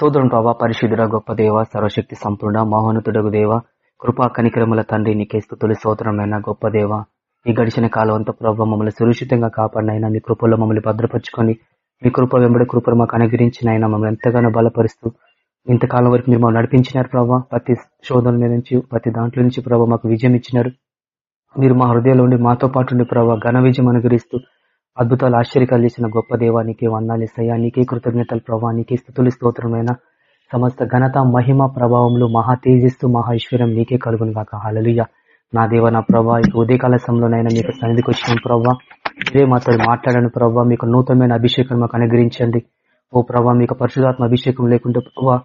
సోదరుని ప్రభా పరిశుద్ధుడ గొప్ప దేవ సర్వశక్తి సంపూర్ణ మహోన్నతుడగు దేవ కృపా కనికరముల తండ్రి నీకే తొలి స్తోత్రమైన గొప్ప దేవ. ఈ గడిచిన కాలం అంతా ప్రభావ మమ్మల్ని సురక్షితంగా కాపాడినైనా మీ కృపల్లో మమ్మల్ని భద్రపరుచుకొని మీ కృప వెంబడి కృపను మాకు అనుగ్రహించినైనా మమ్మల్ని ఎంతగానో బలపరుస్తూ ఇంతకాలం వరకు మీరు మమ్మల్ని నడిపించినారు ప్రభావ ప్రతి శోధన మీద నుంచి ప్రతి దాంట్లో నుంచి ప్రభావ మాకు విజయం ఇచ్చినారు. మీరు మా హృదయంలో ఉండి మాతో పాటు ఉండి ప్రభావ ఘన విజయం అనుగ్రహిస్తూ అద్భుతాలు ఆశ్చర్యకాలు చేసిన గొప్ప దేవానికి నీకే వందాలు ఇస్తాయా? నీకే కృతజ్ఞతలు ప్రభావ నీకే స్థుతులు స్తోత్రమైన సమస్త ఘనత మహిమ ప్రభావములు మహా తేజస్సు మహా ఐశ్వర్యం నీకే కలుగును కాక హలలుయ నా దేవ నా ప్రభా ఇక ఉదయకాల సమయంలోనైనా మీకు సన్నిధికి వచ్చిన ప్రభావ ఇదే మాతో మాట్లాడని ప్రభావ మీకు నూతనమైన అభిషేకం మాకు అనుగ్రహించండి. ఓ ప్రభా మీకు పరిశుధాత్మ అభిషేకం లేకుంటే ప్రభా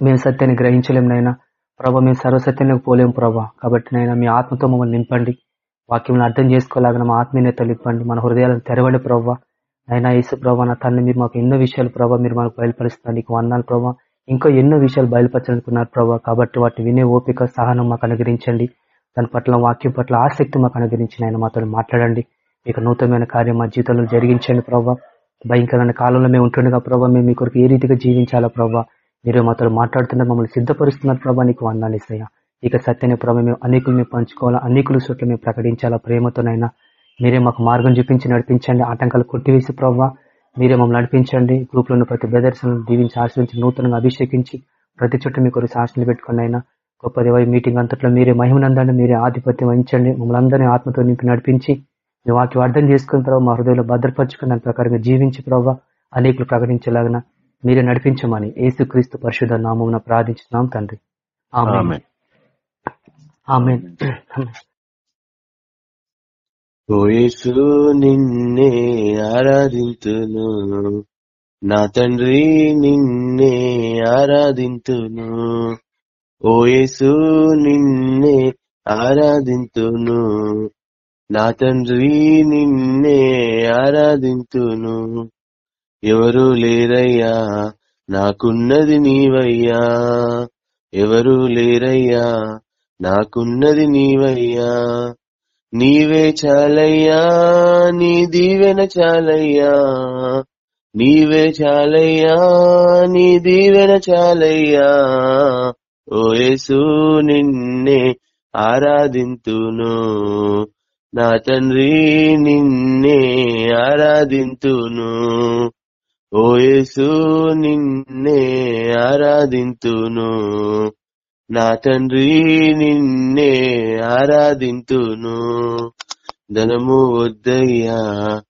మేము సత్యాన్ని గ్రహించలేం నైనా ప్రభా మేము సర్వసత్యంలోకి పోలేం ప్రభా. కాబట్టి నైనా మీ ఆత్మతో మమ్మల్ని నింపండి. వాక్యం అర్థం చేసుకోలేగన మా ఆత్మీయత ఇవ్వండి మన హృదయాలను తెరవండి ప్రవ్వ. అయినా యేసు ప్రభా నా తల్లి మీరు మాకు ఎన్నో విషయాలు ప్రభావ మీరు మనకు బయలుపరుస్తున్నారు నీకు వందాలు ప్రభావ ఇంకా ఎన్నో విషయాలు బయలుపరచాలనుకున్నారు ప్రభావ కాబట్టి వాటి వినే ఓపిక సహనం మాకు అనుగ్రహించండి. దాని పట్ల వాక్యం పట్ల ఆసక్తి మాకు అనుగ్రహించిన ఆయన మాతో మాట్లాడండి. ఇక నూతనమైన కార్యం మా జీవితంలో జరిగించండి ప్రభావ భయంకరమైన కాలంలో మేము ఉంటుండగా ప్రభావ మేము మీ కొరకు ఏ రీతిగా జీవించాలా ప్రభావ మీరు మాతో మాట్లాడుతున్నారు మమ్మల్ని సిద్ధపరుస్తున్నారు ప్రభావ నీకు వందాలు ఇస్తాయా. ఇక సత్యాన్ని ప్రభావ మేము అనేకులు మేము పంచుకోవాలా? అనేకుల చోట్ల మేము ప్రకటించాలా? ప్రేమతోనైనా మీరే మాకు మార్గం చూపించి నడిపించండి. ఆటంకాలు కొట్టివేసి ప్రభావ మీరే మమ్మల్ని నడిపించండి. గ్రూప్లో ప్రతి బ్రదర్స్ను దీవించి ఆశ్రయించి నూతనంగా అభిషేకించి ప్రతి చుట్టూ మీకు సాక్షులు పెట్టుకుని అయినా గొప్ప దేవ మీటింగ్ అంతట్లో మీరే మహిమనందండి మీరే ఆధిపత్యం వహించండి. మమ్మల్ని అందరినీ ఆత్మతో నింపి నడిపించి మీ వాక్యం అర్థం చేసుకున్న ప్రభావ మా హృదయంలో భద్రపరచుకుని దాని ప్రకారంగా జీవించి ప్రభావ అనేకులు ప్రకటించేలాగా మీరే నడిపించమని ఏసుక్రీస్తు పరిశుధ నామం ప్రార్థించున్నాం తండ్రి. ఆమె ఆమె ఓయేసు నిన్నే ఆరాధింతును. నా తండ్రి నిన్నే ఆరాధింతును. ఓయేసు నిన్నే ఆరాధింతును. నా తండ్రి నిన్నే ఆరాధింతును. ఎవరు లేరయ్యా? నాకున్నది నీవయ్యా. ఎవరు లేరయ్యా? నాకున్నది నీవయ్యా నీవే చాలయ్యా నీ దీవెన చాలయ్యా నీవే చాలయ్యా నీ దీవెన చాలయ్యా. ఓ నిన్నే ఆరాధింతును నా తండ్రి నిన్నే ఆరాధింతును. ఓ నిన్నే ఆరాధింతును. నా తండ్రి నిన్నే ఆరాధింతును. ధనము వద్దయ్యా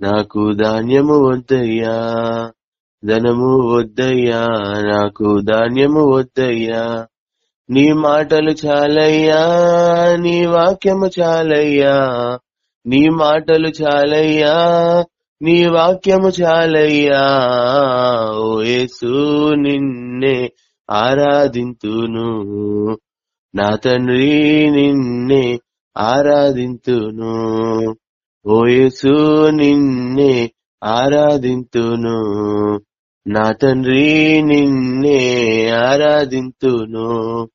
నాకు ధాన్యము వద్దయ్యా. ధనము వద్దయ్యా నాకు ధాన్యము వద్దయ్యా. నీ మాటలు చాలయ్యా నీ వాక్యము చాలయ్యా. నీ మాటలు చాలయ్యా నీ వాక్యము చాలయ్యా. ఓ యేసు నిన్నే ఆరాధింతును. నా తండ్రి నిన్నే ఆరాధింతును. ఓయసు నిన్నే ఆరాధింతును. నా తండ్రి నిన్నే ఆరాధింతును.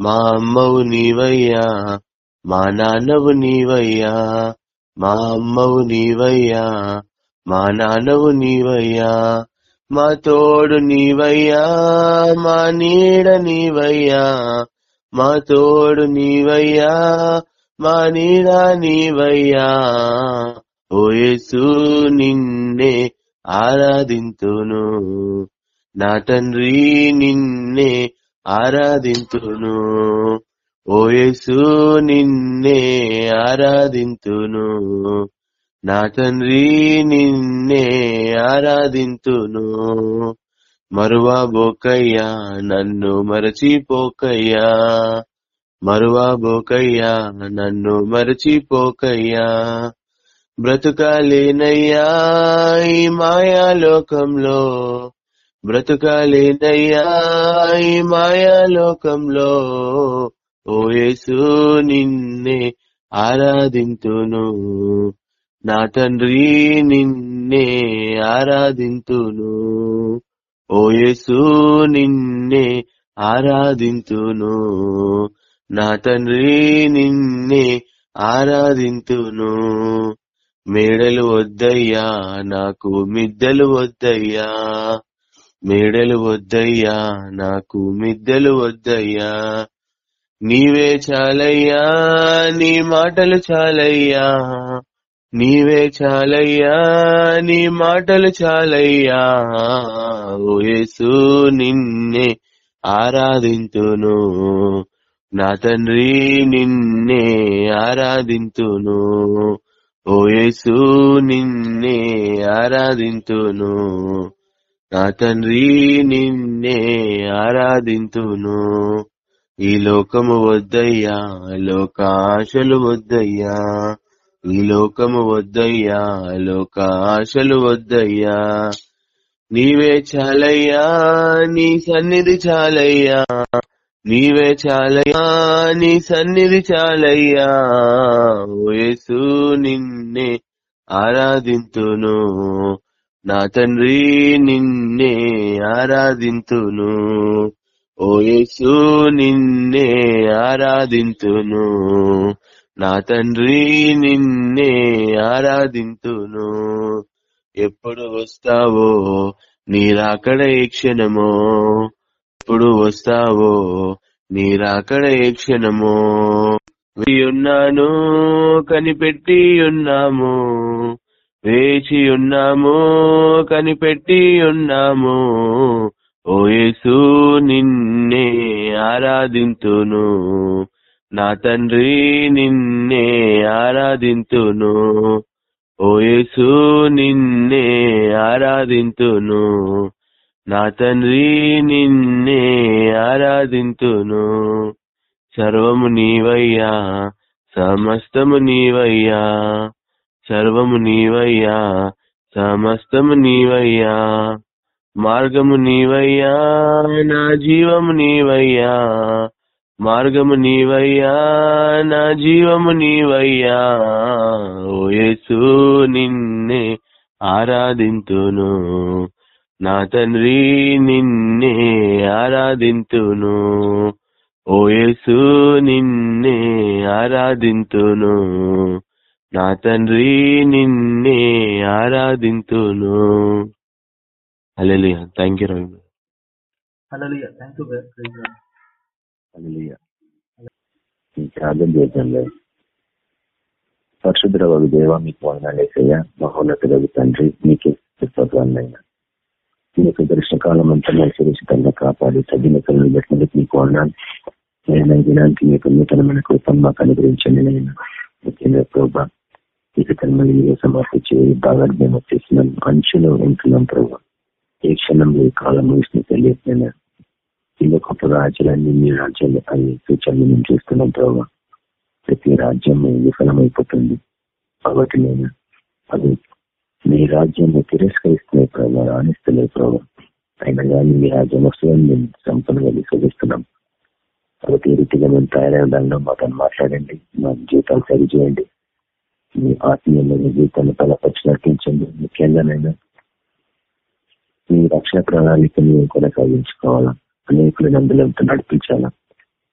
మా అమ్మవు నీవయ్యా మా నాన్నవు నీవయ్యా మా అమ్మవు నీవయ్యా మా నాన్నవు నీవయ్యా. మా తోడు నీవయ్యా మా నీడ నీవయ్యా. మా తోడు నీవయ్యా మా నీడ నీవయ్యా. ఓ నిన్నే ఆరాధింతును. నా తండ్రి నిన్నే ఆరాధింతును. ఓ నిన్నే ఆరాధింతును. నా తండ్రి నిన్నే ఆరాధింతును. మరువా బోకయ్యా నన్ను మరచిపోకయ్యా. మరువా బోకయ్యా నన్ను మరచిపోకయ్యా. బ్రతుకాలేనయ్యా ఈ మాయాలోకంలో. బ్రతుకాలేనయ్యా ఈ మాయాలోకంలో. ఓయేసు నిన్నే ఆరాధింతును. నా తండ్రి నిన్నే ఆరాధింతును. ఓ యేసు నిన్నే ఆరాధింతును. నా తండ్రి నిన్నే ఆరాధింతును. మేడలు వద్దయ్యా నాకు మిద్దలు వద్దయ్యా. మేడలు వద్దయ్యా నాకు మిద్దెలు వద్దయ్యా. నీవే చాలయ్యా నీ మాటలు చాలయ్యా. నీవే చాలయ్యా నీ మాటలు చాలయ్యా. ఓయేసు నిన్నే ఆరాధింతును. నా తండ్రి నిన్నే ఆరాధింతును. ఓయేసు నిన్నే ఆరాధింతును. నా తండ్రి నిన్నే ఆరాధింతును. ఈ లోకము వద్దయ్యా లోకాశలు వద్దయ్యా. ఈ లోకము వద్దయ్యా లోకాశలు వద్దయ్యా. నీవే చాలయ్యా నీ సన్నిధి చాలయ్యా. నీవే చాలయ్యా నీ సన్నిధి చాలయ్యా. ఓ నిన్నే ఆరాధింతును. నా తండ్రి నిన్నే ఆరాధింతును. ఓ నిన్నే ఆరాధింతును. నా తండ్రి నిన్నే ఆరాధింతును. ఎప్పుడు వస్తావో నీరాకడ ఏ క్షణమో. ఎప్పుడు వస్తావో నీరాకడ ఏ క్షణమో. ఉన్నాను కనిపెట్టి ఉన్నాము వేచి ఉన్నాము కనిపెట్టి ఉన్నాము ఓ యేసు నిన్నే ఆరాధింతును. నా తండ్రి నిన్నే ఆరాధింతును. ఓ నిన్నే ఆరాధింతును. నా తండ్రి నిన్నే ఆరాధింతును. సర్వము నీవయ్యా సమస్తము నీవయ్యా. సర్వము నీవయ్యా సమస్తము నీవయ్యా. మార్గము నీవయ్యా నా జీవము నీవయ్యా. మార్గము నీవయ్యా నా జీవము నీవయ్యా. ఓ నిన్నే ఆరాధింతును. నా తండ్రి నిన్నే ఆరాధింతును. ఓ నిన్నే ఆరాధింతును. నా తండ్రి నిన్నే ఆరాధింతును. అలలియా థ్యాంక్ యూ రవి అలలియా థ్యాంక్ యూ ప్రార్థన చేద్దాంలే. పరిశుద్ధ ఒక దేవ మీకు వందనాలేసయ్యా మహోన్నతులకు తండ్రి మీకే స్తోత్రాలైనా మీ యొక్క దర్శనకాలం అంతా మేము సురక్షితంగా కాపాడి తగ్గినతలను పెట్టినందుకు మీకు వందాలు నేను దినానికి మీ యొక్క నూతనమైన కృపను మాకు అనుగ్రహించండి నేను ముఖ్యంగా ప్రభా ఇక తనమని మీరే సమర్పించి బాగా మేము వచ్చేసినాం అంచులో ఉంటున్నాం ప్రభా ఏ క్షణంలో ఈ కాలం ముగిసిన తెలియట్లేదు? ఈ గొప్ప రాజ్యాలన్నీ మీ రాజ్యాలు అవి సూచనలు మేము చూస్తున్నాం ప్రభావ ప్రతి రాజ్యం విఫలమైపోతుంది. కాబట్టి నేను అది మీ రాజ్యాన్ని తిరస్కరిస్తున్నాయి ప్రభావ రాణిస్తున్నాయి ప్రభావ అయినా కానీ మీ రాజ్యం వస్తుందని మేము సంపూర్ణంగా విశ్వసిస్తున్నాం. కాబట్టి ఈ రీతిగా మేము తయారైన దానిలో మాతో మాట్లాడండి మా జీవితాలు సరి చేయండి. మీ ఆత్మీయమైన జీవితాన్ని బలపరిచి నటించండి ముఖ్యంగానైనా మీ రక్షణ ప్రణాళికని కొనసాగించుకోవాలా? అనేకులు అందులో నడిపించాలా?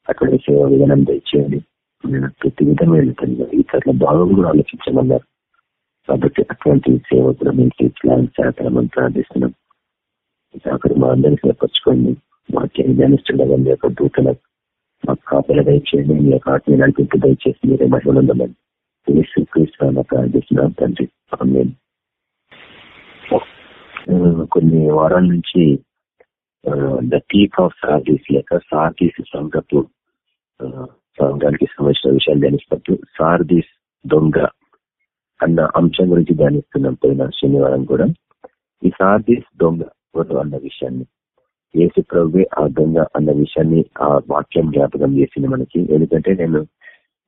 అక్కడ సేవ విధానం దయచేయండి. నేను ప్రతి విధంగా వెళ్తాను. ఇతరుల భావం కూడా ఆలోచించమన్నారు. కాబట్టి అటువంటి సేవ కూడా మేము తీర్చడానికి సహకారం ప్రార్థిస్తున్నాం అక్కడ మా అందరినీ సేపరచుకోండి వాక్యాన్ని ధ్యానిస్తుండగా మీ యొక్క దూతల మాకు కాపల దయచేయండి. మీ యొక్క ఆత్మీయ నడిపింపు దయచేసి మీరే మహిళలందమని క్రీస్తు క్రీస్తు ప్రార్థిస్తున్నాం. తండ్రి కొన్ని వారాల నుంచి ద పీక్ ఆఫ్ సార్దీస్ లేక సార్దీస్ సంఘపు సంఘానికి సంబంధించిన విషయాలు ధ్యానిస్తూ సార్దీస్ దొంగ అన్న అంశం గురించి ధ్యానిస్తున్నాం పోయిన శనివారం కూడా. ఈ సార్దీస్ దొంగ ఎవరు అన్న విషయాన్ని ఏసు ప్రభువే ఆ దొంగ అన్న విషయాన్ని ఆ వాక్యం జ్ఞాపకం చేసింది మనకి. ఎందుకంటే నేను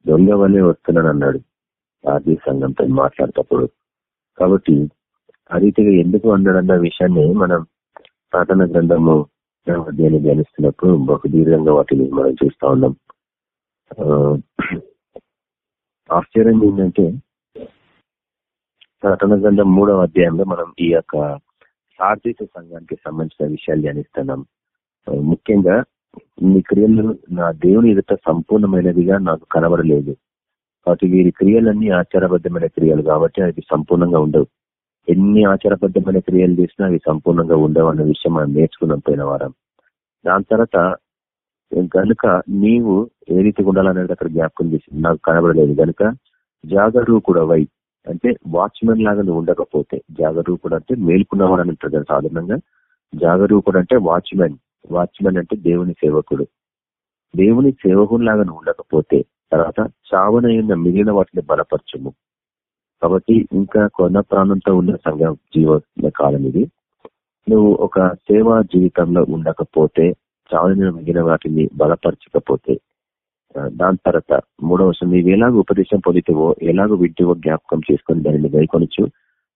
దొంగ వల్లే వస్తున్నాను అన్నాడు సార్దీస్ సంఘంతో మాట్లాడేటప్పుడు. కాబట్టి ఆ రీతిగా ఎందుకు అన్నాడన్న విషయాన్ని మనం ప్రార్థన గ్రంథము అధ్యయనం ధ్యానిస్తున్నప్పుడు బహు దీర్ఘంగా వాటిని మనం చూస్తా ఉన్నాం. ఆశ్చర్యం ఏంటంటే ప్రార్థన గ్రంథం మూడవ అధ్యాయంలో మనం ఈ యొక్క సార్థిక సంఘానికి సంబంధించిన విషయాలు ధ్యానిస్తున్నాం. ముఖ్యంగా మీ క్రియలు నా దేవుని ఎదుట సంపూర్ణమైనదిగా నాకు కనబడలేదు. కాబట్టి వీరి క్రియలన్నీ ఆచారబద్ధమైన క్రియలు కాబట్టి అది సంపూర్ణంగా ఉండవు. ఎన్ని ఆచారబద్ధమైన క్రియలు చేసినా అవి సంపూర్ణంగా ఉండవు అన్న విషయం మనం నేర్చుకున్నాం పోయిన వారం. దాని తర్వాత కనుక నీవు ఏ రీతిగా ఉండాలనేది అక్కడ జ్ఞాపకం చేసి నాకు కనబడలేదు. కనుక జాగరూకుడవై అంటే వాచ్మెన్ లాగా నువ్వు ఉండకపోతే జాగరూకుడు అంటే మేల్కున్నవాడు అని అంటారు కదా సాధారణంగా. జాగరూకుడు అంటే వాచ్మెన్. వాచ్మెన్ అంటే దేవుని సేవకుడు. దేవుని సేవకునిలాగా నువ్వు ఉండకపోతే తర్వాత చావనైన మిగిలిన వాటిని బలపరచము. కాబట్టి ఇంకా కొన్న ప్రాణంతో ఉన్న సంఘం జీవ కాలం ఇది. నువ్వు ఒక సేవా జీవితంలో ఉండకపోతే చావనైన మిగిలిన వాటిని బలపరచకపోతే దాని తర్వాత మూడవ విషయం నీవు ఎలాగ ఉపదేశం పొందితేవో ఎలాగ వింటివో జ్ఞాపకం చేసుకుని దానిని గైకొనొచ్చు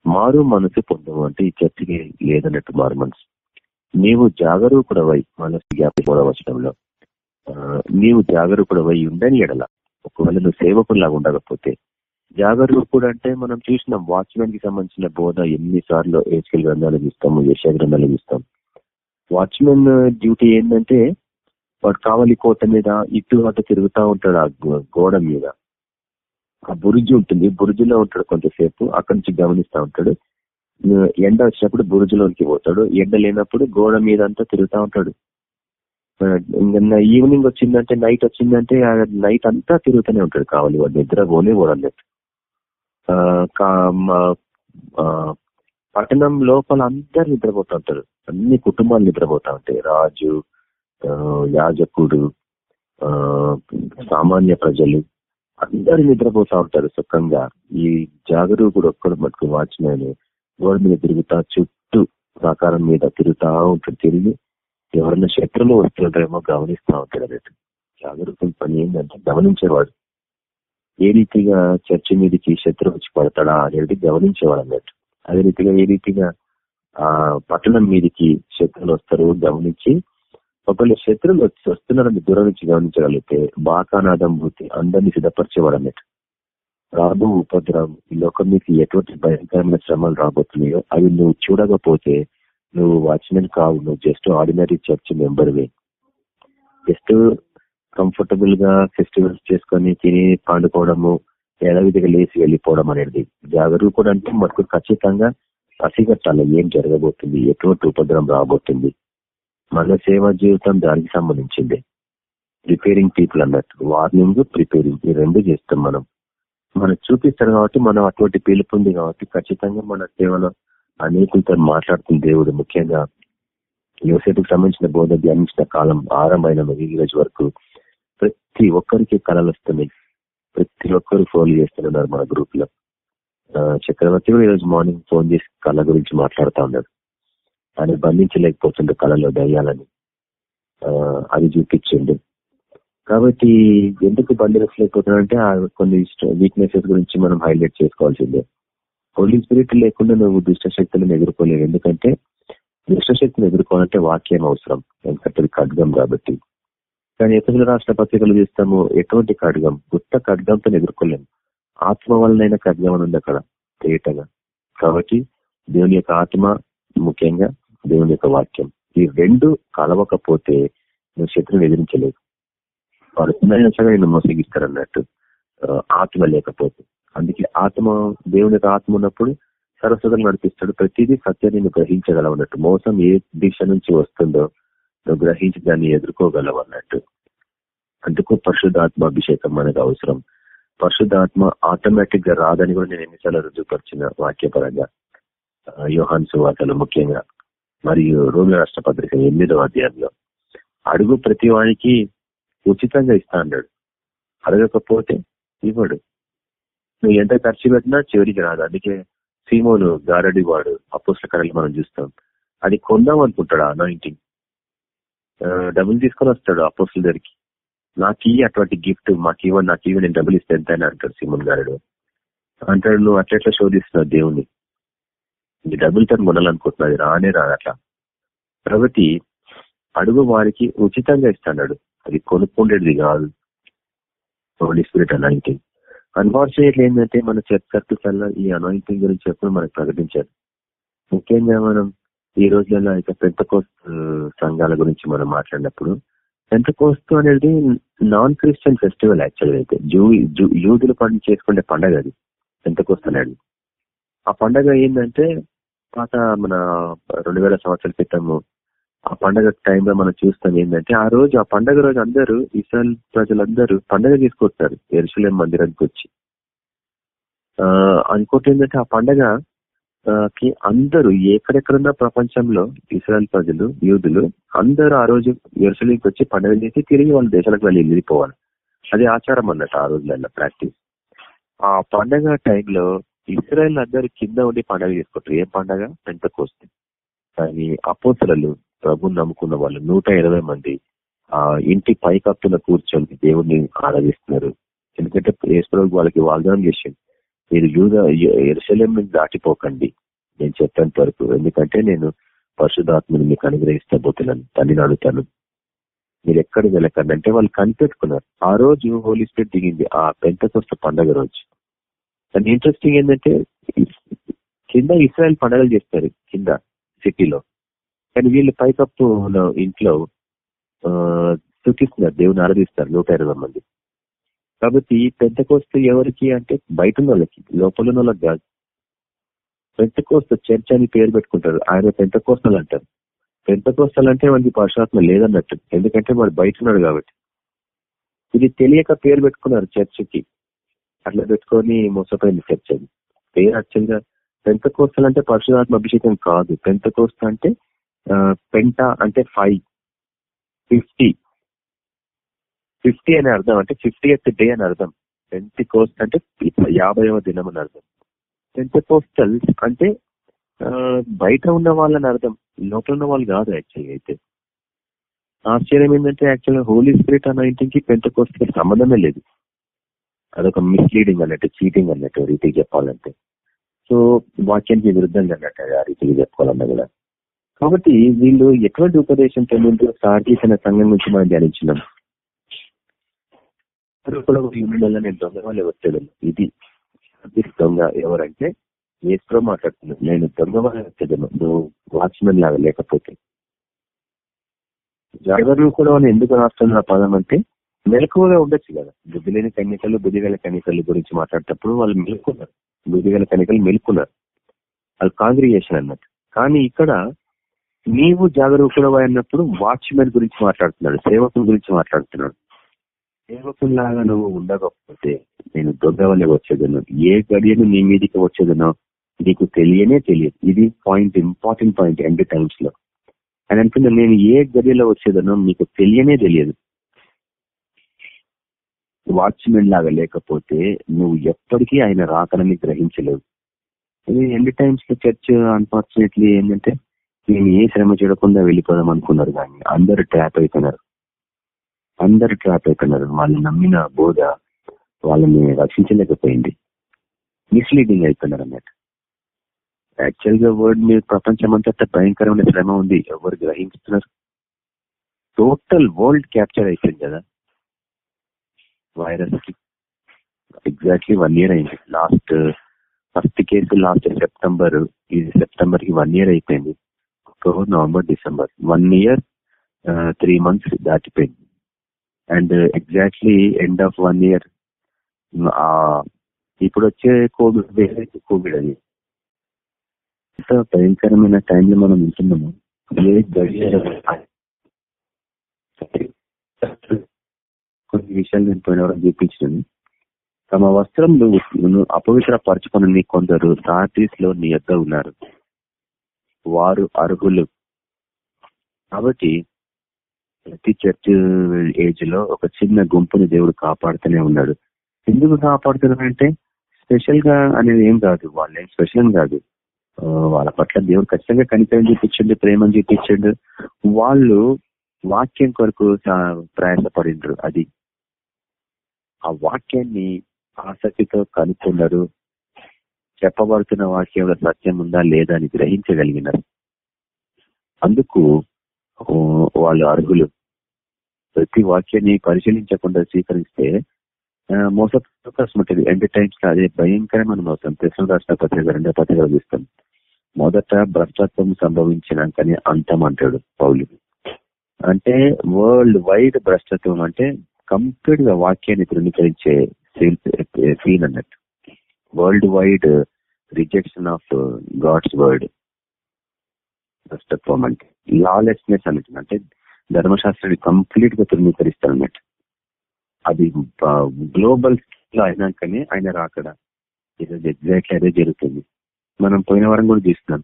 మారు మనసు పొందవు అంటే ఈ చర్చకి లేదన్నట్టు మారు మనసు. నీవు జాగరూకుడవై మనసు జ్ఞాపకం మూడవచనంలో ఆ, నీవు జాగరూకుడవై ఉండని ఎడల ఒకవేళ నువ్వు సేవకులాగా ఉండకపోతే జాగరూకుడు అంటే మనం చూసినాం వాచ్మెన్కి సంబంధించిన బోధ ఎన్నిసార్లు ఏజ్కెల్ గ్రంథాలు చూస్తాము యశ గ్రంథాలు చూస్తాం. వాచ్మెన్ డ్యూటీ ఏంటంటే వాడు కావలి కోట మీద ఇటు అటు తిరుగుతా ఉంటాడు ఆ గో- గోడ మీద. ఆ బురుజు ఉంటుంది బురుజులో ఉంటాడు కొంతసేపు అక్కడి నుంచి గమనిస్తా ఉంటాడు. ఎండ వచ్చినప్పుడు బురుజులోనికి పోతాడు ఎండ లేనప్పుడు గోడ మీద అంతా తిరుగుతా ఉంటాడు. ఇంకా ఈవినింగ్ వచ్చిందంటే నైట్ వచ్చిందంటే నైట్ అంతా తిరుగుతూనే ఉంటాడు కావాలి వాడు నిద్ర పోనే పోడన్నట్టు పట్టణం లోపల అందరు నిద్రపోతా ఉంటారు. అన్ని కుటుంబాలు నిద్రపోతా ఉంటాయి. రాజు ఆ, యాజకుడు ఆ, సామాన్య ప్రజలు అందరు నిద్రపోతా ఉంటారు సుఖంగా. ఈ జాగరూకుడు ఒక్కడు మటుకు వాచ్మెన్ గోడ మీద తిరుగుతా చుట్టూ ప్రాకారం మీద తిరుగుతా ఉంటాడు. తిరిగి ఎవరైనా శత్రులు వస్తుంటారేమో గమనిస్తా ఉంటాడు. అన్నట్టు జాగరూకుల పని ఏంటంటే గమనించేవాడు. ఏ రీతిగా చర్చి మీదకి శత్రువు వచ్చి పడతాడా అనేది గమనించేవాడు అన్నట్టు అదే రీతిగా ఏ రీతిగా ఆ పట్టణం మీదకి శత్రువులు వస్తారు గమనించి ఒకవేళ శత్రువులు వచ్చి వస్తున్నారని దూరం నుంచి గమనించగలిగితే బాకానాదం భూతి అందరినీ సిద్ధపరిచేవాడు అన్నట్టు రాబో ఉపద్రవం ఈ లోకం మీకు ఎటువంటి భయంకరమైన శ్రమలు రాబోతున్నాయో అవి నువ్వు చూడకపోతే నువ్వు వాచ్మెన్ కావు నువ్వు జస్ట్ ఆర్డినరీ చర్చ్ మెంబర్వే. జస్ట్ కంఫర్టబుల్గా ఫెస్టివల్స్ చేసుకొని తిని పండుకోవడము యథావిధిగా లేచి వెళ్ళిపోవడం అనేది జాగరూకుడు అంటే మనకు ఖచ్చితంగా పసిగట్టాలి. ఏం జరగబోతుంది? ఎటువంటి ఉపద్రవం రాబోతుంది? మన సేవా జీవితం దానికి సంబంధించింది. ప్రిపేరింగ్ పీపుల్ అన్నట్టు. వార్నింగ్ ప్రిపేరింగ్ ఈ రెండు చేస్తాం మనం. మనం చూపిస్తారు కాబట్టి మనం అటువంటి పిలుపు ఉంది కాబట్టి ఖచ్చితంగా మన సేవలో అనేకులతో మాట్లాడుతున్న దేవుడు. ముఖ్యంగా యువసేపుకు సంబంధించిన బోధ ధ్యానించిన కాలం ఆరంభమైన ఈ రోజు వరకు. ప్రతి ఒక్కరికి కళలు వస్తున్నాయి. ప్రతి ఒక్కరు ఫోన్ చేస్తున్నారు మన గ్రూప్లో చక్రవర్తి కూడా ఈరోజు మార్నింగ్ ఫోన్ చేసి కళ గురించి మాట్లాడుతా ఉన్నాడు. ఆయన బంధించలేకపోతుండే కళలో దయ్యాలని. అది చూపించిండు. కాబట్టి ఎందుకు బంధించలేకపోతున్నాడంటే ఆ కొన్ని వీక్నెసెస్ గురించి మనం హైలైట్ చేసుకోవాల్సిందే. హోలీ స్పిరిట్ లేకుండా నువ్వు దుష్టశక్తులను ఎదుర్కోలేవు. ఎందుకంటే దుష్టశక్తిని ఎదుర్కోవాలంటే వాక్యం అవసరం. ఎందుకంటే ఖడ్గం కాబట్టి. కానీ ఇతరులు రాష్ట్ర పత్రికలు చూస్తాము ఎటువంటి ఖడ్గం గుత్త ఖడ్గంతో ఎదుర్కోలేము ఆత్మ వలనైన ఖడ్గం అని ఉంది అక్కడ తేటగా. కాబట్టి దేవుని యొక్క ఆత్మ ముఖ్యంగా దేవుని యొక్క వాక్యం. ఈ రెండు కలవకపోతే నువ్వు శత్రువుని ఎదిరించలేవు. వాడు చిన్న సరే నేను మోసగిస్తారన్నట్టు ఆత్మ లేకపోతే. అందుకే ఆత్మ దేవుని యొక్క ఆత్మ ఉన్నప్పుడు సరస్వతం నడిపిస్తాడు. ప్రతిదీ సత్యాన్ని నువ్వు గ్రహించగలవు అన్నట్టు. మోసం ఏ దిశ నుంచి వస్తుందో నువ్వు గ్రహించి దాన్ని ఎదుర్కోగలవు అన్నట్టు అందుకు పరిశుద్ధాత్మ అభిషేకం మనకు అవసరం. పరిశుద్ధాత్మ ఆటోమేటిక్గా రాదని కూడా నేను ఎన్నిసార్లు రుజువుపరిచిన వాక్యపరంగా యోహాన్ సువార్తలు ముఖ్యంగా మరియు రోమి రాష్ట్ర పత్రిక ఎనిమిదవ అధ్యాయంలో. అడుగు ప్రతి వానికి ఉచితంగా ఇస్తా అన్నాడు. అడగకపోతే ఇవ్వడు. నువ్వు ఎంత ఖర్చు పెట్టినా చివరికి రాదు. అందుకే సీమోను గారడి వాడు అపోస్ల కళలు మనం చూస్తాం. అది కొందాం అనుకుంటాడు అనాయింటింగ్ డబ్బులు తీసుకొని వస్తాడు అపోస్ల దగ్గరికి. నాకు ఇవి అటువంటి గిఫ్ట్ మాకు ఇవ్వ నాకు ఇవ్వ నేను డబ్బులు ఇస్తే ఎంత అని అంటాడు సీమోన్ గారుడు. అంటాడు నువ్వు అట్లెట్లా శోధిస్తున్నావు దేవుణ్ణి? నీ డబ్బులతో కొనాలనుకుంటున్నది రానే రాదు అట్లా. కాబట్టి అడుగు వారికి ఉచితంగా ఇస్తాడు. అది కొనుక్కుండేది కాదు. హోలీ స్పిరిట్ అనాయింటింగ్ అన్ఫార్చునేట్లీ ఏంటంటే మన చర్చ్ సర్కిల్స్ ఈ అనాయింటింగ్ గురించి ఎప్పుడు మనకు ప్రకటించారు ముఖ్యంగా మనం? ఈ రోజులలో ఇక పెద్ద సంఘాల గురించి మనం మాట్లాడినప్పుడు పెంతకోస్తు అనేది నాన్ క్రిస్టియన్ ఫెస్టివల్ యాక్చువల్ అయితే. జూ జూ- యూదులు పండుగ చేసుకునే పండగ అది పెంతకోస్తు అనేది. ఆ పండగ ఏంటంటే పాత మన రెండు వేల సంవత్సరాల క్రితము ఆ పండగ టైంలో మనం చూస్తాం ఏంటంటే ఆ రోజు ఆ పండగ రోజు అందరూ ఇస్రాయల్ ప్రజలందరూ పండగ తీసుకొస్తారు ఎరుసలేం మందిరానికి వచ్చి. ఆ ఇంకోటి ఏంటంటే ఆ పండగ కి అందరూ ఎక్కడెక్కడున్న ప్రపంచంలో ఇస్రాయల్ ప్రజలు యూదులు అందరూ ఆ రోజు ఎరుసలేంకి వచ్చి పండుగలు చేసి తిరిగి వాళ్ళ దేశాలకు వెళ్ళి వెళ్ళిపోవాలి. అది ఆచారం అన్నట్టు ఆ రోజులలో ప్రాక్టీస్. ఆ పండగ టైంలో ఇస్రాయల్ అందరు కింద ఉండి పండగ చేసుకుంటారు. ఏం పండగ? పెంత కోస్తే కానీ అపోతలలు ప్రభు నమ్ముకున్న వాళ్ళు నూట ఇరవై మంది ఆ ఇంటి పైకప్పున కూర్చొని దేవుణ్ణి ఆరాధిస్తున్నారు. ఎందుకంటే యేసుప్రభు వాళ్ళకి వాగ్దానం చేసింది మీరు యూద ఎరుసలేం నుంచి దాటిపోకండి. నేను చెప్పేంత వరకు ఎందుకంటే నేను పరిశుధాత్మని మీకు అనుగ్రహిస్తాబోతున్నాను. తల్లిని అడుగుతాను. మీరు ఎక్కడికి వెళ్ళకండి అంటే వాళ్ళు కనిపెట్టుకున్నారు. ఆ రోజు హోలీ స్పిరిట్ దిగింది ఆ పెంతకొస్త పండగ రోజు. కానీ ఇంట్రెస్టింగ్ ఏంటంటే కింద ఇస్రాయల్ పండగలు చేస్తారు కింద సిటీలో. కానీ వీళ్ళు పైకప్పు ఇంట్లో ఆ, దేవుని ఆరాధిస్తారు నూట ఇరవై మంది. కాబట్టి కోస్త ఎవరికి అంటే బయట ఉన్న వాళ్ళకి లోపల ఉన్న వాళ్ళకి కాదు. పెంతకోస్తు చర్చ్ అని పేరు పెట్టుకుంటారు. ఆయన పెద్ద కోస్తలు అంటారు పెంతకోస్తలు అంటే వాడికి పరుషాత్మ లేదన్నట్టు. ఎందుకంటే వాడు బయట ఉన్నాడు కాబట్టి. ఇది తెలియక పేరు పెట్టుకున్నారు చర్చికి. అట్లా పెట్టుకొని మోసపోయింది చర్చ్ అది పేరు యాక్చువల్ పెంత కోస్తలు అంటే పరశురాత్మ అభిషేకం కాదు. పెంతకోస్త అంటే పెంట అంటే ఫైవ్ ఫిఫ్టీ. ఫిఫ్టీ అని అర్థం అంటే ఫిఫ్టీ ఎత్ డే అని అర్థం. టెన్త్ కోస్ట్ అంటే యాభైవ దినం అని అర్థం. టెన్త్ కోస్టల్ అంటే బయట ఉన్న వాళ్ళని అర్థం. లోపల ఉన్న వాళ్ళు కాదు యాక్చువల్గా అయితే. ఆశ్చర్యం ఏంటంటే యాక్చువల్గా హోలీ స్పిరిట్ అనాయింటింగ్కి పెంతకోస్టల్ సంబంధమే లేదు. అదొక మిస్లీడింగ్ అన్నట్టు చీటింగ్ అన్నట్టు రీతికి చెప్పాలంటే. సో వాక్యానికి విరుద్ధంగా అన్నట్టు ఆ రీతికి చెప్పుకోవాలన్నా కూడా. కాబట్టి వీళ్ళు ఎటువంటి ఉపదేశం పొందిందో సార్థిక చేసిన సంఘం నుంచి మనం ధ్యానించినాం. అందరూ కూడా నేను దొంగ వాళ్ళే ఇది దొంగ ఎవరంటే ఏసులో మాట్లాడుతున్నాను నేను దొంగ వాళ్ళే వచ్చేదను నువ్వు వాచ్మెన్ లాగా లేకపోతే. జాగరణ కూడా వాళ్ళు ఎందుకు రాస్తున్న పదం అంటే మెలకువగా ఉండొచ్చు కదా. బుద్ధి లేని కన్యకలు బుద్ధిగల కన్నికలు గురించి మాట్లాడేటప్పుడు వాళ్ళు మెలుకున్నారు బుద్ధిగల కన్యకలు మెలుకున్నారు వాళ్ళు కాంగ్రిగేషన్ అన్నట్టు. కానీ ఇక్కడ నీవు జాగరూకుడు అన్నప్పుడు వాచ్మెన్ గురించి మాట్లాడుతున్నాడు సేవకుల గురించి మాట్లాడుతున్నాడు. సేవకుల్లాగా నువ్వు ఉండకపోతే నేను దొంగ వచ్చేదను. ఏ గడియను నీ మీదికి వచ్చేదనో నీకు తెలియనే తెలియదు. ఇది పాయింట్ ఇంపార్టెంట్ పాయింట్ ఎండ్ టైమ్స్లో. అని అనుకున్నా నేను ఏ గడియలో వచ్చేదనో మీకు తెలియనే తెలియదు. వాచ్మెన్ లాగా లేకపోతే నువ్వు ఎప్పటికీ ఆయన రాకనని గ్రహించలేవు. ఇది ఎండ్ టైమ్స్లో చర్చ్ అన్ఫార్చునేట్లీ ఏంటంటే నేను ఏ శ్రమ చూడకుండా వెళ్ళిపోదాం అనుకున్నారు కానీ అందరు ట్రాప్ అయిపోయినారు. అందరు ట్రాప్ అయిపోయినారు వాళ్ళు నమ్మిన బోధ వాళ్ళని రక్షించలేకపోయింది. మిస్లీడింగ్ అయిపోయినారు అన్నట్టు. యాక్చువల్గా వర్డ్ మీద ప్రపంచం అంతా భయంకరమైన శ్రమ ఉంది. ఎవరు గ్రహించుతున్నారు? టోటల్ వరల్డ్ క్యాప్చర్ అయిపోయింది కదా. వైరస్కి. ఎగ్జాక్ట్లీ వన్ ఇయర్ అయింది. Last first case last September ఇది సెప్టెంబర్కి వన్ ఇయర్ అయిపోయింది. October November December one year three months దాటిపోయింది. And exactly end of one year ఇప్పుడు వచ్చే కోవిడ్ వేరే కోవిడ్ అది. ఎంత భయంకరమైన టైంలో మనం ఉంటున్నాము. ఏ కొన్ని విషయాలు నేను పోయిన వరకు చూపించాను. తమ వస్త్రంలో అపవిత్ర పరచుకుని కొందరు సార్టీస్లో నీ ఉన్నారు. వారు అర్హులు కాబట్టి ప్రతి చర్చ్ ఏజ్లో ఒక చిన్న గుంపుని దేవుడు కాపాడుతూనే ఉన్నాడు. ఎందుకు కాపాడుతున్నాడంటే స్పెషల్గా అనేది ఏం కాదు వాళ్ళేం స్పెషల్ కాదు. వాళ్ళ పట్ల దేవుడు ఖచ్చితంగా కనికరం చూపించండి ప్రేమను చూపించండు. వాళ్ళు వాక్యం కొరకు చా- ప్రయాసపడిండ్రు అది. ఆ వాక్యాన్ని ఆసక్తితో కనుక్కున్నారు చెప్పబడుతున్న వాక్యంలో సత్యం ఉందా లేదా అని గ్రహించగలిగినారు. అందుకు వాళ్ళు అర్హులు. ప్రతి వాక్యాన్ని పరిశీలించకుండా స్వీకరిస్తే ఆ, మోసపోయే అవకాశం ఉంటుంది. ఎండ్ టైమ్స్ అదే భయంకరమైన మోసం. ప్రశ్న రాష్ట్ర పత్రిక రెండో పత్రిక చూస్తాం. మొదట భ్రష్టత్వం సంభవించినాకనే అంతం అంటాడు పౌలు. అంటే వరల్డ్ వైడ్ భ్రష్టత్వం అంటే కంప్లీట్గా వాక్యాన్ని ధృవీకరించే సీన్ అన్నట్టు. World wide rejection of God's word భ్రష్టత్వం అంటే లాలెస్నెస్ అన్నట్టు. అంటే ధర్మశాస్త్రాన్ని కంప్లీట్గా తృణీకరిస్తారు అన్నట్టు అది గ్లోబల్లో అయినాకనే ఆయన రాకడ ఈరోజు ఎగ్జాక్ట్లీ అదే జరుగుతుంది. మనం పోయిన వారం కూడా చూస్తున్నాం.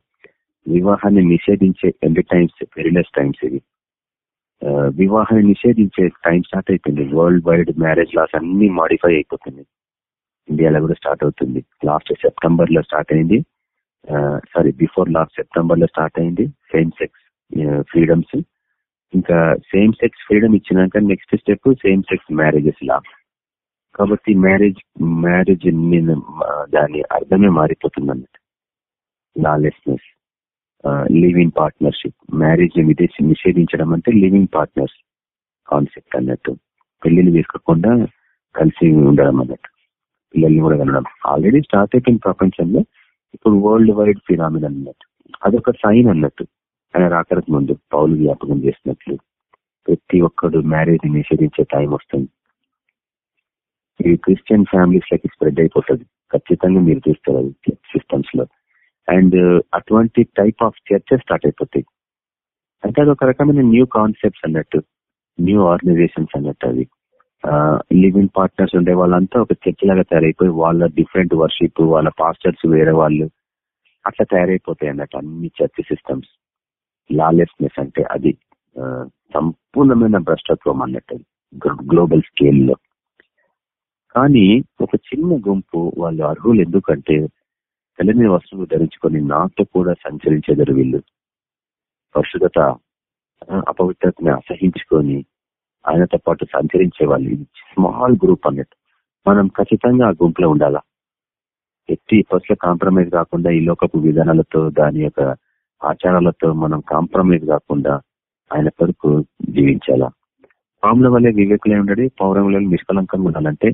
వివాహాన్ని నిషేధించే ఎన్ని టైమ్స్? పెరిలెస్ టైమ్స్ ఇవి. వివాహాన్ని నిషేధించే టైం స్టార్ట్ అయిపోయింది. వరల్డ్ వైడ్ మ్యారేజ్ లాస్ అన్ని మాడిఫై అయిపోతుంది ఇండియాలో కూడా స్టార్ట్ అవుతుంది. లాస్ట్ సెప్టెంబర్లో స్టార్ట్ అయింది. సారీ బిఫోర్ లాస్ట్ సెప్టెంబర్లో స్టార్ట్ అయింది. సేమ్ సెక్స్ ఫ్రీడమ్స్ ఇంకా సేమ్ సెక్స్ ఫ్రీడమ్ ఇచ్చినాక next step same sex marriages law. కాబట్టి మ్యారేజ్ మ్యారేజ్ దాని అర్థమే మారిపోతుంది అన్నట్టు లాలెస్నెస్ లివింగ్ పార్ట్నర్షిప్ మ్యారేజ్ నిషేధించడం అంటే లివింగ్ పార్ట్నర్స్ కాన్సెప్ట్ అన్నట్టు. పెళ్ళిని తీసుకోకుండా కలిసి ఉండడం అన్నట్టు. పిల్లల్ని కూడా కనడం ఆల్రెడీ స్టార్ట్ అయిపోయిన ప్రపంచంలో. ఇప్పుడు వరల్డ్ వైడ్ ఫినామిన్ అన్నట్టు. అదొక సైన్ అన్నట్టు. ఆయన రాకరకు ముందు పౌలు జ్ఞాపకం చేసినట్లు ప్రతి ఒక్కడు మ్యారేజ్ నిషేధించే టైం వస్తుంది. ఇది క్రిస్టియన్ ఫ్యామిలీస్ లకి స్ప్రెడ్ అయిపోతుంది. ఖచ్చితంగా మీరు చూస్తారు అది సిస్టమ్స్లో అండ్ అటువంటి టైప్ ఆఫ్ చర్చ స్టార్ట్ అయిపోతాయి. అంటే అది ఒక రకమైన న్యూ కాన్సెప్ట్స్ అన్నట్టు న్యూ ఆర్గనైజేషన్స్ అన్నట్టు అవి లివింగ్ పార్ట్నర్స్ ఉండే వాళ్ళంతా ఒక చర్చ్ లాగా తయారైపోయి వాళ్ళ డిఫరెంట్ వర్షిప్ వాళ్ళ పాస్టర్స్ వేరే వాళ్ళు అట్లా తయారైపోతాయి అన్నట్టు అన్ని చర్చ్ సిస్టమ్స్. లాలెస్నెస్ అంటే అది సంపూర్ణమైన భ్రష్టత్వం అన్నట్టు గ్లోబల్ స్కేల్లో. కానీ ఒక చిన్న గుంపు వాళ్ళు అర్హులు ఎందుకంటే తెల్లని వస్తువులు ధరించుకొని నాతో కూడా సంచరించేదరు వీళ్ళు. పరిశుధత అపవిత్రతని అసహించుకొని ఆయనతో పాటు సంచరించే వాళ్ళు. ఇది స్మాల్ గ్రూప్ అన్నట్టు. మనం ఖచ్చితంగా ఆ గుంపులో ఉండాలా? ఎట్టి ఫస్ట్ కాంప్రమైజ్ కాకుండా ఈ లోకపు విధానాలతో దాని యొక్క ఆచారాలతో మనం కాంప్రమైజ్ కాకుండా ఆయన కొరకు జీవించాలా? పాముల వల్లే వివేకులే ఉండడి పౌరంలో నిష్కలంకంగా ఉండాలంటే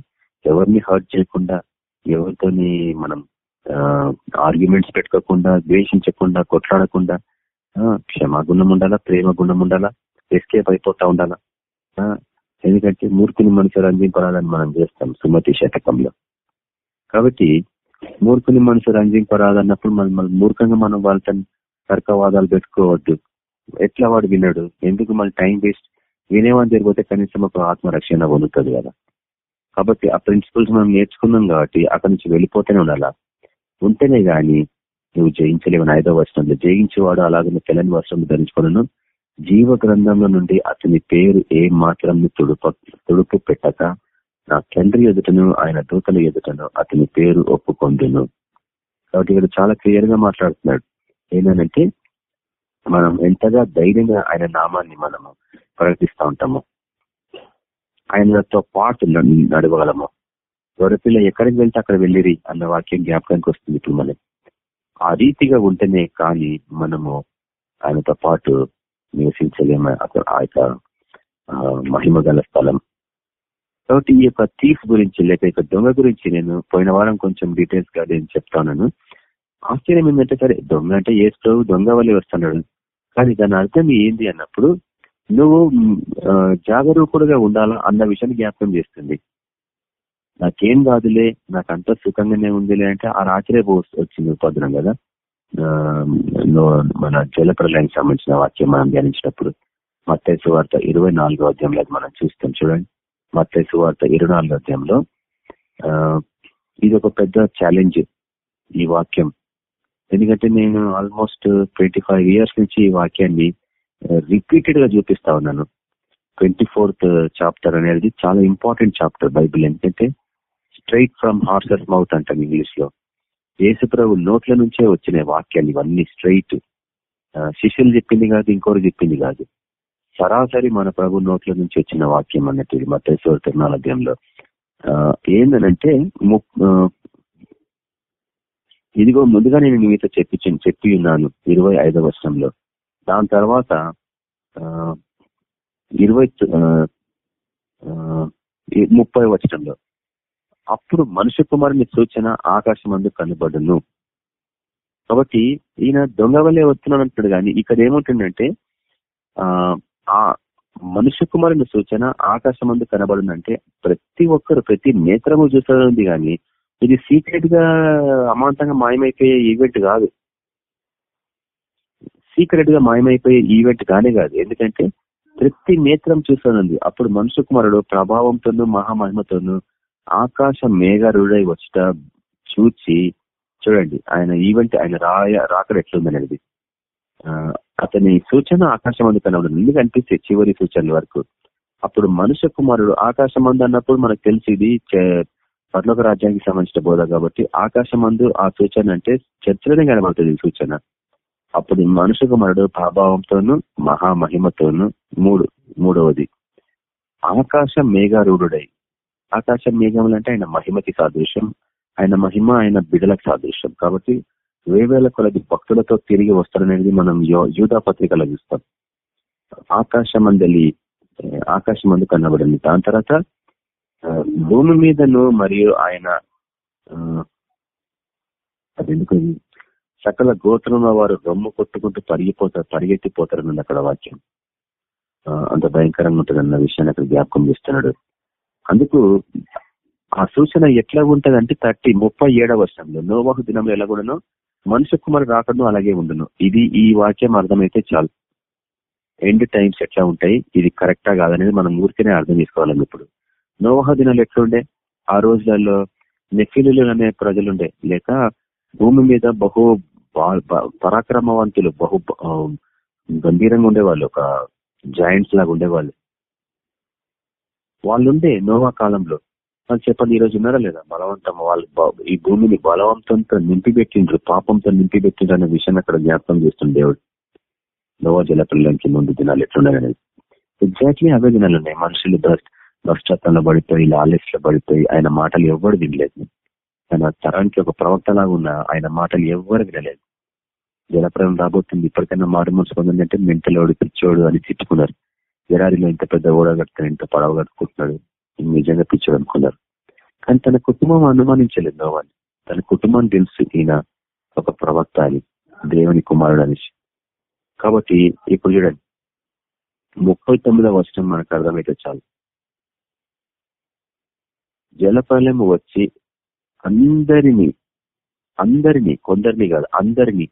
ఎవరిని హర్ట్ చేయకుండా ఎవరితోని మనం ఆర్గ్యుమెంట్స్ పెట్టుకోకుండా ద్వేషించకుండా కొట్లాడకుండా క్షమాగుణం ఉండాలా ప్రేమ గుణం ఉండాలా ఎస్కేప్ అయిపోతా ఉండాలా? ఎందుకంటే మూర్ఖుని మనసు అందింపరాలని మనం చేస్తాం సుమతి శతకంలో. కాబట్టి మూర్ఖుని మనసు రంజింపరాదన్నప్పుడు మనం మనం మూర్ఖంగా మనం వాళ్ళతో తర్కవాదాలు పెట్టుకోవద్దు. ఎట్లా వాడు విన్నాడు ఎందుకు మళ్ళీ టైం వేస్ట్ వినేవాని జరిగిపోతే కనీసం ఒక ఆత్మరక్షణ పొందుతుంది కదా. కాబట్టి ఆ ప్రిన్సిపల్స్ మనం నేర్చుకున్నాం కాబట్టి అక్కడి నుంచి వెళ్ళిపోతూనే ఉండాలా? ఉంటేనే గాని నువ్వు జయించలేవని ఐదో వర్షంలో జయించేవాడు అలాగే తెల్లని వర్షంలో ధరించుకున్నాను జీవ గ్రంథంలో నుండి అతని పేరు ఏ మాత్రం తుడుప తుడుపు పెట్టక నా తండ్రి ఎదుటను ఆయన దూతల ఎదుటను అతని పేరు ఒప్పుకొందును. కాబట్టి ఇక్కడ చాలా క్లియర్గా మాట్లాడుతున్నాడు. ఏంటంటే మనం ఎంతగా ధైర్యంగా ఆయన నామాన్ని మనము ప్రకటిస్తూ ఉంటాము ఆయనతో పాటు నడవగలము. గొడపిల్ల ఎక్కడికి వెళ్తే అక్కడ వెళ్ళిరి అన్న వాక్యం జ్ఞాపకానికి వస్తుంది ఇప్పుడు మనం ఆ రీతిగా ఉంటేనే కానీ మనము ఆయనతో పాటు నివసించలేము. అక్కడ ఆ యొక్క మహిమ గల స్థలం. కాబట్టి ఈ యొక్క తీఫ్ గురించి లేక ఈ యొక్క దొంగ గురించి నేను పోయిన వారం కొంచెం డీటెయిల్స్గా నేను చెప్తాను ఆశ్చర్యం ఏంటంటే సరే దొంగ అంటే ఏ స్టవ్ దొంగ వల్లే వస్తున్నాడు. కానీ దాని అర్థం ఏంది అన్నప్పుడు నువ్వు జాగరూకుడుగా ఉండాలా అన్న విషయాన్ని జ్ఞాపకం చేస్తుంది. నాకేం కాదులే నాకు అంత సుఖంగానే ఉందిలే అంటే ఆ రాత్రే వచ్చింది ఉపద్రం కదా. మన జలప్రలయానికి సంబంధించిన వాక్యం మనం ధ్యానించినప్పుడు మత్తైసు వార్త ఇరవై నాలుగో అధ్యాయంలో మనం చూస్తాం చూడండి. మత్తైసు వార్త ఇరవై నాలుగో అధ్యాయంలో ఇది ఒక పెద్ద ఛాలెంజ్ ఈ వాక్యం. ఎందుకంటే నేను ఆల్మోస్ట్ ట్వంటీ ఫైవ్ ఇయర్స్ నుంచి ఈ వాక్యాన్ని uh, రిపీటెడ్గా చూపిస్తా ఉన్నాను. ట్వంటీ ఫోర్త్ చాప్టర్ అనేది చాలా ఇంపార్టెంట్ చాప్టర్ బైబిల్. ఎందుకంటే స్ట్రైట్ ఫ్రమ్ హార్సెస్ మౌత్ అంటాం ఇంగ్లీష్లో యేసుప్రభు నోట్ల నుంచే వచ్చిన వాక్యాలు ఇవన్నీ స్ట్రైట్ uh, శిష్యులు చెప్పింది కాదు ఇంకోరు చెప్పింది కాదు. సరాసరి మన ప్రభు నోట్ల నుంచి వచ్చిన వాక్యం అన్నట్టు ఇది మతేశ్వర తిరునాలధ్యంలో uh, ఏందనంటే ము- ఇదిగో ముందుగా నేను మీతో చెప్పి చెప్పి ఉన్నాను ఇరవై ఐదవ వర్షంలో. దాని తర్వాత ఆ, ఇరవై ముప్పై వచనంలో అప్పుడు మనుష్య కుమారుని సూచన ఆకాశం అందు కనబడును. కాబట్టి ఈయన దొంగ వల్లే అంటాడు కానీ ఇక్కడ ఏముంటుందంటే ఆ ఆ మనుష్య కుమారుని సూచన ఆకాశం అందు కనబడునంటే ప్రతి ఒక్కరు ప్రతి నేత్రము చూస్తుంది కానీ ఇది సీక్రెట్గా అమాంతంగా మాయమైపోయే ఈవెంట్ కాదు. సీక్రెట్గా మాయమైపోయే ఈవెంట్ కానే కాదు. ఎందుకంటే ప్రతి నేత్రం చూస్తానంది అప్పుడు మనుషు కుమారుడు ప్రభావంతోనూ మహామహిమతోనూ ఆకాశ మేఘరుడై వచ్చట చూచి చూడండి ఆయన ఈవెంట్ ఆయన రాయ రాకడ ఎట్లుందనేది. అతని సూచన ఆకాశం అందు కనబడింది ఎందుకు అనిపిస్తే చివరి సూచనల వరకు అప్పుడు మనుష్య కుమారుడు ఆకాశం అందు అన్నప్పుడు మనకు తెలిసింది పర్లోక రాజ్యానికి సంబంధించిన బోధ కాబట్టి ఆకాశమందు ఆ సూచన అంటే చర్చలోనే కనబడుతుంది సూచన. అప్పుడు మనుషు కుమారుడు ప్రభావంతోను మహామహిమతోను మూడు మూడవది. ఆకాశ మేఘారూఢుడై. ఆకాశ మేఘములు అంటే ఆయన మహిమకి సాదృశ్యం. ఆయన మహిమ ఆయన బిడలకు సాదృశ్యం. కాబట్టి వేవేల కొలది భక్తులతో తిరిగి వస్తారనేది మనం యో- యూదా పత్రికలో చూస్తాం. ఆకాశమందలి ఆకాశమందు కనబడింది. దాని తర్వాత భూమి మీదను మరియు ఆయన అదెందుకు సకల గోత్రంలో వారు రొమ్ము కొట్టుకుంటూ పరిగిపోతారు పరిగెత్తిపోతారన్నది అక్కడ వాక్యం. అంత భయంకరంగా ఉంటుంది అన్న విషయాన్ని అక్కడ జ్ఞాపకం చేస్తున్నాడు. అందుకు ఆ సూచన ఎట్లా ఉంటది అంటే థర్టీ ముప్పై ఏడవ వర్షంలో నోవాహు దినంలో ఎలా కూడానో? మనుష్య కుమారు రాకడం అలాగే ఉండును. ఇది ఈ వాక్యం అర్థమైతే చాలు. ఎండ్ టైమ్స్ ఎట్లా ఉంటాయి? ఇది కరెక్టా కాదనేది మనం ఊరికేనే అర్థం చేసుకోవాలి ఇప్పుడు. నోవహ దినాలు ఎట్లుండే? ఆ రోజులలో నెఫిలు అనే ప్రజలుండే. లేక భూమి మీద బహు బా- పరాక్రమవంతులు బహు గంభీరంగా ఉండేవాళ్ళు ఒక జాయింట్స్ లాగా ఉండేవాళ్ళు. వాళ్ళుండే నోవా కాలంలో. వాళ్ళు చెప్పండి ఈ రోజు ఉన్నారా లేదా? బలవంతం వాళ్ళు ఈ భూమిని బలవంతంతో నింపిపెట్టిండ్రు పాపంతో నింపిపెట్టిండ్రు అనే విషయాన్ని అక్కడ జ్ఞాపకం చేస్తుంది దేవుడు. నోవా జలపిల్లలకి ముందు దినాలు ఎట్లున్నాయనేది ఎగ్జాక్ట్లీ అవే దినాలు ఉన్నాయి మనుషులు భ్రష్టత్వంలో పడిపోయి లాలెస్లో పడిపోయి ఆయన మాటలు ఎవ్వరు వినలేదు. తన తరానికి ఒక ప్రవక్త లాగా ఉన్న ఆయన మాటలు ఎవ్వరు వినలేదు. జలప్రయం రాబోతుంది. ఇప్పటికైనా మారు మనసు పొందిందంటే మెంటలోడు పిచ్చోడు అని తిట్టుకున్నారు. ఎడారిలో ఇంత పెద్ద ఓడ ఇంత పడవ కట్టుకుంటున్నాడు. నిజంగా పిచ్చోడు అనుకున్నారు. కానీ తన కుటుంబం అనుమానించలేదు నోవాన్ని తన కుటుంబం తెలుసు ఈయన ఒక ప్రవక్త అని దేవుని కుమారుడు అనేసి కాబట్టి ఇప్పుడు చూడండి. ముప్పై తొమ్మిదవ వర్షం మనకు అర్థమైతే చాలు. జలప్రలయం వచ్చి అందరినీ అందరినీ కొందరిని కాదు అందరినీ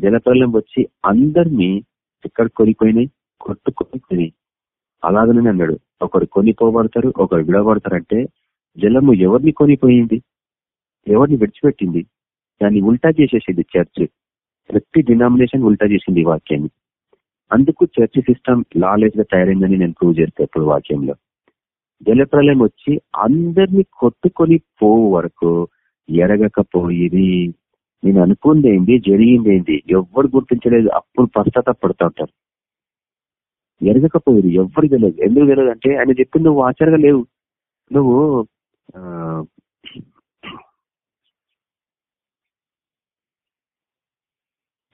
జలప్రలయం వచ్చి అందరినీ ఎక్కడ కొనిపోయినాయి కొట్టుకొని అలాగనే అన్నాడు. ఒకరు కొనిపోబడతారు ఒకరు విడబడతారంటే జలము ఎవరిని కొనిపోయింది? ఎవరిని విడిచిపెట్టింది? దాన్ని ఉల్టా చేసేసింది చర్చ్. ప్రతి డినామినేషన్ ఉల్టా చేసింది ఈ వాక్యాన్ని. అందుకు చర్చ్ సిస్టమ్ లాలెస్గా తయారైందని నేను ప్రూవ్ చేస్తాను ఇప్పుడు వాక్యంలో. జలప్రలయం వచ్చి అందరినీ కొట్టుకొని పోవు వరకు ఎరగకపోయేది. నేను అనుకుంది ఏంది జరిగిందేంది ఎవరు గుర్తించలేదు. అప్పుడు పశ్చాత్తపడుతూ ఉంటారు ఎరగకపోయేది ఎవరు తెలియదు. ఎందుకు తెలియదు అంటే ఆయన చెప్పింది నువ్వు ఆచారంగా లేవు. నువ్వు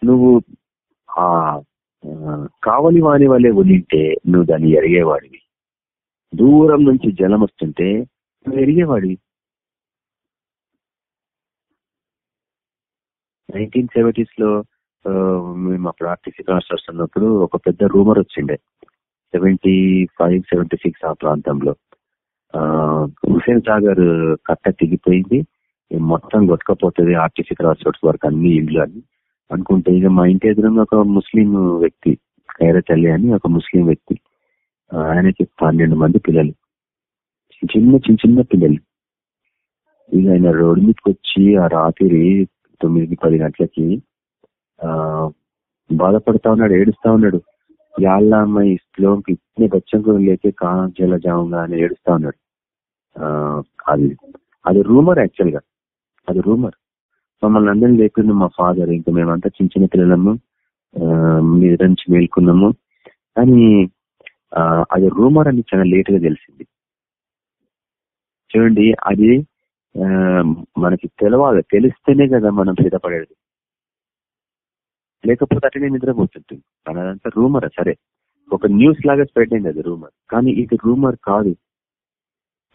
నువ్వు ఆ కావలి వాని వల్లే ఉనింటే నువ్వు దాన్ని ఎరిగేవాడివి. దూరం నుంచి జలం వస్తుంటే నువ్వు నైన్టీన్ సెవెంటీస్లో మేము అప్పుడు ఆర్టీసీ క్లాస్ వస్తున్నప్పుడు ఒక పెద్ద రూమర్ వచ్చిండే. సెవెంటీ ఫైవ్ సెవెంటీ సిక్స్ ఆ ప్రాంతంలో హుసేన్ సాగర్ కట్ట తెగిపోయింది మొత్తం కొట్టుకపోతుంది ఆర్టీసీ క్రాస్ రోడ్స్ వరకు అన్ని ఇండ్లు అని అనుకుంటే ఇక మా ఇంటి ఎదురుగా ఒక ముస్లిం వ్యక్తి కైరతల్లి అని ఒక ముస్లిం వ్యక్తి ఆయనకి పన్నెండు మంది పిల్లలు. చిన్న చిన్న చిన్న పిల్లలు. ఇక ఆయన రోడ్డు మీదకి వచ్చి ఆ రాత్రి తొమ్మిది పది గంటలకి ఆ బాధపడతా ఉన్నాడు ఏడుస్తా ఉన్నాడు. యాళ్ళ అమ్మాయి ఇస్లోం ఇట్నే బచ్చం లేకే కా జాముగా అని ఏడుస్తా ఉన్నాడు. ఆ, అది అది రూమర్ యాక్చువల్గా అది రూమర్. మమ్మల్ని అందరినీ లేకుండా మా ఫాదర్ ఇంకా మేమంతా చిన్న చిన్న పిల్లలము ఆ, మీద నుంచి మేల్కున్నాము. కానీ అది రూమర్ అని చాలా లేట్గా తెలిసింది. చూడండి అది మనకి తెలవాలి తెలిస్తేనే కదా మనం సిద్ధపడేది. లేకపోతే అట్లనే నిద్రపోతుంటుంది. అదంతా రూమర్ సరే. ఒక న్యూస్ లాగా స్ప్రెడ్ అయింది అది రూమర్. కానీ ఇది రూమర్ కాదు.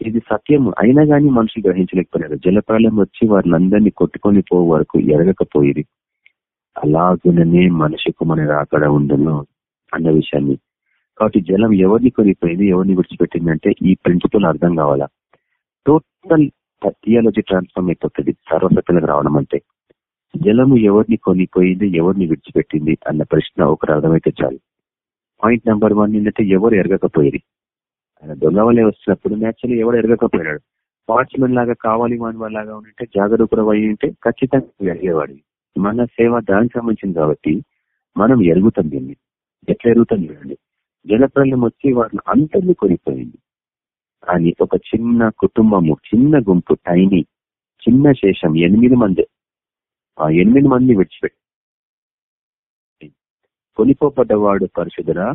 ఇది సత్యం. అయినా కానీ మనుషులు గ్రహించలేకపోయారు జలప్రలయం వచ్చి వాళ్ళందరినీ కొట్టుకొని పో వరకు ఎరగకపోయేది. అలాగుననే మనిషికు మన రాకడ ఉండను అన్న విషయాన్ని కాబట్టి జలం ఎవరిని కొనిపోయింది ఎవరిని విడిచిపెట్టిందంటే ఈ ప్రిన్సిపల్ అర్థం కావాలా? టోటల్ థియాలజీ ట్రాన్స్ఫార్మ్ అయిపోతుంది సర్వసత్తులకు రావడం అంటే. జలము ఎవరిని కొనిపోయింది ఎవరిని విడిచిపెట్టింది అన్న ప్రశ్న ఒకరు అర్థమైతే చాలు. పాయింట్ నెంబర్ వన్ ఏంటంటే ఎవరు ఎరగకపోయేది? ఆయన దొంగ వల్లే వస్తున్నప్పుడు న్యాచురల్ ఎవరు ఎరగకపోయాడు వాచ్మెన్ లాగా కావాలి మన లాగా ఉంటే జాగరూకుడు అయి ఉంటే ఖచ్చితంగా ఎరిగేవాడు. మన సేవ దానికి సంబంధించింది కాబట్టి మనం ఎరుగుతాం దీన్ని. ఎట్లా ఎరుగుతాం చూడండి. జలప్రలయం వచ్చి వారిని అందరినీ కొనిపోయింది. కానీ ఒక చిన్న కుటుంబము చిన్న గుంపు టైని చిన్న శేషం ఎనిమిది మంది. ఆ ఎనిమిది మంది విడిచిపెట్టి కొనిపోబడ్డవాడు పరిశుద్ధుడా?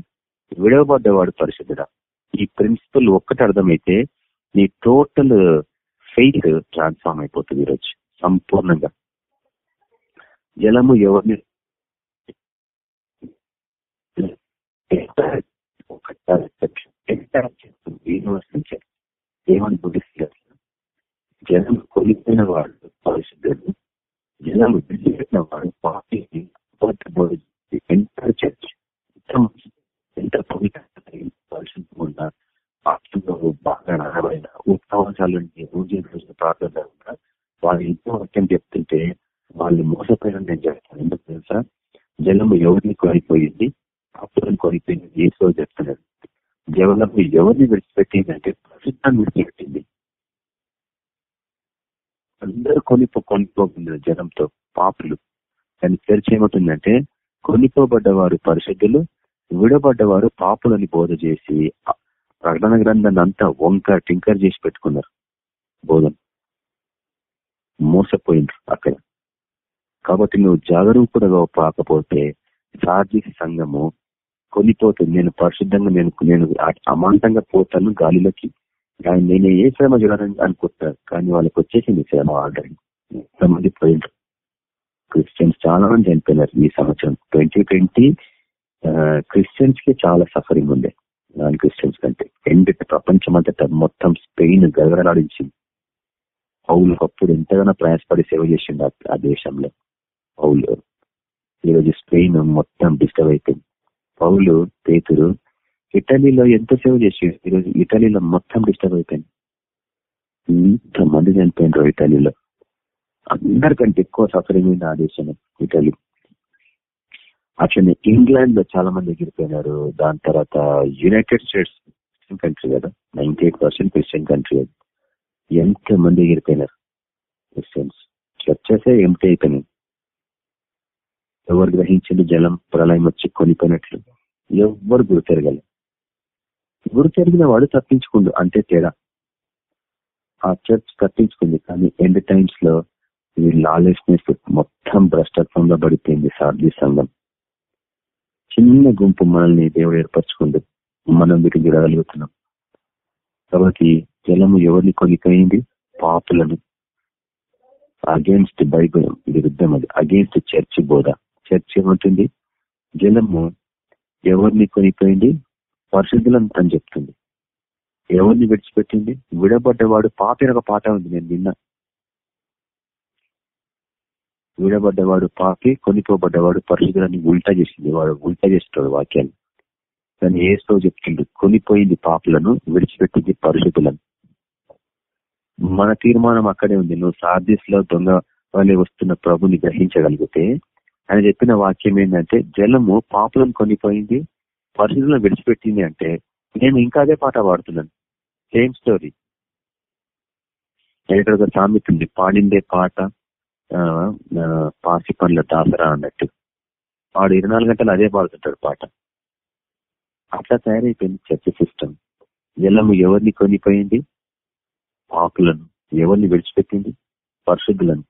విడవబడ్డవాడు పరిశుద్ధుడా? ఈ ప్రిన్సిపల్ ఒక్కటి అర్థమైతే నీ టోటల్ ఫెయిత్ ట్రాన్స్ఫార్మ్ అయిపోతుంది ఈరోజు సంపూర్ణంగా. జలము ఎవరిని యూనివర్సిటీ చెప్తుంది. ఏమని బుద్ధిస్తారు జనం కొలిపోయిన వాళ్ళు పరిశుద్ధుడు జనం విడిచిపెట్టిన వాడు పార్టీ ఎంటర్ చర్చ్. ఎంత పవిత్ర పరిశుద్ధంగా వాక్యంలో బాగా నడబడిన ఉపవాసాలు రోజు రోజు ప్రార్థన వాళ్ళు ఎంతో వాక్యం చెప్తుంటే వాళ్ళు మోసపోయిన నేను చెప్తాను. ఎందుకు తెలుసా? జలము ఎవరిని కోల్పోయింది అప్పులను కొనిపోయింది ఏసో చెప్తున్నారు. జలము ఎవరిని విడిచిపెట్టిందంటే ప్రసిద్ధాన్ని విడిచిపెట్టింది అందరూ కొనిపో కొనిపోతున్నారు జనంతో పాపులు. కానీ చర్చ కొనిపోబడ్డవారు పరిశుద్ధులు విడబడ్డవారు పాపులని బోధ చేసి ప్రకటన గ్రంథాన్ని అంతా వంక టింకర్ చేసి పెట్టుకున్నారు. బోధన. మోసపోయినారు అక్కడ. కాబట్టి నువ్వు జాగరూకుడుగా పాకపోతే సార్జీసి సంఘము కొనిపోతుంది నేను పరిశుద్ధంగా నేను నేను అమాంతంగా పోతాను గాలిలోకి. కానీ నేను ఏ శ్రమ చూడాలని అనుకుంటాను కానీ వాళ్ళకి వచ్చేసింది శ్రమ ఆల్రెడీ. ఎంతమంది పోయిండ్రు క్రిస్టియన్స్ చాలా మంది చనిపోయినారు ఈ సంవత్సరం. ట్వంటీ ట్వంటీ క్రిస్టియన్స్కి చాలా సఫరింగ్ ఉండే. నాన్ క్రిస్టియన్స్ కంటే ఎండ్ ప్రపంచం అంతటా మొత్తం స్పెయిన్ గగరలాడించింది పౌలు అప్పుడు ఎంతగానో ప్రయాసపడి సేవ చేసిండు ఆ దేశంలో. పౌలు ఈరోజు స్పెయిన్ మొత్తం డిస్టర్బ్ అయిపోయింది. పౌలు పేతురు ఇటలీలో ఎంత సేవ చేసి ఈరోజు ఇటలీలో మొత్తం డిస్టర్బ్ అయిపోయింది. ఇంతమంది చనిపోయినారు ఇటలీలో. అందరికంటే ఎక్కువ సఫరింగ్ అయిన ఆ దేశం ఇటలీ. అట్లనే ఇంగ్లాండ్లో చాలా మంది ఎగిరిపోయినారు. దాని తర్వాత యునైటెడ్ స్టేట్స్ క్రిస్టియన్ కంట్రీ కదా. Ninety eight percent Christian country అది. ఎంత మంది ఎగిరిపోయినారు క్రిస్టియన్స్ చర్చసే ఎంటీ అయిపోయినాయి. ఎవరు గ్రహించండి జలం ప్రళయం వచ్చి కొనిపోయినట్లు ఎవరు గురితెరగలే. గురితెరిగిన వాడు తప్పించుకుండు అంతే తేడా. ఆ చర్చ్ తప్పించుకుంది కానీ ఎండ్ టైమ్స్లో ఈ లాలెస్నెస్ మొత్తం భ్రష్టత్వంలో పడిపోయింది సార్జీ సంఘం. చిన్న గుంపు మనల్ని దేవుడు ఏర్పరచుకుంది మనం వీటిని చూడగలుగుతున్నాం కాబట్టి జలము ఎవరిని కొనిపోయింది? పాపులను. అగేన్స్ట్ బైబుల్ విరుద్ధం అది. అగేన్స్ట్ చర్చి బోధ. చర్చ్ ఏమంటుంది జలము ఎవరిని కొనిపోయింది? పరిశుద్ధులను అని చెప్తుంది. ఎవరిని విడిచిపెట్టింది? విడబడ్డవాడు పాపిన ఒక పాట ఉంది నేను విన్నా. విడబడ్డవాడు పాపి కొనిపోబడ్డవాడు పరిశుద్ధులని ఉల్టా చేసింది. వాడు ఉల్టా చేస్తున్నాడు వాక్యాన్ని. దాన్ని ఏస్తో చెప్తుంది కొనిపోయింది పాపులను విడిచిపెట్టింది పరిశుద్ధులను. మన తీర్మానం అక్కడే ఉంది. నువ్వు సార్దిస్లో దొంగ వాళ్ళే వస్తున్న ప్రభుని గ్రహించగలిగితే ఆయన చెప్పిన వాక్యం ఏంటంటే జలము పాపులను కొనిపోయింది పరిశుద్ధులను విడిచిపెట్టింది అంటే నేను ఇంకా అదే పాట పాడుతున్నాను. సేమ్ స్టోరీ ఎక్కడ ఒక సామెత ఉంది పాడిందే పాట పాసి పనుల దాసరా అన్నట్టు. వాడు ఇరవై గంటలు అదే పాడుతుంటాడు పాట. అట్లా తయారైపోయింది చర్చ సిస్టమ్ జలము ఎవరిని కొనిపోయింది? పాకులను ఎవరిని విడిచిపెట్టింది? పరిశుద్ధులను.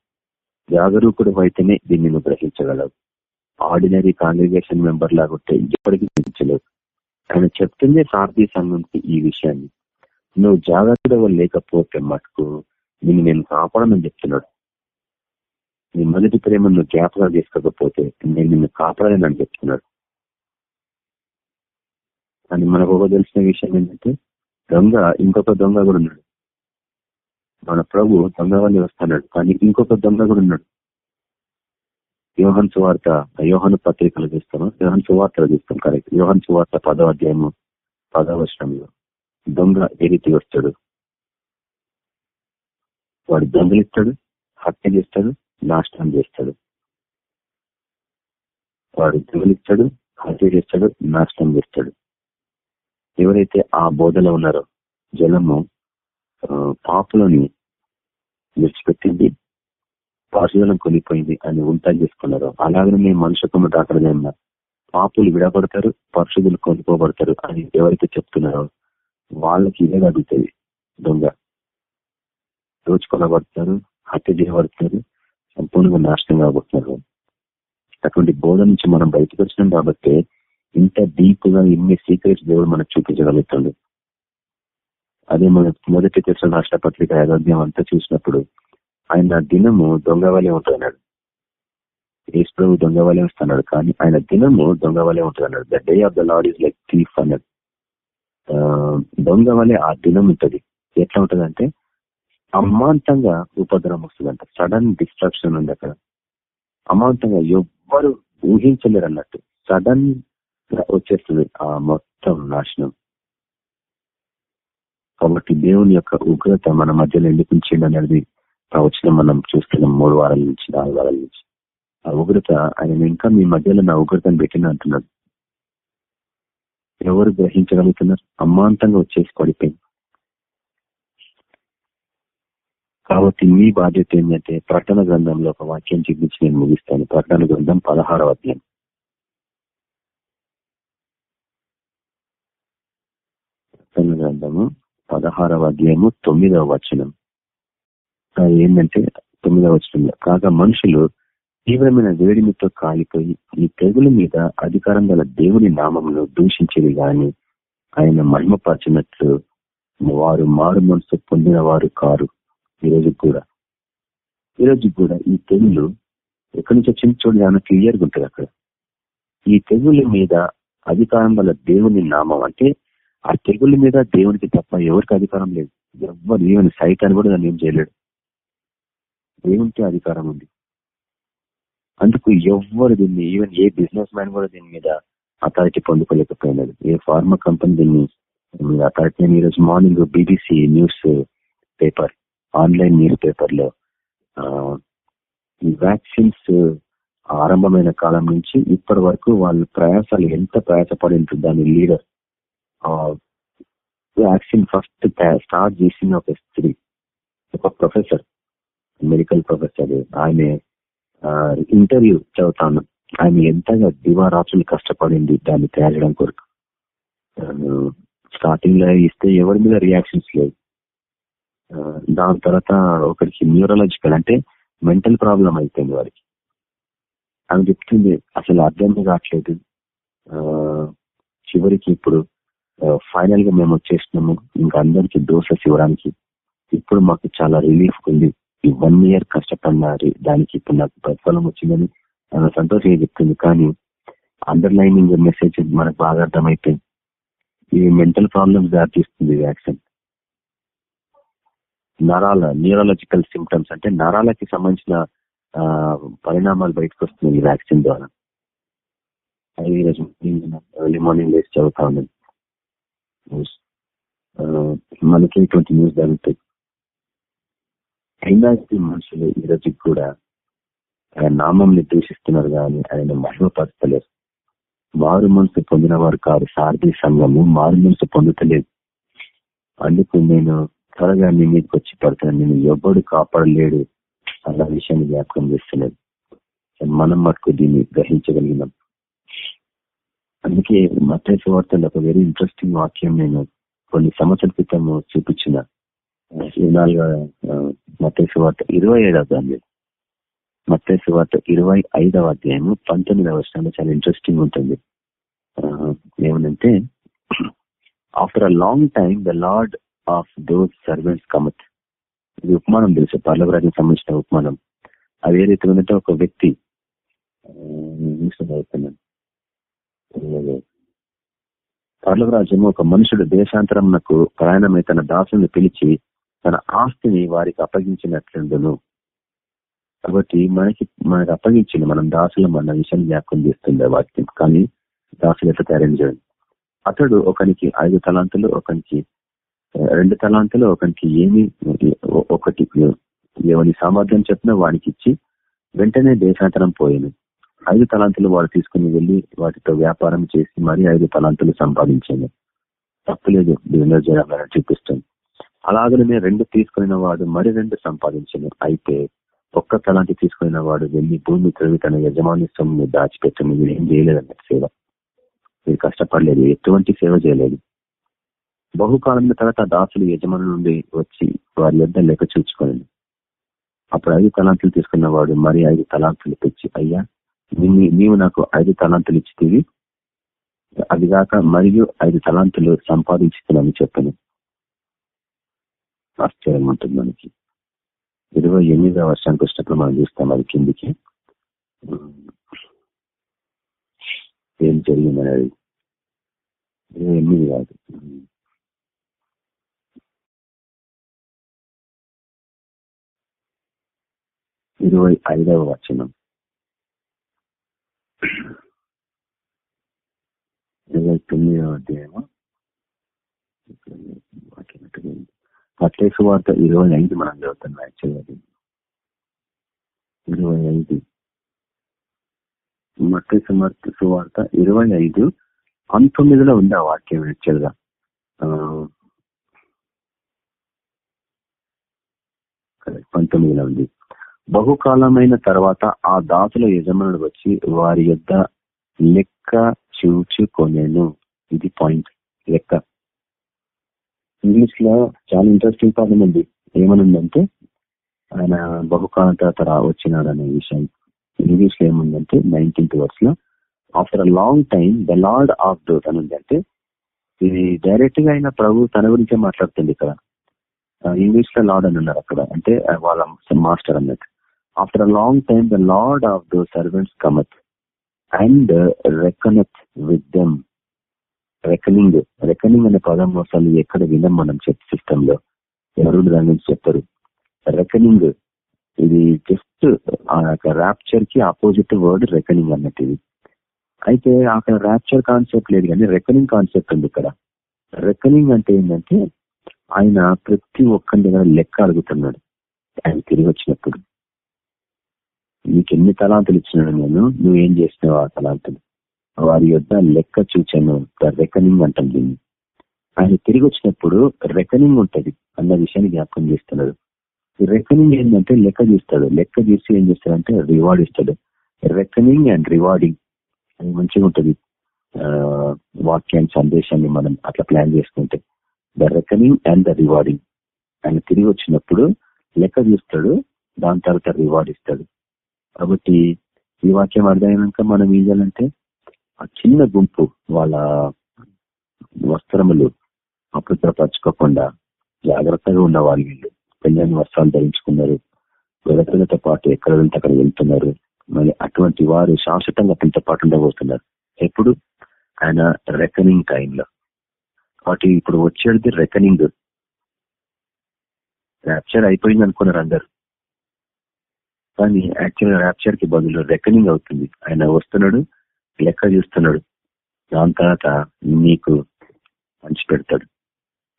జాగరూకుడు అయితేనే దీన్ని నువ్వు గ్రహించగలవు ఆర్డినరీ కాంగ్రిగేషన్ మెంబర్ లాగుంటే ఎప్పటికీ గ్రహించలేవు. ఆయన చెప్తుందే సార్థి సంఘంకి ఈ విషయాన్ని. నువ్వు జాగ్రత్తగా లేకపోతే మటుకు నిన్ను నేను కాపాడమని చెప్తున్నాడు. నీ మొదటి ప్రేమ నువ్వు జ్ఞాపకాలు చేసుకోకపోతే నేను నిన్ను కాపాడలేనని చెప్తున్నాడు. కానీ మనకు ఒక తెలిసిన విషయం ఏంటంటే దొంగ ఇంకొక దొంగ కూడా ఉన్నాడు. మన ప్రభు దొంగ వస్తున్నాడు కానీ ఇంకొక దొంగ కూడా ఉన్నాడు. యోహన్ సువార్త యోహన్ పత్రికలు చూస్తాము? యోహన్ సువార్తలు చూస్తాం కరెక్ట్. యోహన్ సువార్త పదవ అధ్యాయము పదవ వర్షంలో దొంగ ఏ రీతి వస్తాడు? వాడు దొంగలిస్తాడు హత్య చేస్తాడు నాశనం చేస్తాడు. వాడు దొంగలిస్తాడు హత్య చేస్తాడు నాశనం చేస్తాడు. ఎవరైతే ఆ బోధలో ఉన్నారో జలము ఆ, పాపులని విడిచిపెట్టింది. పార్శ్వజలం కొనిపోయింది అని ఉంటా చేసుకున్నారు. అలాగనే మేము మనుషులకు దాకడదన్నా పాపులు విడబడతారు పరిశుద్ధులు కొనుక్కోబడతారు అని ఎవరైతే చెప్తున్నారో వాళ్ళకి ఇదే అడుగుతుంది దొంగ. దోచుకొనబడతారు హత్య చేయబడతారు సంపూర్ణంగా నాశనం కాబోతున్నారు. అటువంటి బోధ నుంచి మనం బయటకు వచ్చినాం కాబట్టి ఇంత డీప్గా ఇన్ని సీక్రెట్స్ దేవుడు మనకు చూపించగలుగుతాడు. అదే మన మొదటి తెచ్చిన రాష్ట్ర పత్రిక అయోధ్యం అంతా చూసినప్పుడు ఆయన దినము దొంగవలే ఉంటున్నాడు యేసు ప్రభు దొంగ వస్తున్నాడు. కానీ ఆయన దినము దొంగవలే ఉంటుందన్నాడు. ఉంటున్నాడు the day of the Lord is like thief అన్నాడు. ఆ, ఆ దినం ఉంటుంది. ఎట్లా ఉంటుందంటే అమాంతంగా ఉపద్రవం వస్తుందంట. సడన్ డిస్ట్రక్షన్ ఉంది అక్కడ. అమాంతంగా ఎవ్వరు ఊహించలేరు అన్నట్టు సడన్ వచ్చేస్తుంది ఆ మొత్తం నాశనం. కాబట్టి దేవుని యొక్క ఉగ్రత మన మధ్యలో ఎందుకు ఉంచిండు అనేది ప్రవచనం మనం చూస్తున్నాం మూడు వారాల నుంచి నాలుగు వారాల నుంచి. ఆ ఉగ్రత ఆయన ఇంకా మీ మధ్యలో నా ఉగ్రతను పెట్టిన అంటున్నాడు. ఎవరు గ్రహించగలుగుతున్నారు? అమాంతంగా వచ్చేసి పడిపోయింది. కాబట్టి మీ బాధ్యత ఏంటంటే ప్రకటన గ్రంథంలో ఒక వాక్యం చూపించి నేను ముగిస్తాను. ప్రకటన గ్రంథం పదహారవ అధ్యాయం. ప్రకటన గ్రంథము పదహారవ అధ్యాయము తొమ్మిదవ వచనం. అది ఏంటంటే తొమ్మిదవ వచనంలో కాగా మనుషులు తీవ్రమైన వేడిమితో కాలిపోయి ఈ తెగుల మీద అధికారం గల దేవుని నామమును దూషించేది గాని ఆయన మహిమపరచినట్లు వారు మారు మనసు పొందిన వారు కారు. ఈ రోజు కూడా. ఈ కూడా ఈ తెగులు ఎక్కడి నుంచి వచ్చింది చూడండి ఏమైనా క్లియర్గా ఉంటుంది అక్కడ. ఈ తెగుల మీద అధికారం గల దేవుని నామం అంటే ఆ తెగుళ్ళ మీద దేవునికి తప్ప ఎవరికి అధికారం లేదు. ఎవరు ఈవెన్ సైతాన్ని కూడా దాన్ని ఏం చేయలేడు. దేవునికి అధికారం ఉంది. అందుకు ఎవ్వరు దీన్ని ఈవెన్ ఏ బిజినెస్ మ్యాన్ కూడా దీని మీద అథారిటీ పొందుకోలేకపోయినాడు. ఏ ఫార్మా కంపెనీ దీన్ని అథారిటీ నేను ఈరోజు morning BBC news paper online news పేపర్లో వ్యాక్సిన్స్ ఆరంభమైన కాలం నుంచి ఇప్పటి వరకు వాళ్ళ ప్రయాసాలు ఎంత ప్రయాసపడి ఉంటుంది దాని లీడర్. వ్యాక్సిన్ ఫస్ట్ స్టార్ట్ చేసిన ఒక స్త్రీ ఒక ప్రొఫెసర్ మెడికల్ ప్రొఫెసర్. ఆమె ఇంటర్వ్యూ చదువుతాను. ఆమె ఎంతగా దివారాత్రులు కష్టపడింది దాన్ని తయారు చేయడం కొరకు. స్టార్టింగ్లో ఇస్తే ఎవరి మీద రియాక్షన్స్ లేవు. దాని తర్వాత ఒకరికి న్యూరలాజికల్ అంటే మెంటల్ ప్రాబ్లం అయిపోయింది వారికి. ఆమె చెప్తుంది అసలు అర్థమే కావట్లేదు. చివరికి ఇప్పుడు Uh, ఫైనల్గా మేము వచ్చేసినాము. ఇంకా అందరికి డోసెస్ ఇవ్వడానికి. ఇప్పుడు మాకు చాలా రిలీఫ్ ఉంది. ఈ వన్ ఇయర్ కష్టపడిన దానికి ఇప్పుడు నాకు ప్రతిఫలం వచ్చిందని ఆమె సంతోషంగా చెప్తుంది. కానీ అండర్లైనింగ్ మెసేజ్ మనకు బాగా అర్థమైపోయింది ఈ మెంటల్ ప్రాబ్లమ్స్ దారితీస్తుంది వ్యాక్సిన్ నరాల న్యూరాలజికల్ సిమ్టమ్స్ అంటే నరాలకి సంబంధించిన పరిణామాలు బయటకు వస్తున్నాయి ఈ వ్యాక్సిన్ ద్వారా. అది ఈరోజు ఎర్లీ మార్నింగ్ లేచి చదువుతా ఉన్నాను. న్యూస్ uh, మనకి ఇటువంటి న్యూస్ జరుగుతాయి అయినా మనుషులు ఈ కూడా ఆయన నామంని దూషిస్తున్నారు కానీ ఆయన మహిమపరచలేరు మారు మనసు పొందిన వారు కాదు సారథి సంఘము మారు మనసు పొందుతలేదు. అందుకు నేను త్వరగా నీ మీదకి వచ్చి పడుతున్నాను నేను ఎవ్వడు కాపాడలేడు అన్న విషయాన్ని జ్ఞాపకం చేస్తున్నాను. మనం మటుకు దీన్ని గ్రహించగలిగినాం. అందుకే మత్స్య వార్తలు ఒక వెరీ ఇంట్రెస్టింగ్ వాక్యం నేను కొన్ని సంవత్సరాల క్రితం చూపించిన. ఇరవై నాలుగో మత్స్య వార్త ఇరవై ఏడవ దాన్ని మత్స్య వార్త ఇరవై ఐదవ అధ్యాయము పంతొమ్మిదవ వర్షంలో చాలా ఇంట్రెస్టింగ్ ఉంటుంది. ఏమనంటే after a long time the lord of those servants cometh ఇది ఉపమానం తెలుసు పర్లవరాజుకి సంబంధించిన ఉపమానం. అది ఏ రీతి ఒక వ్యక్తి చదువుతున్నాను న్యూస్లో చదువుతున్నాను. ఒక మనుషుడు దేశాంతరమునకు ప్రయాణమై తన దాసుని పిలిచి తన ఆస్తిని వారికి అప్పగించినట్లుండును. కాబట్టి మనకి మనకి అప్పగించింది మనం దాసులం మన విషయం జ్ఞాపకం చేస్తుంది వాక్యం. కానీ దాసులు ఎట్లా తయారు అతడు ఒకనికి ఐదు తలాంతులు ఒకనికి రెండు తలాంతులు ఒకనికి ఏమి ఒకటి ఎవరి సామర్థ్యం చెప్పినా వానికి ఇచ్చి వెంటనే దేశాంతరం పోయాను. ఐదు తలాంతులు వాడు తీసుకుని వెళ్ళి వాటితో వ్యాపారం చేసి మరి ఐదు తలాంతులు సంపాదించాను. తప్పులేదు దేవుని జనాలను చూపిస్తాను అలాగనే రెండు తీసుకున్న వాడు మరి రెండు సంపాదించాను. అయితే ఒక్క తలాంతి తీసుకున్న వాడు వెళ్ళి భూమి తిరిగి తన యజమానిత్వం దాచిపెట్టను మీరు ఏం చేయలేదన్నట్టు సేవ. మీరు కష్టపడలేదు ఎటువంటి సేవ చేయలేదు. బహుకాలం తర్వాత దాసులు యజమాని నుండి వచ్చి వారి యొద్ద లెక్క చూచుకోండి అప్పుడు ఐదు తలాంతులు తీసుకున్న వాడు మరి ఐదు తలాంతులు తెచ్చి అయ్యా నీవు నాకు ఐదు తలాంతులు ఇచ్చితివి. అది కాక మరియు ఐదు తలాంతులు సంపాదించుతున్నాను చెప్పను. ఆశ్చర్యం ఉంటుంది మనకి. ఇరవై ఎనిమిదవ వర్షానికి వచ్చినప్పుడు మనం చూస్తాం అది కిందికి. ఏం జరిగిందనేది. ఇరవై ఎనిమిది కాదు. ఇరవై ఐదవ వచనం. ఇరవై తొమ్మిదవ అధ్యాయమా అట్లేసు వార్త ఇరవై ఐదు మనం చదువుతున్నాం యాక్చువల్గా ఇరవై ఐదు. మట్టి సువార్త ఇరవై ఐదు. పంతొమ్మిదిలో ఉంది ఆ వాక్యం యాక్చువల్గా పంతొమ్మిదిలో ఉంది. బహుకాలమైన తర్వాత ఆ దాసుల యజమానుడు వచ్చి వారి యొద్ లెక్క చూచుకొనేను. ఇది పాయింట్ లెక్క. ఇంగ్లీష్లో చాలా ఇంట్రెస్టింగ్ పదం ఉంది ఏమనుందంటే ఆయన బహుకాలం తర్వాత వచ్చినాడు అనే విషయం. ఇంగ్లీష్లో ఏముందంటే nineteenth వర్స్లో after a long time the lord of doth అని ఉందంటే ఇది డైరెక్ట్గా అయిన ప్రభు తన గురించే మాట్లాడుతుంది ఇక్కడ. ఇంగ్లీష్లో లార్డ్ అని ఉన్నారు అక్కడ. అంటే వాళ్ళ మాస్టర్ అన్నట్టు. After a long time the lord of those servants cometh and reckoneth with them reckoning reckoning అనే పదం అసలు ఎక్కడ వినం మనం చెప్ సిస్టమ్లో ఎవరు దాని నుంచి చెప్పరు. రెకనింగ్ ఇది జస్ట్ ఆ యొక్క ర్యాప్చర్కి ఆపోజిట్ వర్డ్ రెకనింగ్ అన్నట్టు ఇది. అయితే అక్కడ ర్యాప్చర్ కాన్సెప్ట్ లేదు కానీ రెకనింగ్ కాన్సెప్ట్ ఉంది ఇక్కడ. రెకనింగ్ అంటే ఏంటంటే ఆయన ప్రతి ఒక్కరి దగ్గర లెక్క అడుగుతున్నాడు. ఆయన తిరిగి వచ్చినప్పుడు. నీకు ఎన్ని తలాంతులు ఇచ్చినాడు నేను నువ్వేం చేసినావు ఆ తలాంతులు. వారి యొక్క లెక్క చూచాను రెకనింగ్ అంటాం దీన్ని. ఆయన తిరిగి వచ్చినప్పుడు రెకనింగ్ ఉంటది అన్న విషయాన్ని జ్ఞాపకం చేస్తున్నాడు. రెకనింగ్ ఏంటంటే లెక్క చూస్తాడు. లెక్క చూసి ఏం చేస్తాడంటే రివార్డ్ ఇస్తాడు. రెకనింగ్ అండ్ రివార్డింగ్ అది మంచిగా ఉంటది. వాక్యాన్ని సందేశాన్ని మనం అట్లా ప్లాన్ చేసుకుంటే. The reckoning and the rewarding. ఆయన తిరిగి వచ్చినప్పుడు లెక్క చూస్తాడు దాని తర్వాత రివార్డ్ ఇస్తాడు. కాబట్టి ఈ వాక్యం అర్థమైనాక మనం ఏం చేయాలంటే ఆ చిన్న గుంపు వాళ్ళ వస్త్రములు అపృతపరచుకోకుండా జాగ్రత్తగా ఉన్న వాళ్ళు వీళ్ళు. పెళ్ళని వస్త్రాలు ధరించుకున్నారు. వెలకలతో పాటు ఎక్కడ వెళ్తే అక్కడ వెళ్తున్నారు. మరి అటువంటి వారు శాశ్వతంగా అతనితో పాటు ఉండబోతున్నారు. ఎప్పుడు? ఆయన రెకనింగ్ టైంలో కాబట్టి ఇప్పుడు వచ్చేది రెకనింగ్ ర్యాప్చర్ అయిపోయింది అనుకున్నారు అందరు. కానీ యాక్చువల్ ర్యాప్చర్కి బదులు రెకనింగ్ అవుతుంది. ఆయన వస్తున్నాడు లెక్క చూస్తున్నాడు. దాని తర్వాత నీకు పంచి పెడతాడు.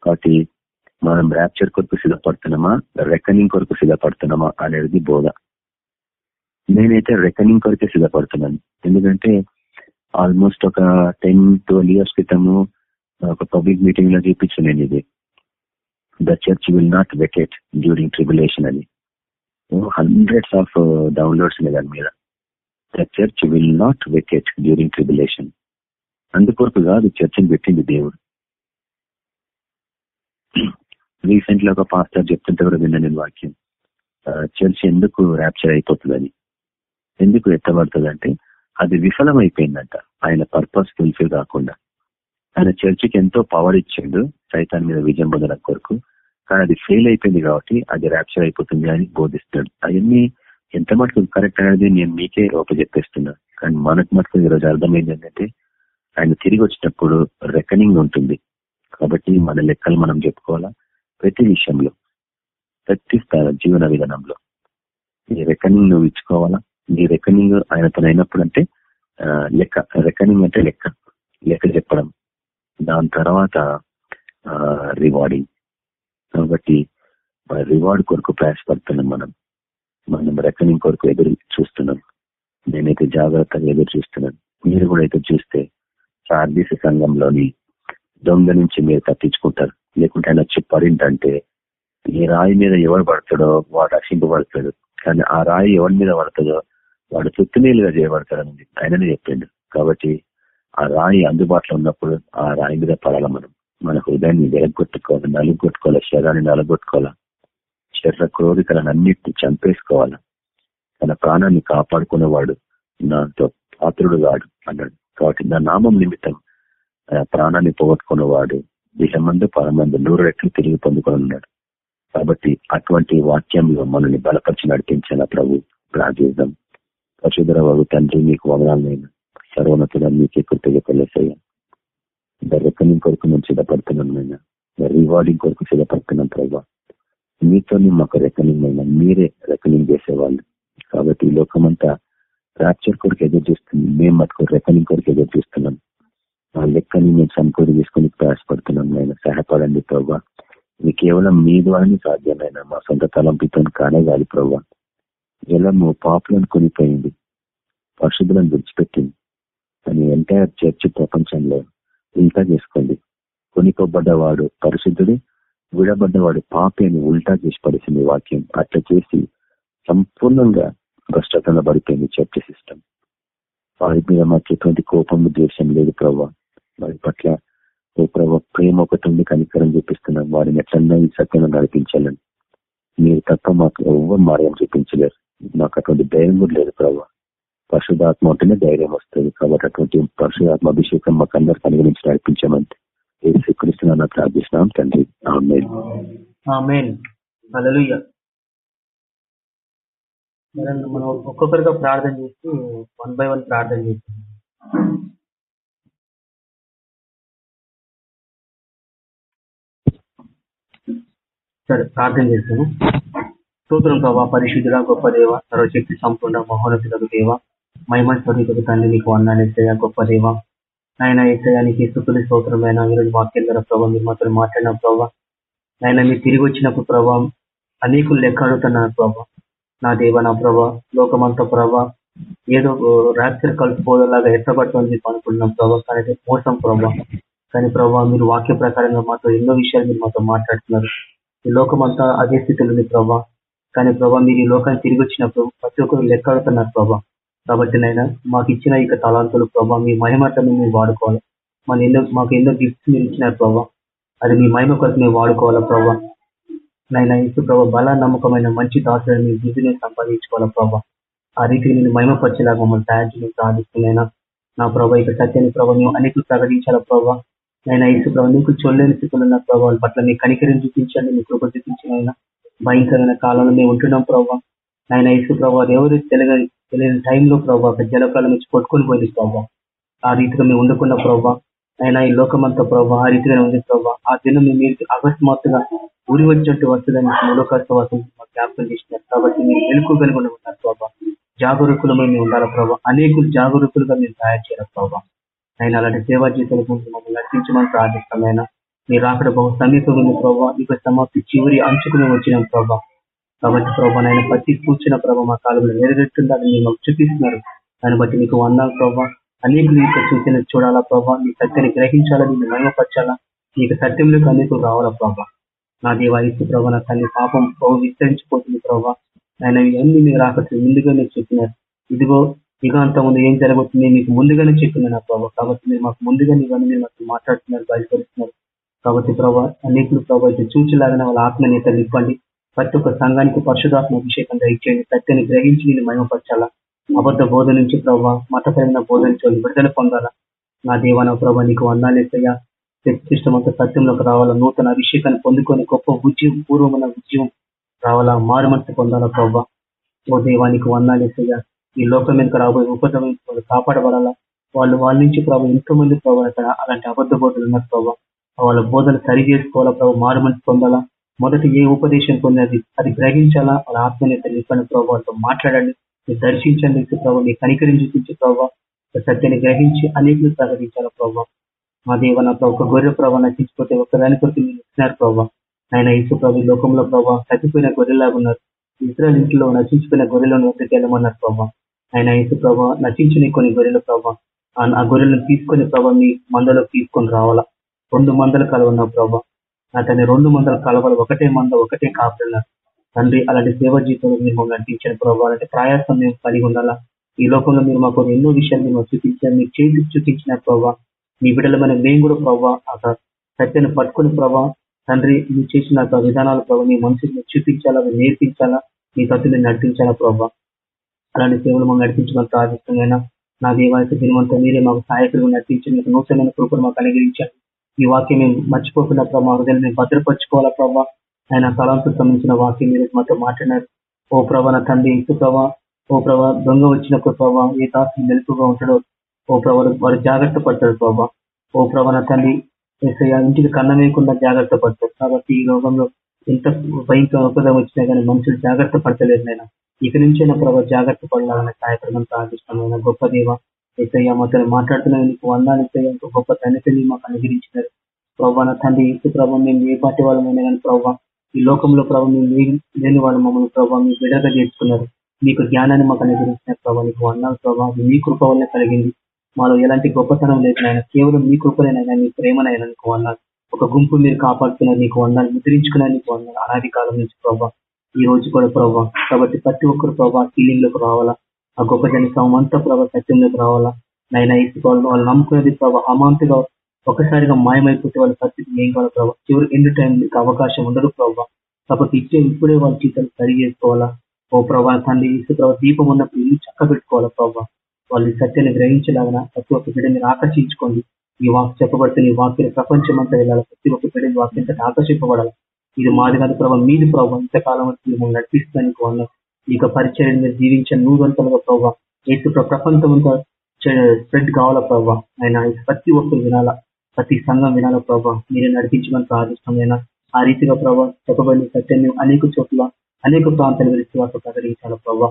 కాబట్టి మనం ర్యాప్చర్ కొరకు సిద్ధపడుతున్నామా రెకనింగ్ కొరకు సిద్ధపడుతున్నామా అనేది బోధ. నేనైతే రెకనింగ్ కొరకే సిద్ధపడుతున్నాను. ఎందుకంటే ఆల్మోస్ట్ ఒక టెన్ ట్వెల్వ్ ఇయర్స్ క్రితము ఒక పబ్లిక్ మీటింగ్లో చూపించు నేను ఇది the church will not vacate during tribulation అని. హండ్రెడ్స్ ఆఫ్ డౌన్లోడ్స్ దాని మీద. The church will not vacate during tribulation అందుకొరకు కాదు చర్చని పెట్టింది దేవుడు. రీసెంట్లో ఒక పాస్టర్ చెప్తుంటే కూడా విన్న నేను వాక్యం. చర్చ్ ఎందుకు ర్యాప్చర్ అయిపోతుందని. ఎందుకు ఎత్తబడుతుంది అంటే అది విఫలమైపోయిందంట. ఆయన పర్పస్ ఫుల్ఫిల్ కాకుండా. ఆయన చర్చికి ఎంతో పవర్ ఇచ్చిండు సైతాన్ మీద విజయం పొందడం కొరకు. కానీ అది ఫెయిల్ అయిపోయింది కాబట్టి అది ర్యాప్చర్ అయిపోతుంది అని బోధిస్తాడు అవన్నీ ఎంత మటుకు కరెక్ట్ అనేది నేను మీకే చెప్పేస్తున్నా. కానీ మనకు మటుకు ఈరోజు అర్థమైంది ఏంటంటే ఆయన తిరిగి వచ్చినప్పుడు రెకనింగ్ ఉంటుంది. కాబట్టి మన లెక్కలు మనం చెప్పుకోవాలా? ప్రతి విషయంలో ప్రతి జీవన విధానంలో. ఈ రెకనింగ్ నువ్వు ఇచ్చుకోవాలా? నీ రెకనింగ్ ఆయనతో అయినప్పుడు అంటే లెక్క రెకనింగ్ అంటే లెక్క. లెక్క చెప్పడం. దాని తర్వాత రివార్డింగ్ కాబట్టి రివార్డ్ కొరకు ప్రయాసపడుతున్నాం మనం మనం రెక్కనింగ్ కొరకు ఎదురు చూస్తున్నాం. నేనైతే జాగ్రత్తగా ఎదురు చూస్తున్నాను. మీరు కూడా అయితే చూస్తే సార్దీస సంఘంలోని దొంగ నుంచి మీరు తప్పించుకుంటారు. లేకుంటే ఆయన వచ్చి పడిందంటే ఈ రాయి మీద ఎవరు పడతాడో వాడు రక్షింపబడతాడు కానీ ఆ రాయి ఎవరి మీద పడతాడో వాడు తుత్తునీలుగా చేయబడతాడని ఆయననే చెప్పిండు. కాబట్టి ఆ రాయి అందుబాటులో ఉన్నప్పుడు ఆ రాయి మీద పడాల మనం? మన హృదయాన్ని వెలగొట్టుకోవాలి నలుగొట్టుకోవాలి శరీరాన్ని నలగొట్టుకోవాలి. శరీర క్రోధికలను అన్నిటిని చంపేసుకోవాలా. తన ప్రాణాన్ని కాపాడుకునేవాడు నాతో పాత్రుడు కాడు అన్నాడు. కాబట్టి నా నామం నిమిత్తం ప్రాణాన్ని పోగొట్టుకున్నవాడు దేహమందు పరమందు నూరు రెట్లు తిరిగి పొందుకొని ఉన్నాడు కాబట్టి అటువంటి వాక్యంలో మనల్ని బలపరిచి నడిపించాల ప్రభు ప్రార్థిద్దాం పశుధర బాబు తండ్రి మీకు వదనాలైనా సర్వనతుల మీకే కృతజ్ఞతలేసయ్యా రెక్కనింగ్ కొరకు మేము సిద్ధపడుతున్నాం అయినా రివార్డింగ్ కొరకు సిద్ధపడుతున్నాం ప్రభావ మీతో మాకు రెకనింగ్ అయినా మీరే రెకనింగ్ చేసేవాళ్ళు. కాబట్టి ఈ లోకమంతా ర్యాప్చర్ కొరకు ఎదురు చూస్తుంది. మేము మటుకు రెక్కనింగ్ కొరకు ఎదురు చూస్తున్నాం. ఆ లెక్కని మేము సమకూరి తీసుకుని ప్రయాసపడుతున్నాం నేను సహాయపడండి ప్రభా. ఇది కేవలం మీ ద్వారానే సాధ్యమైన మా సొంత తలంపితో కానే కాదు ప్రభావ జలము పాపులను కొనిపోయింది. పరిశుద్ధులను విడిచిపెట్టింది. అని ఎంటైర్ చర్చ్ ప్రపంచంలో ఉల్టా చేసుకోండి. కొనిపోబడ్డవాడు పరిశుద్ధుడు విడబడ్డవాడు పాపి అని ఉల్టా చేసి పడిసింది వాక్యం. అట్లా చేసి సంపూర్ణంగా భ్రష్టతంలో పడిపోయింది చర్చ సిస్టమ్. వారి మీద మాకు ఎటువంటి కోపం ద్వేషం లేదు ప్రభావ వారి పట్ల ఓ ప్రభావ ప్రేమ ఒకటి ఉంది కనికరం చూపిస్తున్నాం. వారిని ఎట్లన్నా ఈ సత్యంలో నడిపించాలని. మీరు తప్ప మాకు ఎవ్వరు మార్గం చూపించలేరు. మాకు అటువంటి ధైర్యం కూడా లేదు ప్రభావ పరిశుధాత్మ ఉంటేనే ధైర్యం వస్తుంది. కాబట్టి అటువంటి పరిశుధాత్మ అభిషేకం మాకు అందరికి అనుగురించి నడిపించామంటే ఏ శ్రీకృష్ణ ప్రార్థిస్తున్నాం. తండ్రి మనం ఒక్కొక్కరిగా ప్రార్థన చేస్తూ వన్ బై వన్ ప్రార్థన చేస్తాం. సరే ప్రార్థన చేస్తాను సూత్రం ప్రభా పరిశుద్ధుడ గొప్ప దేవ సర్వశక్తి సంపూర్ణ మహోన్నతులకు దేవ. మహిమ స్వరూపకు తండ్రి నీకు వందాలు ఎత్తయ్యా గొప్ప దేవ. ఆయన ఎత్తయానికి స్థుతులు స్తోత్రమైన ఈరోజు వాక్యం ద్వారా ప్రభావ మీరు మాత్రం మాట్లాడిన ప్రభావ ఆయన మీరు తిరిగి వచ్చినప్పుడు ప్రభావం అనేకులు లెక్క అడుగుతున్నారు ప్రభావ నా దేవ నా ప్రభా లోకమంతా ప్రభా ఏదో రాత్రి కలిసిపోయేలాగా ఎత్తబడుతుంది అనుకుంటున్నాం ప్రభా. కానీ మోసం ప్రభా. కానీ ప్రభావ మీరు వాక్య ప్రకారంగా మాతో ఎన్నో విషయాలు మీరు మాతో మాట్లాడుతున్నారు. ఈ లోకమంతా అదే స్థితిలో ఉంది ప్రభా. కానీ ప్రభా మీరు ఈ లోకాన్ని తిరిగి వచ్చినప్పుడు ప్రతి ఒక్కరు లెక్క అడుగుతున్నారు ప్రభా. కాబట్టి నైనా మాకు ఇచ్చిన ఇక తలాంతులు ప్రభావ మీ మహిమతను మేము వాడుకోవాలి. మన ఎన్నో మాకు ఎన్నో గిఫ్ట్స్ మీరు ఇచ్చినారు ప్రభావ అది మీ మహిమ కొరకు మేము వాడుకోవాలా ప్రభావ నైనా ఇసు ప్రభావ బల నమ్మకమైన మంచి దాసులను మీ బిజినెస్ సంపాదించుకోవాలా ప్రభావ ఆ రీతిని నేను మహిమపరిచేలాగా మమ్మల్ని తయారు చేయడం ప్రార్థిస్తున్నాయినా నా ప్రభావ ఇక సత్యాన్ని ప్రభావ మేము అనేకులు ప్రకటించాలా ప్రభావ నైనా ఇసు ప్రభావ నీకు చొల్లేని స్థితిలో ఉన్న ప్రభావాల పట్ల మీ కనికరిని చూపించండి మీ కృప చూపించిన భయంకరమైన కాలంలో మేము ఉంటున్నాం ప్రభావ ఆయన ఇసు ప్రభావ ఎవరు తెలియని తెలియని టైంలో ప్రభావ పెద్ద జలకాలం నుంచి కొట్టుకొని పోయింది ప్రభావ ఆ రీతిగా మేము ఉండకున్న ప్రభావ అయినా ఈ లోకమంతా ప్రభావ ఆ రీతిగానే ఉంది ప్రభావ ఆ దినం మీరు అకస్మాత్తుగా ఊరి వచ్చినట్టు వస్తుందని మూలకర్తవాసం జ్ఞాపకం చేసినారు. కాబట్టి మీరు వెలుకోగలిగి ఉన్నారు ప్రభావ జాగరూకులమై మేము ఉండాలి ప్రభావ అనేకులు జాగరూకులుగా మేము తయారు చేయాలి ప్రభావ ఆయన అలాంటి సేవా జీతాల గురించి మమ్మల్ని నడిపించమని ప్రార్థిస్తాం ఆయన మీరు అక్కడ బహు సమీపంలో ప్రభావ ఇక సమాప్తి చివరి అంచుకుని వచ్చినాం ప్రభావ కాబట్టి ప్రభా ఆయన ప్రతి కూర్చున్న ప్రభావ మా కాలంలో నెరవేరుతుందని మీరు మాకు చూపిస్తున్నారు. దాన్ని బట్టి మీకు వందాలు ప్రభావ అనేకులు యొక్క చూసిన చూడాలా ప్రభావ మీ సత్యాన్ని గ్రహించాలా దీన్ని మహిమపరచాలా? మీకు సత్యంలోకి అనేకులు రావాలా ప్రభావ నా దేవాయిస్తు ప్రభా నా తల్లి పాపం బహు విస్తరించిపోతుంది ప్రభావ ఆయన ఇవన్నీ మీరు ఆకర్షణ ముందుగానే చెప్పినారు. ఇదిగో యుగాంతం ముందు ఏం జరగబోతుంది మీకు ముందుగానే చెప్పిన నా ప్రభావ కాబట్టి మీరు మాకు ముందుగానే ఇవన్నీ మీరు మాకు మాట్లాడుతున్నారు బయలుపరుస్తున్నారు. కాబట్టి ప్రభా అనేకులు ప్రభావ చూచలాగానే వాళ్ళ ఆత్మనేత ఇవ్వండి. ప్రతి ఒక్క సంఘానికి పరిశుధాత్మ అభిషేకం దయచేయండి. సత్యాన్ని గ్రహించి నేను మయమపరచాలా అబద్ధ బోధ నుంచి ప్రభావ మతపరమైన బోధ నుంచి విడుదల పొందాలా? నా దేవాన ప్రభా నీకు వందాలేసయ్యా శక్తిష్టమంత సత్యంలోకి రావాలా? నూతన అభిషేకాన్ని పొందుకొని గొప్ప ఉద్యమం పూర్వమైన ఉద్యమం రావాలా? మారుమనసు పొందాలా ప్రభావ ఓ దేవానికి వందాలేసయ్యా ఈ లోకం వెనుక రాబోయే ఉపద్రవం వాళ్ళు కాపాడబడాలా? వాళ్ళు వాళ్ళ నుంచి ప్రభావ ఎంతో మంది ప్రభావ అలాంటి అబద్ధ బోధలు ఉన్నారు ప్రభావ వాళ్ళ బోధలు సరి చేసుకోవాలా ప్రభావ మారుమనసు పొందాలా? మొదటి ఏ ఉపదేశం పొందినది? అది గ్రహించాలా? వాళ్ళ ఆత్మనేత నిప్పని ప్రభావంతో మాట్లాడండి. మీరు దర్శించండి ప్రభావ మీ కనికరిని చూపించే ప్రభావ సత్యాన్ని గ్రహించి అనేకులు ప్రకటించాలా ప్రభావ మా దేవ నా ప్రభావ గొర్రె ప్రభావ నటించిపోతే ఒకదాని కొరకు మీరు ఇచ్చినారు ప్రభావ ఆయన ఇసు ప్రభు లోకంలో ప్రభావ తగ్గిపోయిన గొర్రెలాగా ఉన్నారు. ఇస్రాయల్ ఇంట్లో నశించిపోయిన గొర్రెలను వద్దకు వెళ్ళమన్నారు ప్రభావ ఆయన ఇసు ప్రభావ నశించిన కొన్ని గొర్రెల ప్రభావ ఆ- ఆ గొర్రెలను తీసుకొని ప్రభావ మీ మందలో తీసుకొని రావాలా? రెండు మందలు కలవన్న ప్రభావ అతని రెండు మందల కలవలు ఒకటే మంద ఒకటే కాపుతున్నారు తండ్రి అలాంటి సేవ జీవితంలో మీరు మమ్మల్ని నడిపించిన ప్రభావ అలాంటి ప్రయాసం మేము కలిగి ఉండాలా? ఈ లోకంలో మీరు మాకు ఎన్నో విషయాలు మేము చూపించారు. మీరు చేసి చూపించిన ప్రభావ మీ బిడ్డలమైన మేము కూడా ప్రభావ ఆ సత్యను పట్టుకుని ప్రభావ తండ్రి మీరు చేసిన విధానాలు విధానాల ప్రభావ మీ మనుషులు చూపించాలా? మీరు నేర్పించాలా? మీ కత్తుని నడిపించాలా ప్రభావ అలాంటి సేవలు మమ్మల్ని నడిపించమని ప్రార్థిస్తున్నాయినా నా దేవాలయ దినవంతా మీరే మాకు సహాయకులు నడిపించి మీకు నూతనమైన కృపను మాకు అనుగ్రహించారు. ఈ వాక్యం మేము మర్చిపోకుండా ప్రభావ హృదయాన్ని మేము భద్రపరచుకోవాలా ప్రభావ ఆయన తలాంతకు సంబంధించిన వాక్యం మీరు మాతో మాట్లాడారు ఓ ప్రభా నా తండ్రి ఇసు ప్రభా ఓ ప్రభా దొంగ వచ్చినప్పుడు ప్రభా ఏ దాసు మెలుపుగా ఉంటాడో ఓ ప్రభా వారు జాగ్రత్త పడతాడు ప్రభా. ఓ ప్రభా నా తండ్రి ఇంటికి కన్నవేయకుండా జాగ్రత్త పడతారు. కాబట్టి ఈ రోగంలో ఎంత భయంకర ఉపదం వచ్చినా కానీ మనుషులు జాగ్రత్త పడతలేదు నేను ఇక నుంచైనా ప్రభా జాగ్రత్త పడాలని సహాయపడమని ప్రార్థిస్తున్నాను గొప్ప దేవ ఏసయ్య మాతో మాట్లాడుతున్నా నీకు వందాలు ఇస్తాయి. ఇంకో గొప్ప తండ్రి మాకు అనుగ్రహించినారు. ప్రభావ నా తండ్రి ఇసు ప్రభావం మేము ఏ పార్టీ వాళ్ళమైనా కానీ ప్రభావ ఈ లోకంలో ప్రభావ మేము లేని- వాళ్ళు మమ్మల్ని ప్రభావ మీ బిడగా చేసుకున్నారు. మీకు జ్ఞానాన్ని మాకు అనుగ్రహించినారు ప్రభావ నీకు వందాలు ప్రభావ మీ కృప వల్లే కలిగింది. మాలో ఎలాంటి గొప్పతనం లేదు నాయన కేవలం మీ కృపలేనైనా మీ ప్రేమనైనా నీకు వందాలు. ఒక గుంపు మీరు కాపాడుతున్నారు నీకు వందాలు ముద్రించుకున్నారు నీకు వందాలు అనాది కాలం నుంచి ప్రభావ ఈ రోజు కూడా ప్రభావ కాబట్టి ప్రతి ఒక్కరు ప్రభావ ఫీలింగ్లోకి రావాలా. ఆ గొప్ప జన అంతా ప్రభావ సత్యంలోకి రావాలా? నైనా ఇసుకోవాలి వాళ్ళు నమ్ముకునేది ప్రభావ అమాంతగా ఒకసారిగా మాయమైపోతే వాళ్ళ పరిస్థితి ఏం కావాలి ప్రభావ చివరి ఎండ్ టైం మీకు అవకాశం ఉండదు ప్రభావ కాబట్టి ఇచ్చే ఇప్పుడే వాళ్ళ జీతాలు సరి చేసుకోవాలా? ఓ ప్రభా తండ్రి ఇసు ప్రభావ దీపం ఉన్నప్పుడు ఇల్లు చక్క పెట్టుకోవాలా ప్రభావ వాళ్ళు ఈ సత్యాన్ని గ్రహించలాగా ప్రతి ఒక్క బిడ్డ మీరు ఆకర్షించుకోండి. ఈ వాక్ చెప్పబడితే ఈ వాక్యం ప్రపంచం అంతా వెళ్ళాలి? ప్రతి ఒక్క బిడ్డ వాక్యం ఆకర్షింపబడాలి? ఇది మాది కాదు ప్రభావ మీది ప్రభావ ఇంతకాలం వరకు మిమ్మల్ని నడిపిస్తానికి వాళ్ళ. ఇక పరిచయం మీరు జీవించిన నూరంతలుగా ప్రభావ ఎటు ప్రపంచం అంతా స్ప్రెడ్ కావాలా ప్రభావ ఆయన ప్రతి ఒక్కరు వినాలా. ప్రతి సంఘం వినాలా ప్రభావ మీరే నడిపించమని ప్రార్థిష్టమైన ఆ రీతిగా ప్రభావ చెప్పబడిన సత్యాన్ని అనేక చోట్ల అనేక ప్రాంతాల విశ్వాస ప్రకటించాల ప్రభావ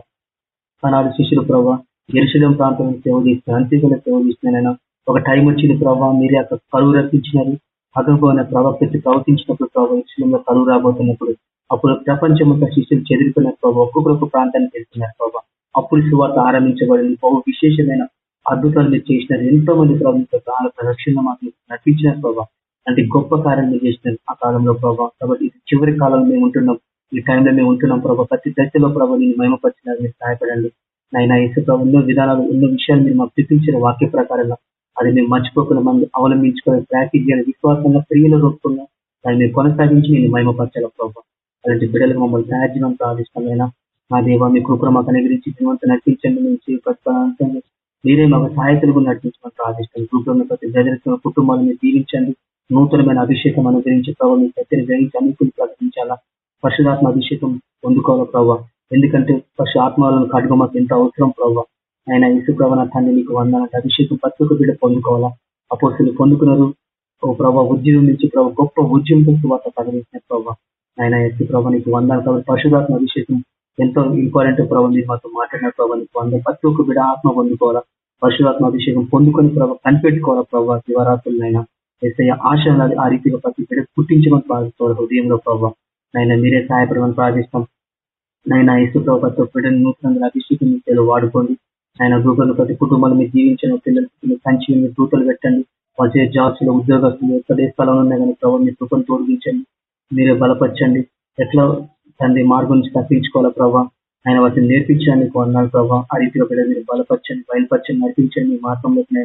ఆనాడు శిష్యులు ప్రభావ ఎరుశలం ప్రాంతం సేవ చేస్తున్నారు అంత్యకుల సేవ చేస్తున్నారైనా ఒక టైం వచ్చింది ప్రభావ మీరే అక్కడ కరువు రప్పించినారు. అదనుకోని ప్రవక్తి ప్రవర్తించినప్పుడు ప్రభావ ఇస్లంలో కరువు రాబోతున్నప్పుడు అప్పుడు ప్రపంచం అంతా శిష్యులు చెదిరిపోయిన ప్రభావ ఒక్కొక్కరు ప్రాంతానికి వెళ్తున్నారు ప్రభావ అప్పుడు సువార్త ఆరంభించబడింది. బహు విశేషమైన అద్భుతాలు మీరు చేసినారు. ఎంతో మంది ప్రభుత్వ రక్షణ మాకు నటించిన ప్రభావ అంటే గొప్ప కార్యం మీరు చేసినారు ఆ కాలంలో ప్రభావ కాబట్టి ఇది చివరి కాలంలో మేము ఉంటున్నాం. ఈ టైంలో మేము ఉంటున్నాం ప్రభావ ప్రతి దశలో ప్రభావ నేను మహిమపరిచినారు. మీరు సహాయపడండి. నైనా ఇసు ప్రభు ఎన్నో విధానాలు ఎన్నో విషయాలు మీరు మాకు చూపించిన వాక్య ప్రకారంగా అది మేము మర్చిపోకుండా మంది అవలంబించుకొని ప్రాక్టీస్ చేయాలి విశ్వాసంగా ప్రియుల రూపంగా దాన్ని మేము కొనసాగించి నేను మహిమపరచాల ప్రభావ అలాంటి బిడ్డలకు మమ్మల్ని తయారు చేయడం ప్రార్థిష్టమైన మా దేవ మీ కృపణ మాకు అనుగ్రహించి జీవంతో నటించండి నుంచి ప్రతిఫలాంతంగా మీరే మాకు సహాయకులుగా నటించడం ప్రార్థిస్తాం గ్రూప్లో ప్రతి జగన్ కుటుంబాలను దీవించండి. నూతనమైన అభిషేకం అనుగ్రహించి ప్రభావ మీ సత్యని గ్రహించి అన్నిటిని ప్రకటించాలా? పరిశుధాత్మ అభిషేకం పొందుకోవాలా ప్రభావ ఎందుకంటే పశు ఆత్మలను కడుగు మాకు ఎంత అవసరం ప్రభావ ఆయన ఇసు ప్రభావ తండ్రి నీకు వందనంటే అభిషేకం పత్రిక బిడ్డ పొందుకోవాలా? అపోసులు పొందుకున్నారు ఓ ప్రభావ ఉద్యమం నుంచి ప్రభావ గొప్ప ఉద్యమం వార్త ప్రకటించిన ప్రభావ ఆయన ఎస్సు ప్రభావ నీకు వందాలు కాబట్టి పరిశుధాత్మ అభిషేకం ఎంతో ఇంపార్టెంట్ ప్రభావ మీరు మాతో మాట్లాడిన ప్రభావ నీకు వంద ప్రతి ఒక్క బిడ్డ ఆత్మ పొందుకోవాలా? పరిశుధాత్మ అభిషేకం పొందుకొని ప్రభావ కనిపెట్టుకోవాలా ప్రభావ శివరాత్రులైనా ఎస్ఐ ఆశ ఆ రీతిగా ప్రతి బిడ్డ పుట్టించమని ప్రార్థించుకోవాలి హృదయంలో ప్రభావ నైనా మీరే సహాయపడమని ప్రార్థిస్తాం. నైనా ఇసు ప్రభావ ప్రతి ఒక్క బిడ్డను నూతనంగా అభిషేకం వాడుకోండి. ఆయన దూతలు ప్రతి కుటుంబాలు మీరు జీవించిన పిల్లలు సంచి మీరు దూతలు పెట్టండి. వచ్చే జాబ్స్లో ఉద్యోగస్తులు ఎక్కడ ఏ స్థలంలో ఉన్నాయి కానీ ప్రభావ మీ కృపను తోడిగించండి మీరే బలపరచండి. ఎట్లా తండ్రి మార్గం నుంచి తప్పించుకోవాలా ప్రభావ ఆయన వాటిని నేర్పించడానికి అన్నారు ప్రభావ ఆ రీతిలో కూడా మీరు బలపరచండి బయలుపరచండి నడిపించండి మీ మార్గంలోకి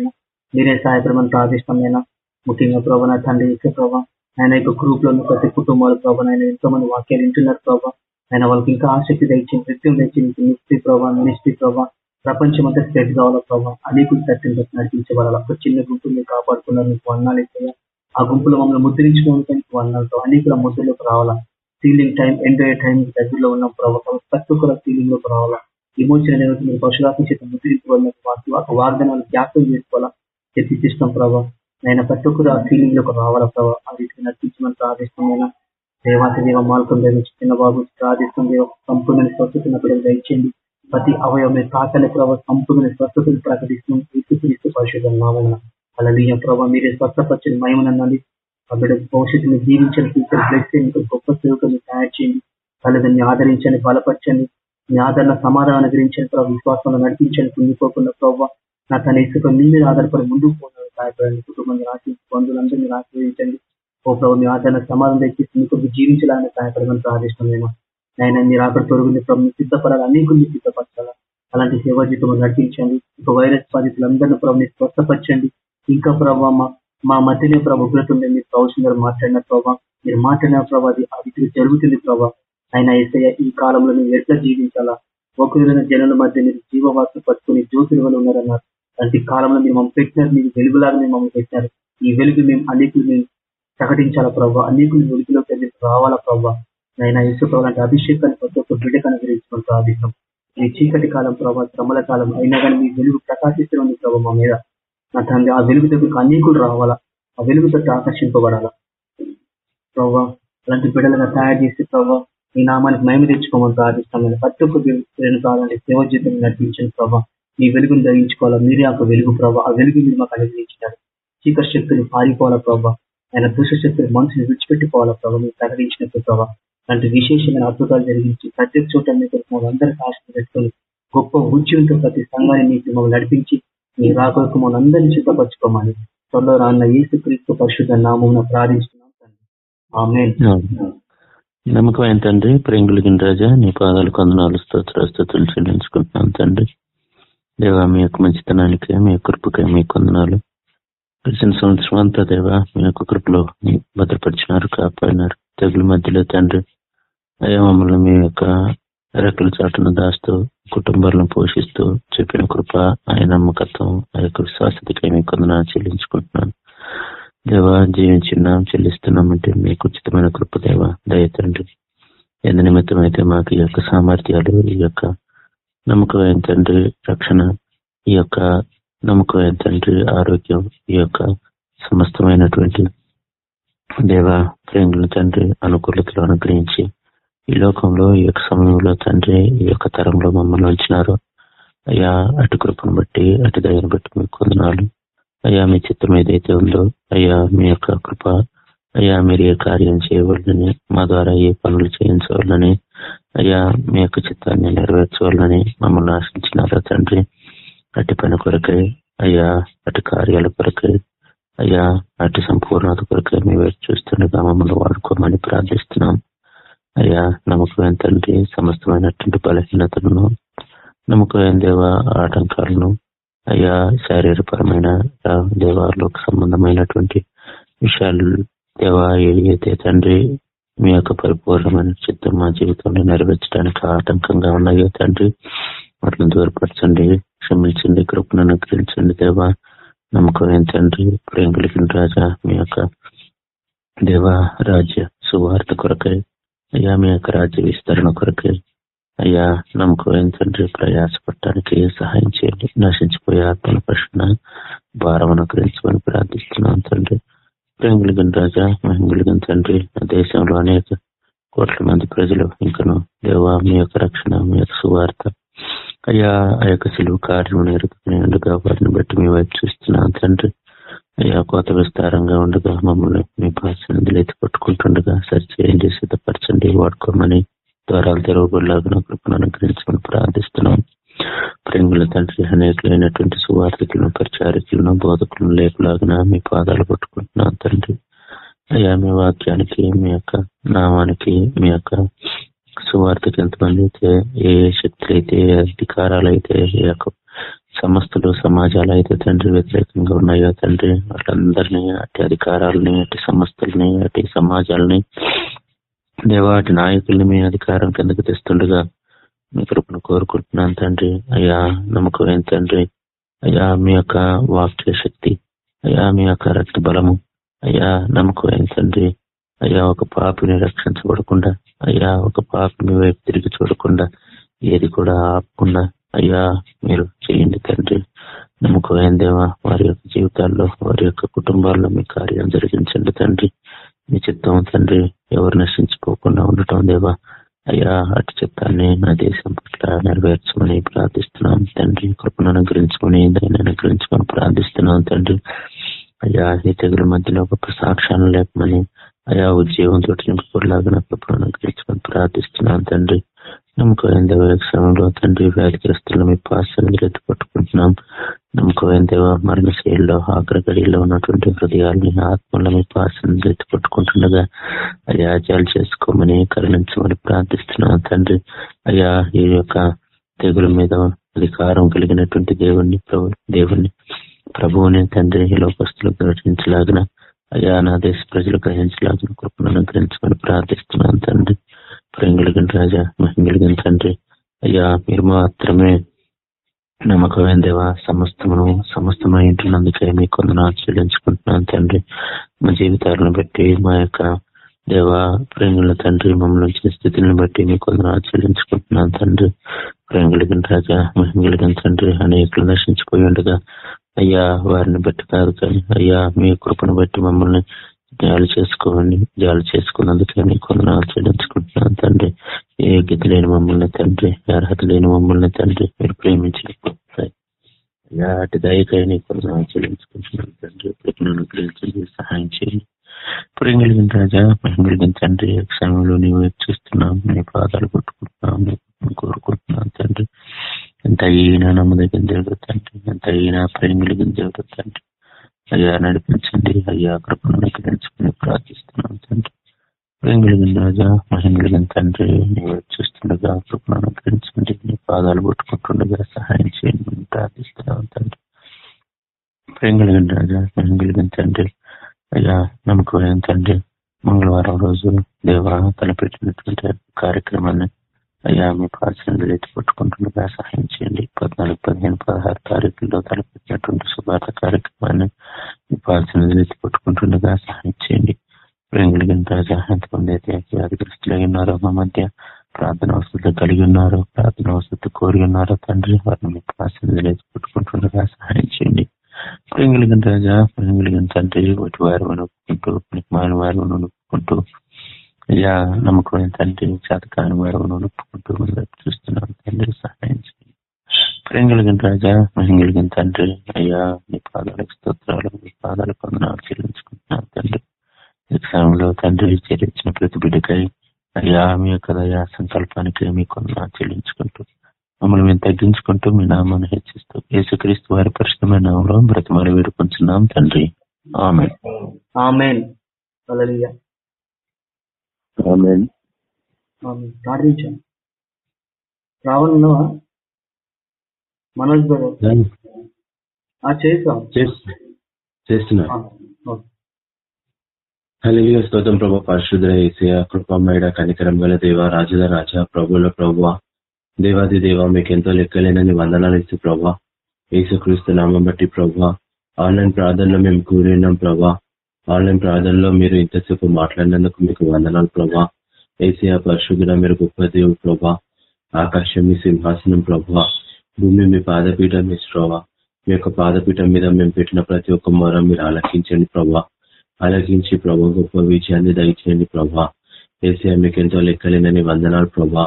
మీరే సహాయపడమని ప్రార్థిష్టమైన ముఖ్యంగా ప్రభా నా తండ్రి ఇచ్చే ప్రభావ ఆయన యొక్క గ్రూప్లో ఉన్న ప్రతి కుటుంబాల ప్రభావ ఆయన ఎంతో మంది వాక్యాలు వింటున్నారు ప్రభావ ఆయన వాళ్ళకి ఇంకా ఆసక్తి తెచ్చింది నృత్యం తెచ్చింది మిస్త్రీ ప్రభావ మినిస్ట్రీ ప్రభావ ప్రపంచం అంతా సెట్ కావాలా ప్రభావ అనేక సత్యం నడిపించబడాలి ఒక చిన్న గుంపు మీరు కాపాడుకున్నారు మీకు వర్ణాలు ఆ గుంపులో మమ్మల్ని ముద్రించుకోవడానికి వర్ణాలతో అనేకుల ముద్రలోకి రావాలా? సీలింగ్ టైం ఎండ్ అయ్యే టైం దగ్గరలో ఉన్న ప్రభావ ప్రతి ఒక్కరు సీలింగ్లోకి రావాలా? విమోచన అనేది మీరు పశురాత్మ చేత ముద్రించుకోవాలని ఒక వాగ్దానాలు జ్ఞాపకం చేసుకోవాలా? తెప్పిస్తాం ప్రభావ నేను ప్రతి ఒక్కరు ఆ ఫీలింగ్లోకి రావాలా ప్రభావ ఆ రీతికి నడిపించమని ప్రార్థిష్టమైన దేవాత దేవ మార్గం చిన్న బాబు ప్రార్థిస్తాం దేవ సంపూర్ణ స్వచ్ఛత బిడ్డలు దయచేయండి. ప్రతి అవయవమే తాకని ప్రభావ సంపూర్ణ స్వస్థతను ప్రకటిస్తున్నాం క్రీస్తు పరిశుద్ధం నామన అలా ప్రభావ మీరే స్వస్థపరిచిన మహిమనండి అక్కడ భవిష్యత్తుని జీవించండి ఫ్యూచర్ బ్లెస్ చేయండి గొప్ప సేవకుని తయారు చేయండి. తల్లిదండ్రుని ఆదరించండి బలపరచండి. మీ ఆదరణ సమాధానం అనుగ్రహించండి ప్రభావ విశ్వాసంలో నడిపించండి పొందుకోకుండా ప్రభావ నా తన ఇసుక మీ మీద ఆధారపడి ముందుకు పోయిన సహాయపడండి. కుటుంబాన్ని రాసించి బంధువులందరినీ ఆశ్రయించండి ఓ ప్రభు మీ ఆదరణ సమాధానం తెచ్చి మీకు జీవించాలని సహాయపడమని ప్రార్థిస్తున్నాం ఆయన మీరు అక్కడ తొరుగుని ప్రభు సిద్ధపడాలి? అనేకుల్ని సిద్ధపరచాలా? అలాంటి సేవా జీవితంలో నడిపించండి. ఒక వైరస్ బాధితులందరినీ ప్రభు మీరు స్వస్థపరచండి. ఇంకా ప్రభావ మా మా మధ్యనే ప్రభు ఉగ్రతుండే మీరు ప్రవచన గారు మాట్లాడిన ప్రభావ మీరు మాట్లాడిన ప్రభావ అది ఆ జరుగుతుంది ప్రభావ ఆయన ఏసయ్య ఈ కాలంలో మీరు ఎట్లా జీవించాలా? ఒకరిన జనుల మధ్య మీరు జీవవాసం పట్టుకుని జ్యోతులు వల్ల ఉన్నారన్నారు అలాంటి కాలంలో మీరు మమ్మల్ని పెట్టినారు. మీరు వెలుగులాగా మీరు మమ్మల్ని పెట్టినారు. ఈ వెలుగు మేము అనేకులు మేము ప్రకటించాలా ప్రభావ అనేకులు వెలుగులోకి రావాలా ప్రభావ నైనా యేసు ప్రభావ అభిషేకాన్ని ప్రతి ఒక్క బిడ్డకు అనుగ్రహించుకుని ప్రార్థిస్తాం ఈ చీకటి కాలం ప్రభావ శ్రమల కాలం అయినా కానీ మీ వెలుగు ప్రకాశిస్తుంది ప్రభావ మా మీద. నా తండ్రి ఆ వెలుగు దగ్గరకు అనేకులు రావాలా? ఆ వెలుగు తట్టు ఆకర్షింపబడాలా? ప్రభావ అలాంటి బిడ్డలుగా తయారు చేసి ప్రభావ ఈ నామానికి మేము తెచ్చుకోమని ప్రార్థిస్తాం. నేను ప్రతి ఒక్క బిడ్డను కావాలంటే సేవ జీతం నడిపించండి ప్రభావ మీ వెలుగును ధరించుకోవాలా మీరే ఒక వెలుగు ప్రభావ ఆ వెలుగు మీరు మాకు అనుగ్రహించినారు. చీకటి శక్తులు పారిపోవాలా ప్రభావ ఆయన దుష్ట శక్తులు మనసుని విడిచిపెట్టిపోవాలా ప్రభావ మీరు ప్రకటించినట్టు ప్రభావ అలాంటి విశేషమైన అద్భుతాలు జరిగించి ప్రతి చోట మీ కొరకు మమ్మల్ని అందరికీ ఆశ పెట్టుకొని గొప్ప ఉద్యమంతో ప్రతి సంఘాన్ని మీకు మమ్మల్ని నడిపించి మీ రాకొరకు మమ్మల్ని అందరినీ సిద్ధపరచుకోమని త్వరలో రాన్న ఏసు క్రీస్తు పరిశుద్ధ నామం ప్రార్థిస్తున్నాం ఆమేన్. నమ్మకమైన తండ్రి? ప్రేంగులిగిన రాజా నీ పాదాలు కొందనాలు స్తోత్ర చెల్లించుకుంటున్నాం తండ్రి. దేవా మీ యొక్క మంచితనానికి మీ యొక్క కృపకి మీ కొందనాలు గడిచిన సంవత్సరం అంతా దేవా మీ యొక్క కృపలో భద్రపరిచినారు కాపాడినారు. తెగుల మధ్యలో తండ్రి అయ్యా మమ్మల్ని మీ యొక్క రెక్కల చాటును దాస్తూ కుటుంబాలను పోషిస్తూ చెప్పిన కృప ఆయన నమ్మకత్వం ఆ యొక్క విశ్వాసతకై మీ కొందన చెల్లించుకుంటున్నాను. దేవా జీవించున్నాం చెల్లిస్తున్నాం అంటే మీకు ఉచితమైన కృప దేవ దయ తండ్రి. ఎందు నిమిత్తం అయితే మాకు ఈ యొక్క సామర్థ్యాలు ఈ యొక్క నమ్మకమైన తండ్రి రక్షణ ఈ యొక్క నమ్మకమైన తండ్రి ఆరోగ్యం ఈ యొక్క సమస్తమైనటువంటి దేవ ప్రేమలు తండ్రి అనుకూలతలు అనుగ్రహించి ఈ లోకంలో ఈ యొక్క సమయంలో తండ్రి ఈ యొక్క తరంలో మమ్మల్ని ఉంచినారు. అయ్యా అటు కృపను బట్టి అటు దయను బట్టి మీకు కొందనాలు అయ్యా మీ చిత్రం ఏదైతే ఉందో అయ్యా మీ యొక్క కృప అయ్యా మీరు ఏ కార్యం చేయవాలని మా ద్వారా ఏ పనులు చేయించవాలని అయ్యా మీ యొక్క చిత్తాన్ని నెరవేర్చవాలని మమ్మల్ని ఆశించినారా తండ్రి? అటు పని కొరకై అయ్యా అటు కార్యాల కొరకై అయ్యా అటు సంపూర్ణత కొరకై మేము వైపు చూస్తుండగా మమ్మల్ని వాడుకోమని ప్రార్థిస్తున్నాం. అయ్యా నమ్మకమైన తండ్రి సమస్తమైనటువంటి బలహీనతలను నమ్మకమైన దేవ ఆటంకాలను అయ్యా శారీరపరమైన దేవాలకు సంబంధమైనటువంటి విషయాలు దేవా ఏదైతే తండ్రి మీ యొక్క పరిపూర్ణమైన చిత్తం మా జీవితంలో నెరవేర్చడానికి ఆటంకంగా ఉన్నాయో తండ్రి వాటిని దూరపరచండి క్షమించండి కృపను అనుగ్రహించండి దేవా. నమ్మకమైన తండ్రి ప్రేమ కలిగిన రాజా మీ యొక్క దేవ రాజ్య సువార్త కొరకై అయ్యా మీ యొక్క రాజ్య విస్తరణ కొరకై అయ్యా నమ్మకమైన తండ్రి ప్రయాసపడటానికి సహాయం చేయండి. నశించిపోయే ఆత్మల ప్రశ్న భారం అనుగ్రహించమని ప్రార్థిస్తున్నాం తండ్రి. ప్రేంగులిగిన రాజా మహింగులిగిన తండ్రి దేశంలో అనేక కోట్ల మంది ప్రజలు ఇంకను దేవ మీ యొక్క రక్షణ మీ యొక్క సువార్త అయ్యా ఆ యొక్క సిలువు కార్యం నేర్పుకునేందుగా వాటిని బట్టి మీ వైపు చూస్తున్నాం తండ్రి. అయ్యా కోత విస్తారంగా ఉండగా మమ్మల్ని మీ పాసనందులు ఎత్తి పట్టుకుంటుండగా సరిచేయండి సిద్ధపరచండి వాడుకోమని ద్వారాలు తెరవబడిలాగా కృపను అనుగ్రహించమని ప్రార్థిస్తున్నాం. ప్రేంగుల తండ్రి అనేకులైనటువంటి సువార్థకులను పరిచారికులను బోధకులను లేకులాగా మీ పాదాలు పట్టుకుంటున్నాం తండ్రి. అయ్యా మీ వాక్యానికి మీ యొక్క నామానికి మీ యొక్క సువార్తకి ఎంతమంది అయితే ఏ శక్తులు అయితే ఏ అధికారాలు అయితే ఏ యొక్క సంస్థలు సమాజాలు అయితే తండ్రి వ్యతిరేకంగా ఉన్నాయో తండ్రి వాళ్ళందరినీ అటు అధికారాలని అటు సంస్థలని అటు సమాజాలని దేవాటి నాయకుల్ని మీ అధికారం కిందకి తెస్తుండగా మీ కృపను కోరుకుంటున్నాను తండ్రి. అయ్యా నమ్మకం తండ్రి? అయ్యా మీ యొక్క వాక్య శక్తి అయ్యా మీ యొక్క రక్త బలము అయ్యా నమ్మకం తండ్రి? అయ్యా ఒక పాపిని రక్షించబడకుండా అయ్యా ఒక పాపిని వైపు తిరిగి చూడకుండా ఏది కూడా ఆపకుండా అయ్యా మీరు చేయండి తండ్రి. నమ్మకమైన దేవా వారి యొక్క జీవితాల్లో వారి యొక్క కుటుంబాల్లో మీ కార్యం జరిగించండి తండ్రి. మీ చిత్తం తండ్రి ఎవరు నశించుకోకుండా ఉండటం దేవా. అయ్యా అటు చిత్తాన్ని నా దేశం పట్ల నెరవేర్చమని ప్రార్థిస్తున్నాం తండ్రి. కృపను అనుగ్రహించుకుని దాన్ని అనుగ్రహించుకొని ప్రార్థిస్తున్నాం తండ్రి. అయ్యా ఈ తెగుల మధ్యలో గొప్ప సాక్ష్యాన్ని లేకమని అయా ఉద్యోగంతో నింపుకోలాగా నాకు ఎప్పుడు అనుగ్రహించమని ప్రార్థిస్తున్నాను తండ్రి. నమ్మకమైన దేవ శ్రమంలో తండ్రి వ్యాధిగ్రస్తులు మీ పాసన్నిలు ఎత్తి పట్టుకుంటున్నాం. నమ్మకమైన దేవ మరణశైలిలో ఆగ్రగడిలో ఉన్నటువంటి హృదయాల్ని ఆత్మల మీ పాసన్నిలు ఎత్తి పట్టుకుంటుండగా అయ్యా జాలు చేసుకోమని కరుణించమని ప్రార్థిస్తున్నాం తండ్రి. అయ్యా ఈ యొక్క తెగుల మీద అధికారం కలిగినటువంటి దేవుణ్ణి ప్రభు దేవుణ్ణి ప్రభువుని తండ్రి లోకస్తులకు రచించలాగిన అయ్యా నా దేశ ప్రజలు గ్రహించలాగిన కృపను అనుగ్రహించుకొని ప్రార్థిస్తున్నాను తండ్రి. ప్రేంగులిగిన రాజా మహింగులిగిన తండ్రి. అయ్యా మీరు మాత్రమే నమ్మకమైన దేవా సమస్తమును సమస్తమై ఉంటున్నందుకే మీ కొందరు చెల్లించుకుంటున్నాను తండ్రి. మా జీవితాలను బట్టి మా యొక్క దేవా ప్రేంగుల తండ్రి మమ్మల్ని వచ్చిన స్థితిని బట్టి మీ కొందరు ఆచరించుకుంటున్నాను తండ్రి. ప్రేంగులకి రాజా మహిళలకి తండ్రి అనేకులు నశించిపోయి ఉండగా అయ్యా వారిని బట్టి కాదు కానీ అయ్యా మీ కృపను బట్టి మమ్మల్ని జాలు చేసుకోండి జాలు చేసుకున్నందుకే మీ కొందరు చెల్లించుకుంటున్నాను తండ్రి. ఏ లేని మమ్మల్ని తండ్రి అర్హత లేని మమ్మల్ని తండ్రి మీరు ప్రేమించి అటు దయకై నీ కొందనాలు చెల్లించుకుంటున్నాను తండ్రి. కృపను అనుగ్రహించండి సహాయం చేయండి ప్రేంగలిగిన రాజా మహిళగిన తండ్రి సమయంలో నీవు చూస్తున్నాం నీ పాదాలు కొట్టుకుంటున్నాం కోరుకుంటున్నాం తండ్రి. ఎంత అయినా నమ్మదగిన దేవుడు తండ్రి. ఎంత అయినా ప్రేమిలిగిన దేవుడు తండ్రి. అయ్యా నడిపించండి. అయ్యా కృపను అనుగ్రహించుకుని ప్రార్థిస్తున్నాం తండ్రి. ప్రేమిలిగిన రాజా మహిళగిన తండ్రి నీవు చూస్తుండగా కృపను అనుగ్రహించండి. నీ పాదాలు కొట్టుకుంటుండగా సహాయం చేయండి ప్రార్థిస్తున్నాం తండ్రి. ప్రేమిలిగిన రాజా మహిళగిన తండ్రి. అయ్యా నమ్మకమైన తండ్రి? మంగళవారం రోజు దేవ తలపెట్టినటువంటి కార్యక్రమాన్ని అయ్యా మీ పాసనలు ఎత్తి పట్టుకుంటుండగా సహాయం చేయండి. పద్నాలుగు పదిహేను పదహారు తారీఖుల్లో తలపెట్టినటువంటి శుభార్త కార్యక్రమాన్ని మీ పాసనలు ఎత్తి పట్టుకుంటుండగా సహాయం చేయండి. ప్రేంగులిగిన రాజా ఎంతమంది అయితే వ్యాధిగ్రస్తులై ఉన్నారో. మా మధ్య ప్రార్థన వసతి కలిగి ఉన్నారు. ప్రార్థన వసతి కోరి ఉన్నారో. తండ్రి వారిని మీ పాసనలు ఎత్తి పట్టుకుంటుండగా సహాయం చేయండి. ప్రేంగులిగిన రాజా ప్రేంగులిగిన తండ్రి ఒకటి వారు అనుకుంటూ మాని వారు అనుకుంటూ అయ్యా నమ్మకమైన తండ్రి చేతకాని వారు అనుకుంటూ చూస్తున్నాం తండ్రి సహాయం చేయండి. ప్రేమ కలిగిన రాజా మహిం కలిగిన తండ్రి అయ్యా మీ పాదాలకు స్తోత్రాలు మీ పాదాలు పొందనాలు చెల్లించుకుంటున్నాను తండ్రి. ఈ సమయంలో తండ్రి చెల్లించిన ప్రతి బిడ్డకై అయ్యా మీ యొక్క దయా సంకల్పానికి మీ కొందనాలు చెల్లించుకుంటూ మమ్మల్ని మేము తగ్గించుకుంటూ మీ నామాన్ని హెచ్చిస్తూ యేసుక్రీస్తు వారి పరిశుభ్రమైన నామంలో బ్రతిమారి వేడుకుంటున్నాం తండ్రి. ఆమె ప్రార్థించాం. రావణ్ మనోజ్ చేస్తున్నా. స్తోత్రం ప్రభా పరిశుద్ధ ఏసయ కృపమేడ కనికరం గల దేవ రాజుల రాజా ప్రభుల ప్రభు దేవాది దేవ మీకు ఎంతో లెక్కలేనని వందనాలు ఇస్తూ ప్రభా ఏసుక్రీస్తు నామం బట్టి ప్రభా ఆన్లైన్ ప్రార్థనలో మేము కూరినాం ప్రభా ఆన్లైన్ ప్రార్థనలో మీరు ఇంతసేపు మాట్లాడినందుకు మీకు వందనాలు ప్రభా ఏసీఆ పరిశుద్ధుడ మీరు గొప్ప దేవుడు ప్రభా ఆకాశం మీ సింహాసనం ప్రభా భూమి మీ పాదపీఠం మీ ప్రభా మీ యొక్క పాదపీఠం మీద మేము పెట్టిన ప్రతి ఒక్క మొర మీరు ఆలకించండి ప్రభా ఆలకించి ప్రభా గొప్ప విజయాన్ని దయచేయండి ప్రభా ఏసీఆ మీకు ఎంతో లెక్కలేనని వందనాలు ప్రభా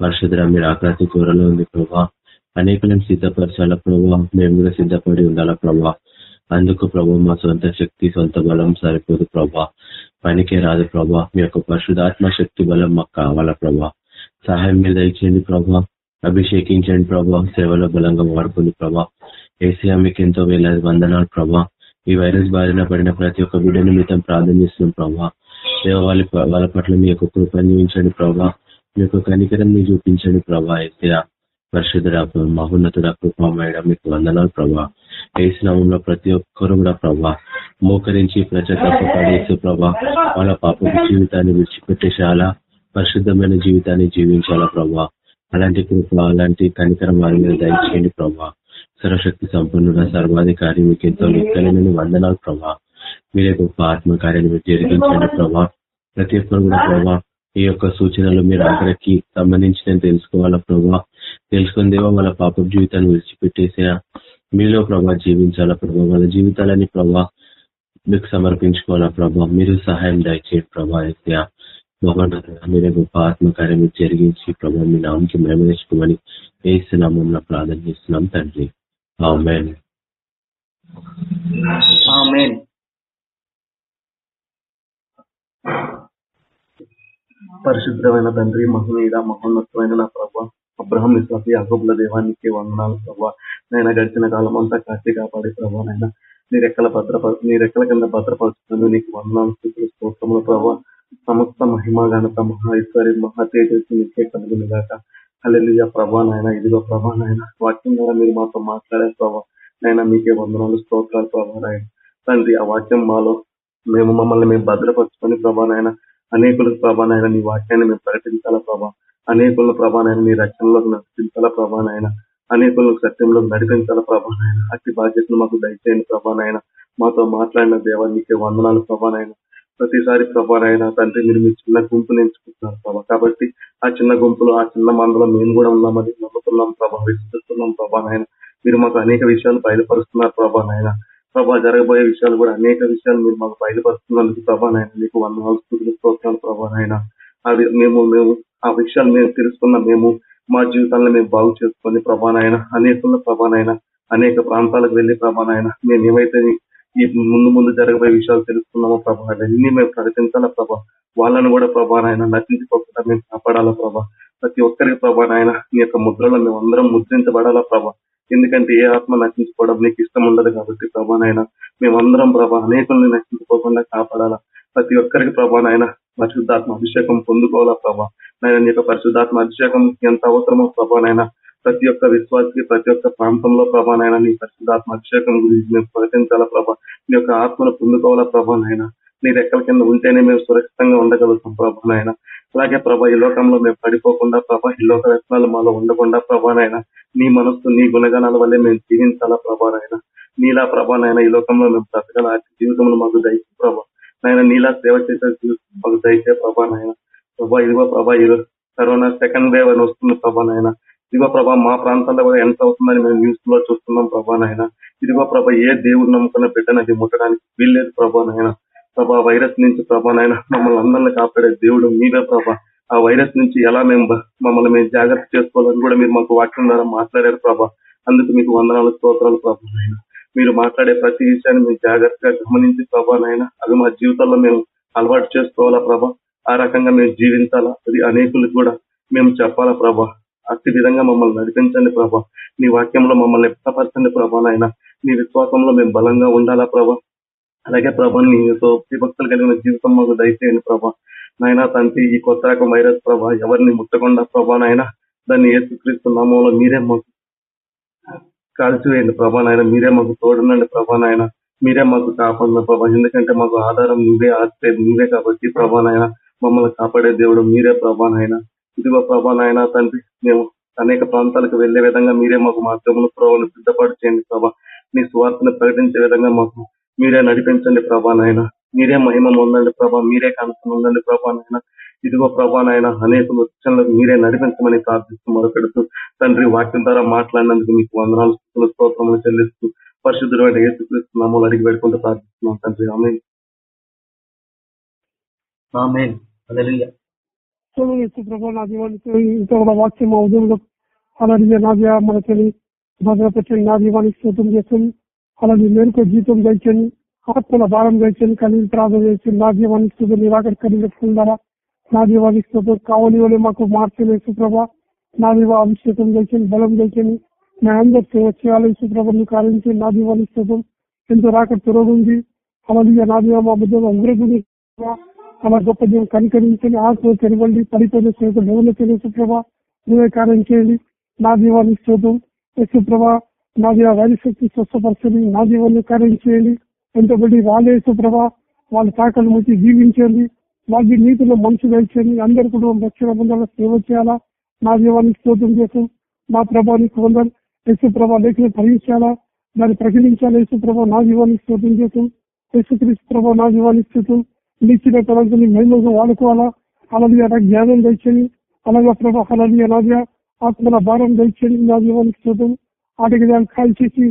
పరిశుద్ధ మీరు ఆకాశ కూరలో ఉంది ప్రభా. అనేకలను సిద్ధపరచాల ప్రభా. మేము కూడా సిద్ధపడి ఉండాలా ప్రభా. అందుకు ప్రభా మా సొంత శక్తి సొంత బలం సరిపోదు ప్రభా. పనికే రాదు ప్రభా. మీ యొక్క పరిశుధాత్మ శక్తి బలం మాకు కావాలా ప్రభా. సహాయం మీద ఇచ్చేయండి ప్రభా. అభిషేకించండి ప్రభా. సేవలో బలంగా వాడుకుంది ప్రభా. ఏసీఆ మీకు ఎంతో వేలాది వందనాలు ప్రభా. ఈ వైరస్ బారిన పడిన ప్రతి ఒక్క బిడ్డను మీతో ప్రార్థన చేస్తున్నాం ప్రభా. దేవ వాళ్ళ వాళ్ళ పట్ల మీ యొక్క కృపను ప్రభా. మీ యొక్క కనికరం ని చూపించండి ప్రభా. ఏసీఆ పరిశుద్ధ మహోన్నతుడ కృపమేడ మీకు వందనాలు ప్రభా. ఏసునామంలో ప్రతి ఒక్కరు కూడా ప్రభా మోకరించి ప్రజాపడేసే ప్రభా వాళ్ళ పాప జీవితాన్ని విడిచిపెట్టేసేలా పరిశుద్ధమైన జీవితాన్ని జీవించాలా ప్రభా? అలాంటి కృప అలాంటి కనికరం వారి మీద దయచేయండి ప్రభా. సర్వశక్తి సంపన్నుడ సర్వాధికారి మీకు ఎంతో లెక్కలేనని వందనాలు ప్రభా. మీరే గొప్ప ఆత్మకార్యాన్ని మీరు జరిగించండి ప్రభా. ప్రతి ఒక్కరు కూడా ప్రభా ఈ యొక్క సూచనలు మీరు అందరికీ సంబంధించిన తెలుసుకోవాలా ప్రభా? తెలుసుకుందేవా వాళ్ళ పాప జీవితాన్ని విడిచిపెట్టేసిన మీలో ప్రభా జీవించాలా ప్రభా? వాళ్ళ జీవితాలని ప్రభా మీకు సమర్పించుకోవాలా ప్రభా? మీరు సహాయం దయచేయండి ప్రభా మీరే గొప్ప ఆత్మకార్యం జరిగించి ప్రభా మీ నామకి మేము తెచ్చుకోమని వేస్తున్నామని ప్రార్థన చేస్తున్నాం తండ్రి. పరిశుద్ధమైన తండ్రి మహనీయుడ మహోన్నతమైన నా ప్రభా. అబ్రహం ఇస్లాఫీ అగబుల దేవానికి వందనాలు ప్రభా. నేను గడిచిన కాలం అంతా కాచి కాపాడి ప్రభా నైనా నీ రెక్కల భద్రపరు నీ రెక్కల కింద భద్రపరుచుకుని నీకు వందనాలు స్థితులు స్తోత్రములు ప్రభా. సమస్త మహిమ ఘనత మహా ఈశ్వరి మహా తేజస్సు నీకే కలుగును గాక హల్లెలూయా ప్రభా నాయన ఇదిగో ప్రభా నాయన. వాక్యం ద్వారా మీరు మాతో మాట్లాడే ప్రభా. నైనా మీకే వందనాలు స్తోత్రాలు ప్రభా నాయన. తండ్రి ఆ వాక్యం మాలో మేము మమ్మల్ని మేము భద్రపరుచుకొని ప్రభా నాయన అనేకులకు ప్రభా నీ వాక్యాన్ని మేము ప్రకటించాలా ప్రభా? అనేకుల ప్రభా నీ రక్షణలోకి నడిపించాలా ప్రభా అనేకులకు సత్యంలో నడిపించాలా ప్రభా అతి బాధ్యతను మాకు దయచేయండి ప్రభా మాతో మాట్లాడిన దేవా నీకే వందనాలు ప్రభా ప్రతిసారి ప్రభానైనా తండ్రి మీరు మీ చిన్న గుంపుని ఎంచుకుంటున్నారు ప్రభా. కాబట్టి ఆ చిన్న గుంపులో ఆ చిన్న మందలో మేము కూడా ఉన్నామని నమ్ముతున్నాం ప్రభా విశ్వసిస్తున్నాం ప్రభా మీరు మాకు అనేక విషయాలు బయలుపరుస్తున్నారు ప్రభా ప్రభా జరగబోయే విషయాలు కూడా అనేక విషయాలు మీరు మాకు బయలుపరుస్తున్నందుకు ప్రభానైనా నాయన మీకు వందనాలు స్థుతులు స్తోత్రాలు ప్రభా అది మేము మేము ఆ విషయాలు మేము తెలుసుకున్న మేము మా జీవితాలను మేము బాగు చేసుకొని ప్రభానైనా అనేకుల ప్రభానైనా అనేక ప్రాంతాలకు వెళ్ళి ప్రభానైనా మేము ఏవైతే ఈ ముందు ముందు జరగబోయే విషయాలు తెలుసుకున్నామో ప్రభా అన్ని మేము ప్రకటించాలా ప్రభా? వాళ్ళను కూడా ప్రభానైనా నటించుకోకుండా మేము కాపాడాలా ప్రభా? ప్రతి ఒక్కరికి ప్రభానైనా మీ యొక్క ముద్రలో మేము అందరం ముద్రించబడాలా ప్రభా? ఎందుకంటే ఏ ఆత్మ నశించుకోవడం నీకు ఇష్టం ఉండదు కాబట్టి ప్రభానైనా మేమందరం ప్రభా అనేకుల్ని నశించుకోకుండా కాపాడాలా. ప్రతి ఒక్కరికి ప్రభానైనా పరిశుద్ధాత్మ అభిషేకం పొందుకోవాలా ప్రభా. నాయన నీ యొక్క పరిశుద్ధాత్మ అభిషేకం ఎంత అవసరమో ప్రభానైనా ప్రతి ఒక్క విశ్వాసకి ప్రతి ఒక్క ప్రాంతంలో ప్రభానైనా నీ పరిశుద్ధాత్మ అభిషేకం గురించి మేము ప్రకటించాలా ప్రభా. నీ యొక్క ఆత్మను పొందుకోవాలా ప్రభానైనా నీ రెక్కల కింద ఉంటేనే మేము సురక్షితంగా ఉండగలుగుతాం ప్రభానైనా అలాగే ప్రభా ఈ లోకంలో మేము పడిపోకుండా ప్రభా ఈ లోక వ్యసనాలు మాలో ఉండకుండా ప్రభానైనా నీ మనస్సు నీ గుణగణాల వల్లే మేము జీవించాలా ప్రభానైనా నీలా ప్రభానైనా ఈ లోకంలో మేము బ్రతకాల? జీవితంలో మాకు దయచే ప్రభా. నాయన నీలా సేవ చేసే జీవితం మాకు దయచే ప్రభా ప్రభా ఇదిగో ప్రభా ఈ కరోనా సెకండ్ వేవ్ అని వస్తుంది ప్రభా నాయన. ఇదిగో ప్రభా మా ప్రాంతాల్లో కూడా ఎంత అవుతుందని మేము న్యూస్లో చూస్తున్నాం ప్రభా నాయన. ఇదిగో ప్రభా ఏ దేవుడు నమ్ముకున్న బిడ్డను అది ముట్టడానికి వీల్లేదు ప్రభా ప్రభా వైరస్ నుంచి ప్రభా నాయన మమ్మల్ని అందరిని కాపాడే దేవుడు మీరే ప్రభా. ఆ వైరస్ నుంచి ఎలా మేము మమ్మల్ని మేము జాగ్రత్త చేసుకోవాలని కూడా మీరు మాకు వాక్యం ద్వారా మాట్లాడారు ప్రభా. అందుకు మీకు వందనాలు స్తోత్రాలు ప్రభా నాయన. మీరు మాట్లాడే ప్రతి విషయాన్ని మేము జాగ్రత్తగా గమనించి ప్రభా నాయన అవి మా జీవితాల్లో మేము అలవాటు చేసుకోవాలా ప్రభా. ఆ రకంగా మేము జీవించాలా? అది అనేకులకు కూడా మేము చెప్పాలా ప్రభా. అట్టి విధంగా మమ్మల్ని నడిపించండి ప్రభా. నీ వాక్యంలో మమ్మల్ని వ్యక్తపరచండి ప్రభా నాయన. నీ విశ్వాసంలో మేము బలంగా ఉండాలా ప్రభా. అలాగే ప్రభా నీతో విభక్తులు కలిగిన జీవితం మాకు దయచేయండి ప్రభా. నాయన తండ్రి ఈ కొత్త రకం వైరస్ ప్రభా ఎవరిని ముట్టకుండా ప్రభా నాయన దాన్ని ఏసుక్రీస్తు నామంలో మీరే మాకు కాల్చివేయండి ప్రభా నాయన. మీరే మాకు తోడునండి ప్రభా నాయన. మీరే మాకు కాపాడిన ప్రభా. ఎందుకంటే మాకు ఆధారం నువ్వే ఆశ్రయం నువ్వే కాబట్టి ప్రభా నాయన మమ్మల్ని కాపాడే దేవుడు మీరే ప్రభా నాయన. ఇదిగో ప్రభా నాయన తండ్రి మేము అనేక ప్రాంతాలకు వెళ్ళే విధంగా మీరే మాకు మార్గములు ప్రభావం సిద్ధపాటు చేయండి ప్రభా. మీ స్వార్థను ప్రకటించే విధంగా మాకు మీరే నడిపించండి ప్రభా నాయన మీరే మహిమ ఉందండి ప్రభా. మీరే కనుక ఉందండి ప్రభా నాయన ఇదిగో ప్రభా నాయన అనేక వృక్షంలకు మీరే నడిపించమని ప్రార్థిస్తూ మొదపెడుతూ తండ్రి వాక్యం ద్వారా మాట్లాడినందుకు మీకు వందనాలు స్తోత్రములు చెల్లిస్తూ పరిశుద్ధుడైన యేసుక్రీస్తు నామములు అడిగి పెట్టుకుంటూ ప్రార్థిస్తున్నాం తండ్రి. ఆమె కూడా వాక్యం ఉదయంలో అలాగే నా దేవ మన తల్లి భద్రపెట్టండి నా దీవానికి స్తోత్రం చేస్తుంది అలాగే మేలుకో జీతం దయచండి ఆత్మల భారం దయచండి కలిగి ప్రార్థన చేసి నా జీవానికి స్తోత్రం నిరాకరి కలిగిస్తుందా నా జీవానికి స్తోత్రం కావలి మాకు మార్చలే సుప్రభ. నా దీవ అభిషేకం దయచండి బలం దయచండి నా అందరు సేవ చేయాలి సుప్రభ. నీకు నా దీవానికి స్తోత్రం ఎంతో రాక తొలగింది అలాగే నా దీవ మా బుద్ధ అభివృద్ధి అలా గొప్ప జీవం కనికరించండి. ఆత్మ తెరవండి. పడిపోయిన సేవ దేవుని తెలుసు ప్రభా నువ్వే కార్యం చేయండి. నా దీవాన్ని స్తోత్రం యశు ప్రభా నా దీవ వైరశక్తి స్వస్థపరచండి నా దీవాన్ని కార్యం చేయండి. ఎంతబడి రాలేసు ప్రభా వాళ్ళ తాకలు ముచ్చి జీవించండి. వాళ్ళ నీతిలో మనసు వేల్చండి అందరి కుటుంబం రక్షణ పొందాల సేవ చేయాలా? నా జీవానికి స్తోత్రం చేస్తాం నా ప్రభానికి పొందాలి యశు ప్రభా లేఖను భరించాలా దాన్ని ప్రకటించాలి? యేసు ప్రభా నా జీవానికి స్తోత్రం చేస్తాం యేసుక్రీస్తు ప్రభా నా జీవానికి స్థితం నిచ్చిన తలంతుని మహిళగా వాడుకోవాలా? అలాగే నాకు జ్ఞానం తెచ్చని అలాగే ప్రభా అలాగే అలాగే ఆత్మల భారం తెచ్చని నా జీవానికి స్తోత్రం. ఆటకి దాన్ని కాల్ చేసి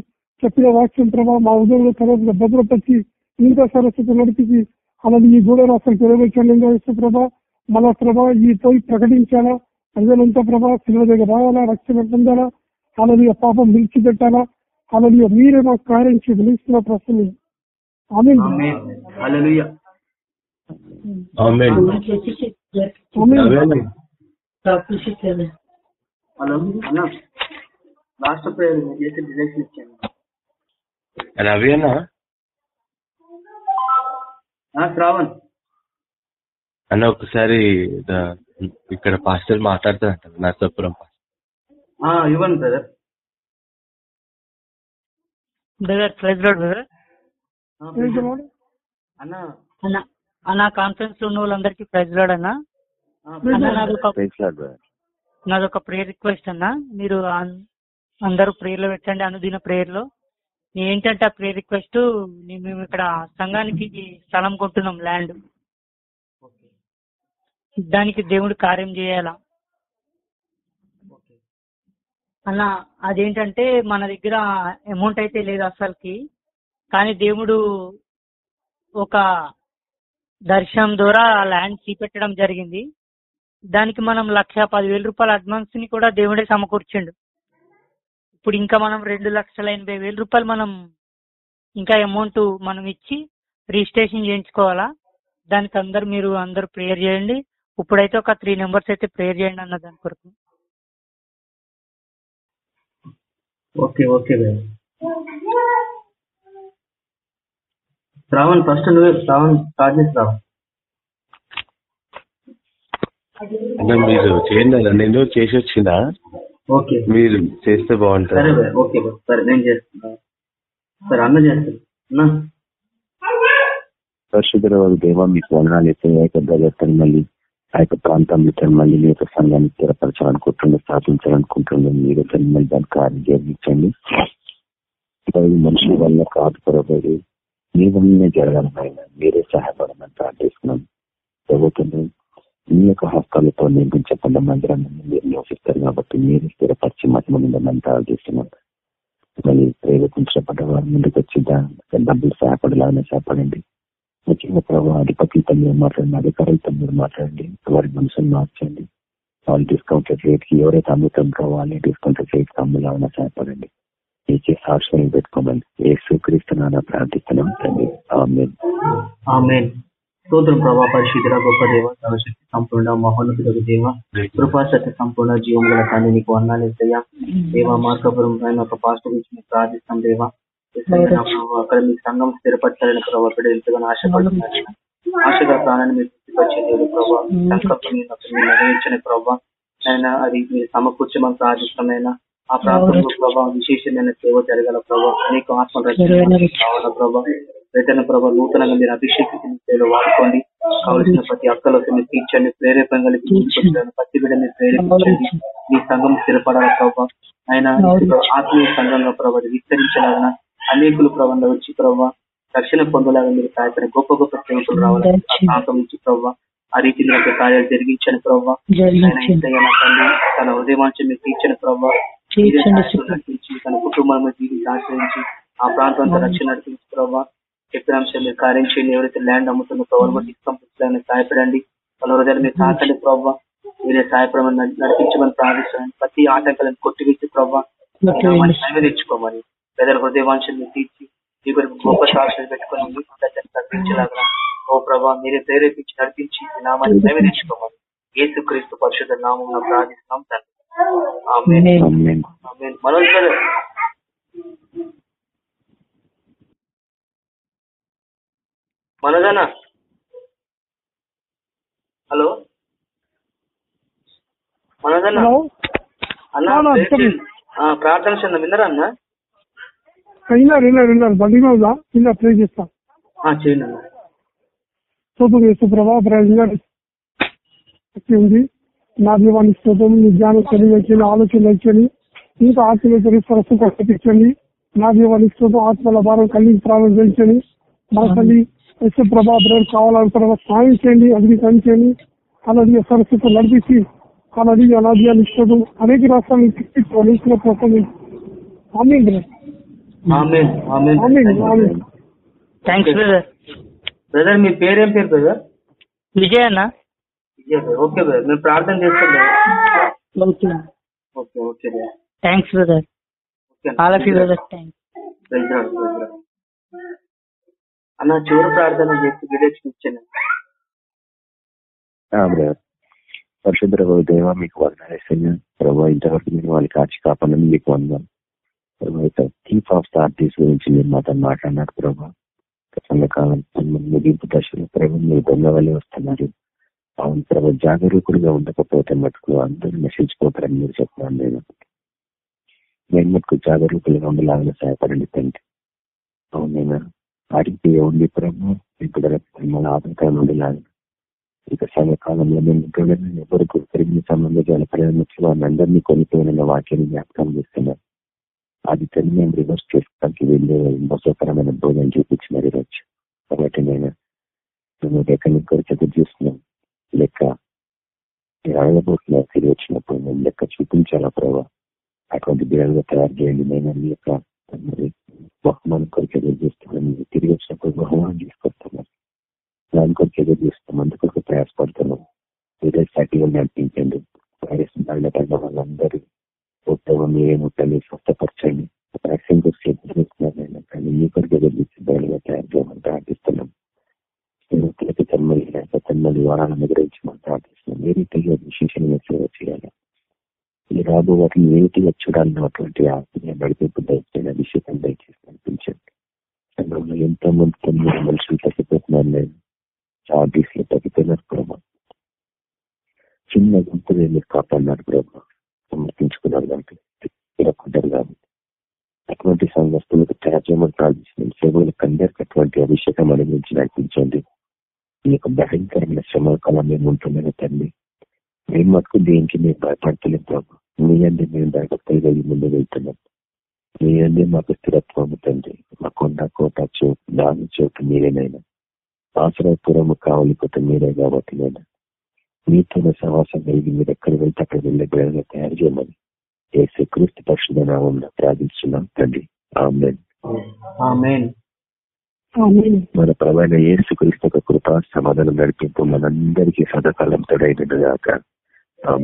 చెప్పిన వాక్యం ప్రభా మా ఉదయంలో తర్వాత భద్రపరిచి ఇంకా సరస్వతి నడిపించి అలాగే ఈ గూడెం అసలు తెలియవచ్చండి ప్రభా మన ప్రభా ఈ పోయి ప్రకటించాలా? ప్రజలంతా ప్రభా శిలువ దగ్గర రావాలా? రక్షణ పొందాలా? అలాగే పాపం విడిచిపెట్టాలా? అలాగే మీరే మాకు కార్యం చేసి పిలుస్తున్న ప్రశ్న. ఆమె చేసి డిజైన్ ఇచ్చాను. రవి అన్న? శ్రావణ్. అన్న ఒకసారి ఇక్కడ పాస్టర్ మాట్లాడతారంట నర్సాపురం ఆ, ఇవ్వండి brother. Brother praise Lord brother. అన్న. కాన్ఫరెన్స్లో ఉన్న వాళ్ళందరికీ ప్రైజ్ లాడ్ అన్న. నాదొక ప్రేయర్ రిక్వెస్ట్ అన్న. మీరు అందరూ ప్రేయర్లో పెట్టండి అనుదిన ప్రేయర్లో ఏంటంటే ఆ ప్రేయర్ రిక్వెస్ట్ మేము ఇక్కడ సంఘానికి స్థలం కొంటున్నాం ల్యాండ్ దానికి దేవుడు కార్యం చేయాలా? అన్న అదేంటంటే మన దగ్గర అమౌంట్ అయితే లేదు అసలుకి. కానీ దేవుడు ఒక దర్శనం ద్వారా ల్యాండ్ చూపెట్టడం జరిగింది. దానికి మనం లక్ష పదివేల రూపాయల అడ్వాన్స్ని కూడా దేవుడే సమకూర్చిండు. ఇప్పుడు ఇంకా మనం రెండు లక్షల ఎనభై వేల రూపాయలు మనం ఇంకా అమౌంట్ మనం ఇచ్చి రిజిస్ట్రేషన్ చేయించుకోవాలా? దానికి అందరు మీరు అందరు ప్రేయర్ చేయండి. ఇప్పుడైతే ఒక త్రీ నెంబర్స్ అయితే ప్రేయర్ చేయండి అన్న దాని కొరకు. ఓకే ఓకే ఫస్ట్ నువ్వే స్టార్ట్ చేసి మీరు చేయండి నేను చేసి వచ్చినా ఓకే మీరు చేస్తే సరే బాగుంటుంది ఓకే సరే నేను చేస్తాను సరే అన్న చేస్తాను అన్న. పరిశుద్ధ దేవ మీకు వందనాలు అయితే ఆ యొక్క బ్రదర్ మళ్ళీ. ఆ యొక్క ప్రాంతంలో మళ్ళీ మీ యొక్క సంఘాన్ని స్థిరపరచాలనుకుంటుండే స్థాపించాలనుకుంటుండే. మీరు మళ్ళీ దాన్ని కార్యం జరిగించండి. ఈ మనుషుల వల్ల కాదు పొరబడి మీ వల్లనే జరగాలన్న మీరే సహాయపడమని ప్రార్థిస్తున్నాం. ప్రభుత్వం మీ యొక్క హస్తాలతో నిర్మించబడ్డ మందిరాన్ని మీరు నివసిస్తారు కాబట్టి మీరు స్థిరపరిచి మహిమ నిందమని ప్రార్థిస్తున్నాం మళ్ళీ ప్రేరేపించబడ్డ వారి ముందుకు వచ్చి డబ్బులు సహాయపడలాగానే సహాయపడండి ముఖ్యంగా ప్రభావ అధిపతులతో మీరు మాట్లాడండి అధికారులతో మీరు మాట్లాడండి వారి మనసును మార్చండి. వాళ్ళు డిస్కౌంటెడ్ రేట్కి ఎవరైతే అమ్ముతారో వాళ్ళే డిస్కౌంటెడ్ రేట్ అమ్ములాగానే సహాయపడండి ఇచ్చే సాక్ష్యం పెట్టుకోమని ఏ స్వీకరిస్తున్నానో ప్రార్థిస్తున్నాం తండ్రి. స్తోత్రం ప్రభా పరిశుద్ధుల గొప్ప దేవ సర్వశక్తి సంపూర్ణ మహోన్నతులకు దేవ. కృపాశక్తి సంపూర్ణ జీవం గల తండ్రి నీకు వర్ణాలు ఇస్తాయా దేవ మార్గపురం పైన ఒక పాస్టర్ గురించి ప్రార్థిస్తాం దేవ. అక్కడ మీ సంఘం స్థిరపరచాలని ప్రభావ బిడ్డ ఎంతగానో ఆశపడుతున్నారు ఆశగా ప్రాణాన్ని మీరు తీసుకొచ్చే దేవుడు ప్రభావ సంకల్పం మీద ప్రభావ అయినా అది మీరు సమకూర్చమని ప్రార్థిష్టమైన ఆ ప్రాంతంలో ప్రభావ విశేషమైన సేవ జరగల ప్రభావ అనేక ఆత్మ కావాల ప్రభావ రైతన్న ప్రభావ నూతనంగా మీరు అభిషేకించిన సేవలు వాడుకోండి. కావలసిన ప్రతి అక్కలకు మీరు తీర్చండి ప్రేరేపణ ముందుకొచ్చారు ప్రతి బిడ్డ మీరు ప్రేరేపించండి. మీ సంఘం స్థిరపడాల ప్రభావ ఆయన ఆత్మీయ సంఘంగా ప్రభావ విస్తరించాలన్న అనేకులు ప్రభావంలో వచ్చి ప్రభావ రక్షణ పొందలాగా మీరు సహాయపడే గొప్ప గొప్ప సేవకులు ప్రాంతం నుంచి ప్రభావ ఆ రీతి మీ యొక్క కార్యాలు జరిగించని ప్రభావ తన హృదయమాంచం మీరు తీర్చని ప్రభావ తన కుటుంబం జీవితం ఆశ్రయించి ఆ ప్రాంతం అంతా రక్షణ నడిపించి ప్రభావ చెప్పిన అంశం మీరు కార్యం చేయండి ఎవరైతే ల్యాండ్ అమ్ముతున్న ప్రభావ డిస్కంపించడానికి సహాయపడండి. వాళ్ళ హృదయాలు మీరు తాకండి ప్రభావ మీరే సహాయపడమని నడి- నడిపించమని ప్రార్థిస్తున్నాను. ప్రతి ఆటంకాలను కొట్టివేసి ప్రభావ తెచ్చుకోమని పెద్దల హృదయవాంఛలు మీరు తీర్చి మీ కొరకు గొప్ప సాక్షులు పెట్టుకొని తగ్గించలాగా ఓ ప్రభా మీరే ప్రేరేపించి నడిపించి నామాన్ని నైవేదించుకోమని యేసు క్రీస్తు పరిశుద్ధ నామం ప్రార్థిస్తున్నాం తండ్రి. ఆమేన్. మనోజనా హలో? మనోజనా హలో? అన్న చెప్పండి. ఆ, ప్రార్థన చిన్న విన్నరా అన్న? విన్నారు విన్నారు విన్నారు బండిగా ఉందా? కింద ప్రే చేస్తా. ఆ, చేయండి అన్న. స్తోత్రం చేస్తూ ప్రభావ ప్రయోజనాలు శక్తి ఉంది. నా దీవాన్ని స్తోత్రం మీ జ్ఞానం తెలియచండి ఆలోచన ఇచ్చండి ఇంకా ఆత్మీయ సరస్సు ప్రకటించండి నా దీవాన్ని స్తోత్రం ఆత్మల భారం కలిగి ప్రారంభించండి మన తల్లి యశ్వ ప్రభా బ్రదర్ కావాలని ప్రభావ సాయం చేయండి అధికరించండి అలాగే సరస్సు నడిపించి అలాగే అనాధ్యాన్ని స్తోత్రం అనేక రాష్ట్రాలు కోసం amen brother. Amen amen. Amen amen. Thanks brother brother మీ పేరేం పేరు బ్రదర్ విజయ్ అన్న. విజయ్ బ్రదర్ ఓకే బ్రదర్ ప్రార్థన చేస్తాం okay. Okay brother thanks brother okay all of you brother thanks Praise the Lord, praise the Lord. అన్న చివరి ప్రార్థన చేసి వివేచించాను పరిశుద్ధ దేవ మీకు వందనాలు ప్రభావ ఇంతవరకు మీరు వాళ్ళకి కాచి కాపాలని మీకు వందాం ప్రభావ చీఫ్ ఆఫ్ థారిటీస్ గురించి మీరు మాతో మాట్లాడినారు ప్రభావ సంఘకాలం ముగింపు దశలో ప్రభు మీరు దొంగవల్లి వస్తున్నారు. అవును ప్రభు జాగరూకుడుగా ఉండకపోతే మటుకు అందరూ నశించిపోతారని మీరు చెప్తున్నాను నేను మేము మటుకు జాగరూకులుగా ఉండేలాగా సహాయపడండి తండ్రి. అవునైనా వారికి ఉంది ప్రభు ఇక్కడ మన ఆటంకాలు ఉండేలాగా ఇక సమయకాలంలో మేము ఇంట్లోనే ఎవరికి పెరిగిన సంబంధించిన ప్రయాణించి వారిని అందరినీ కొనిపోయిన వాక్యాన్ని జ్ఞాపకం చేస్తున్నారు అది తల్లి మేము రివర్స్ చేసుకోవడానికి వెళ్ళే మోసకరమైన బోధన చూపించినారు ఈరోజు. కాబట్టి నేను మేము ఎక్కడి నుంచి ఎదురు చూస్తున్నాం. లెక్క మీరు అడగబోతున్నారు తిరిగి వచ్చినప్పుడు మేము లెక్క చూపించాలా ప్రభావ అటువంటి బిడ్డలుగా తయారు చేయండి. నేను లెక్క మరి బహుమానం కొరకు ఎదురు చూస్తున్నాం మీరు తిరిగి వచ్చినప్పుడు బహుమానం తీసుకొస్తున్నాం దాని కొరకు ఎదురు చూస్తాం అందుకొరకు ప్రయాసపడుతున్నాం. ఏదో సైకిల్ నడిపించండి. వైరస్ బారిన పడిన వాళ్ళందరూ ఉత్తమం మీరే ముట్టని స్వస్థపరచండి. వ్యాక్సిన్ గురించి ఎదురు చూస్తున్నారు కానీ మీ కొరకు ఎదురు చూసి బయలుగా తయారు చేయమని ప్రార్థిస్తున్నాం. స్నేహితులకి తన్మలి లేక తన్మలి వారాలను గురించి మనం ప్రార్థిస్తున్నాం. ఏ రీతిగా విశేషంగా సేవ చేయాలి? ఈ రాబో వాటిని ఏమిటిగా చూడాలన్నటువంటి ఆత్మీయ నడిపింపు దయచేయండి అభిషేకం దయచేసి కనిపించండి సంఘంలో ఎంతో మంది తొమ్మిది మనుషులు తగ్గిపోతున్నారు నేను. చార్జీస్లో తగ్గిపోయినారు ప్రభావ చిన్న గుంపులు మీరు కాపాడినారు ప్రభావ సమర్పించుకున్నారు కాబట్టి. తిరగకుంటారు కాబట్టి అటువంటి సంఘస్థులకు తయారు చేయమని ప్రార్థిస్తున్నాం సేవలకు అందరికీ అటువంటి అభిషేకం అనుభవించి నడిపించండి. ఈ యొక్క భయంకరమైన శ్రమ కాలం మేము ఉంటుందని తండ్రి. మేము మటుకు దేనికి మేము భయపడతలేం ప్రభు. మీ అందే మేము కలిగి ముందు వెళ్తున్నాం. మీ అందే మాకు స్థిరత్వం తండ్రి. మా కొండ కోట చోటు దాని చోటు మీరేనైనా. ఆశ్రయపురము కావలిపోతే మీరే కాబట్టి నేను. మీతో సహవాసం కలిగి మీరు ఎక్కడ వెళ్తే అక్కడ వెళ్ళే బిడ్డగా తయారు చేయమని ఏసే క్రీస్తు పరిశుధ నామంలో ప్రార్థిస్తున్నాం తండ్రి. ఆమెన్. ఆమేన్. మన ప్రధాన ఏసు క్రీస్తు కృప సమాధానం నడిపింపు మనందరికీ సదాకాలం తోడైనది కాక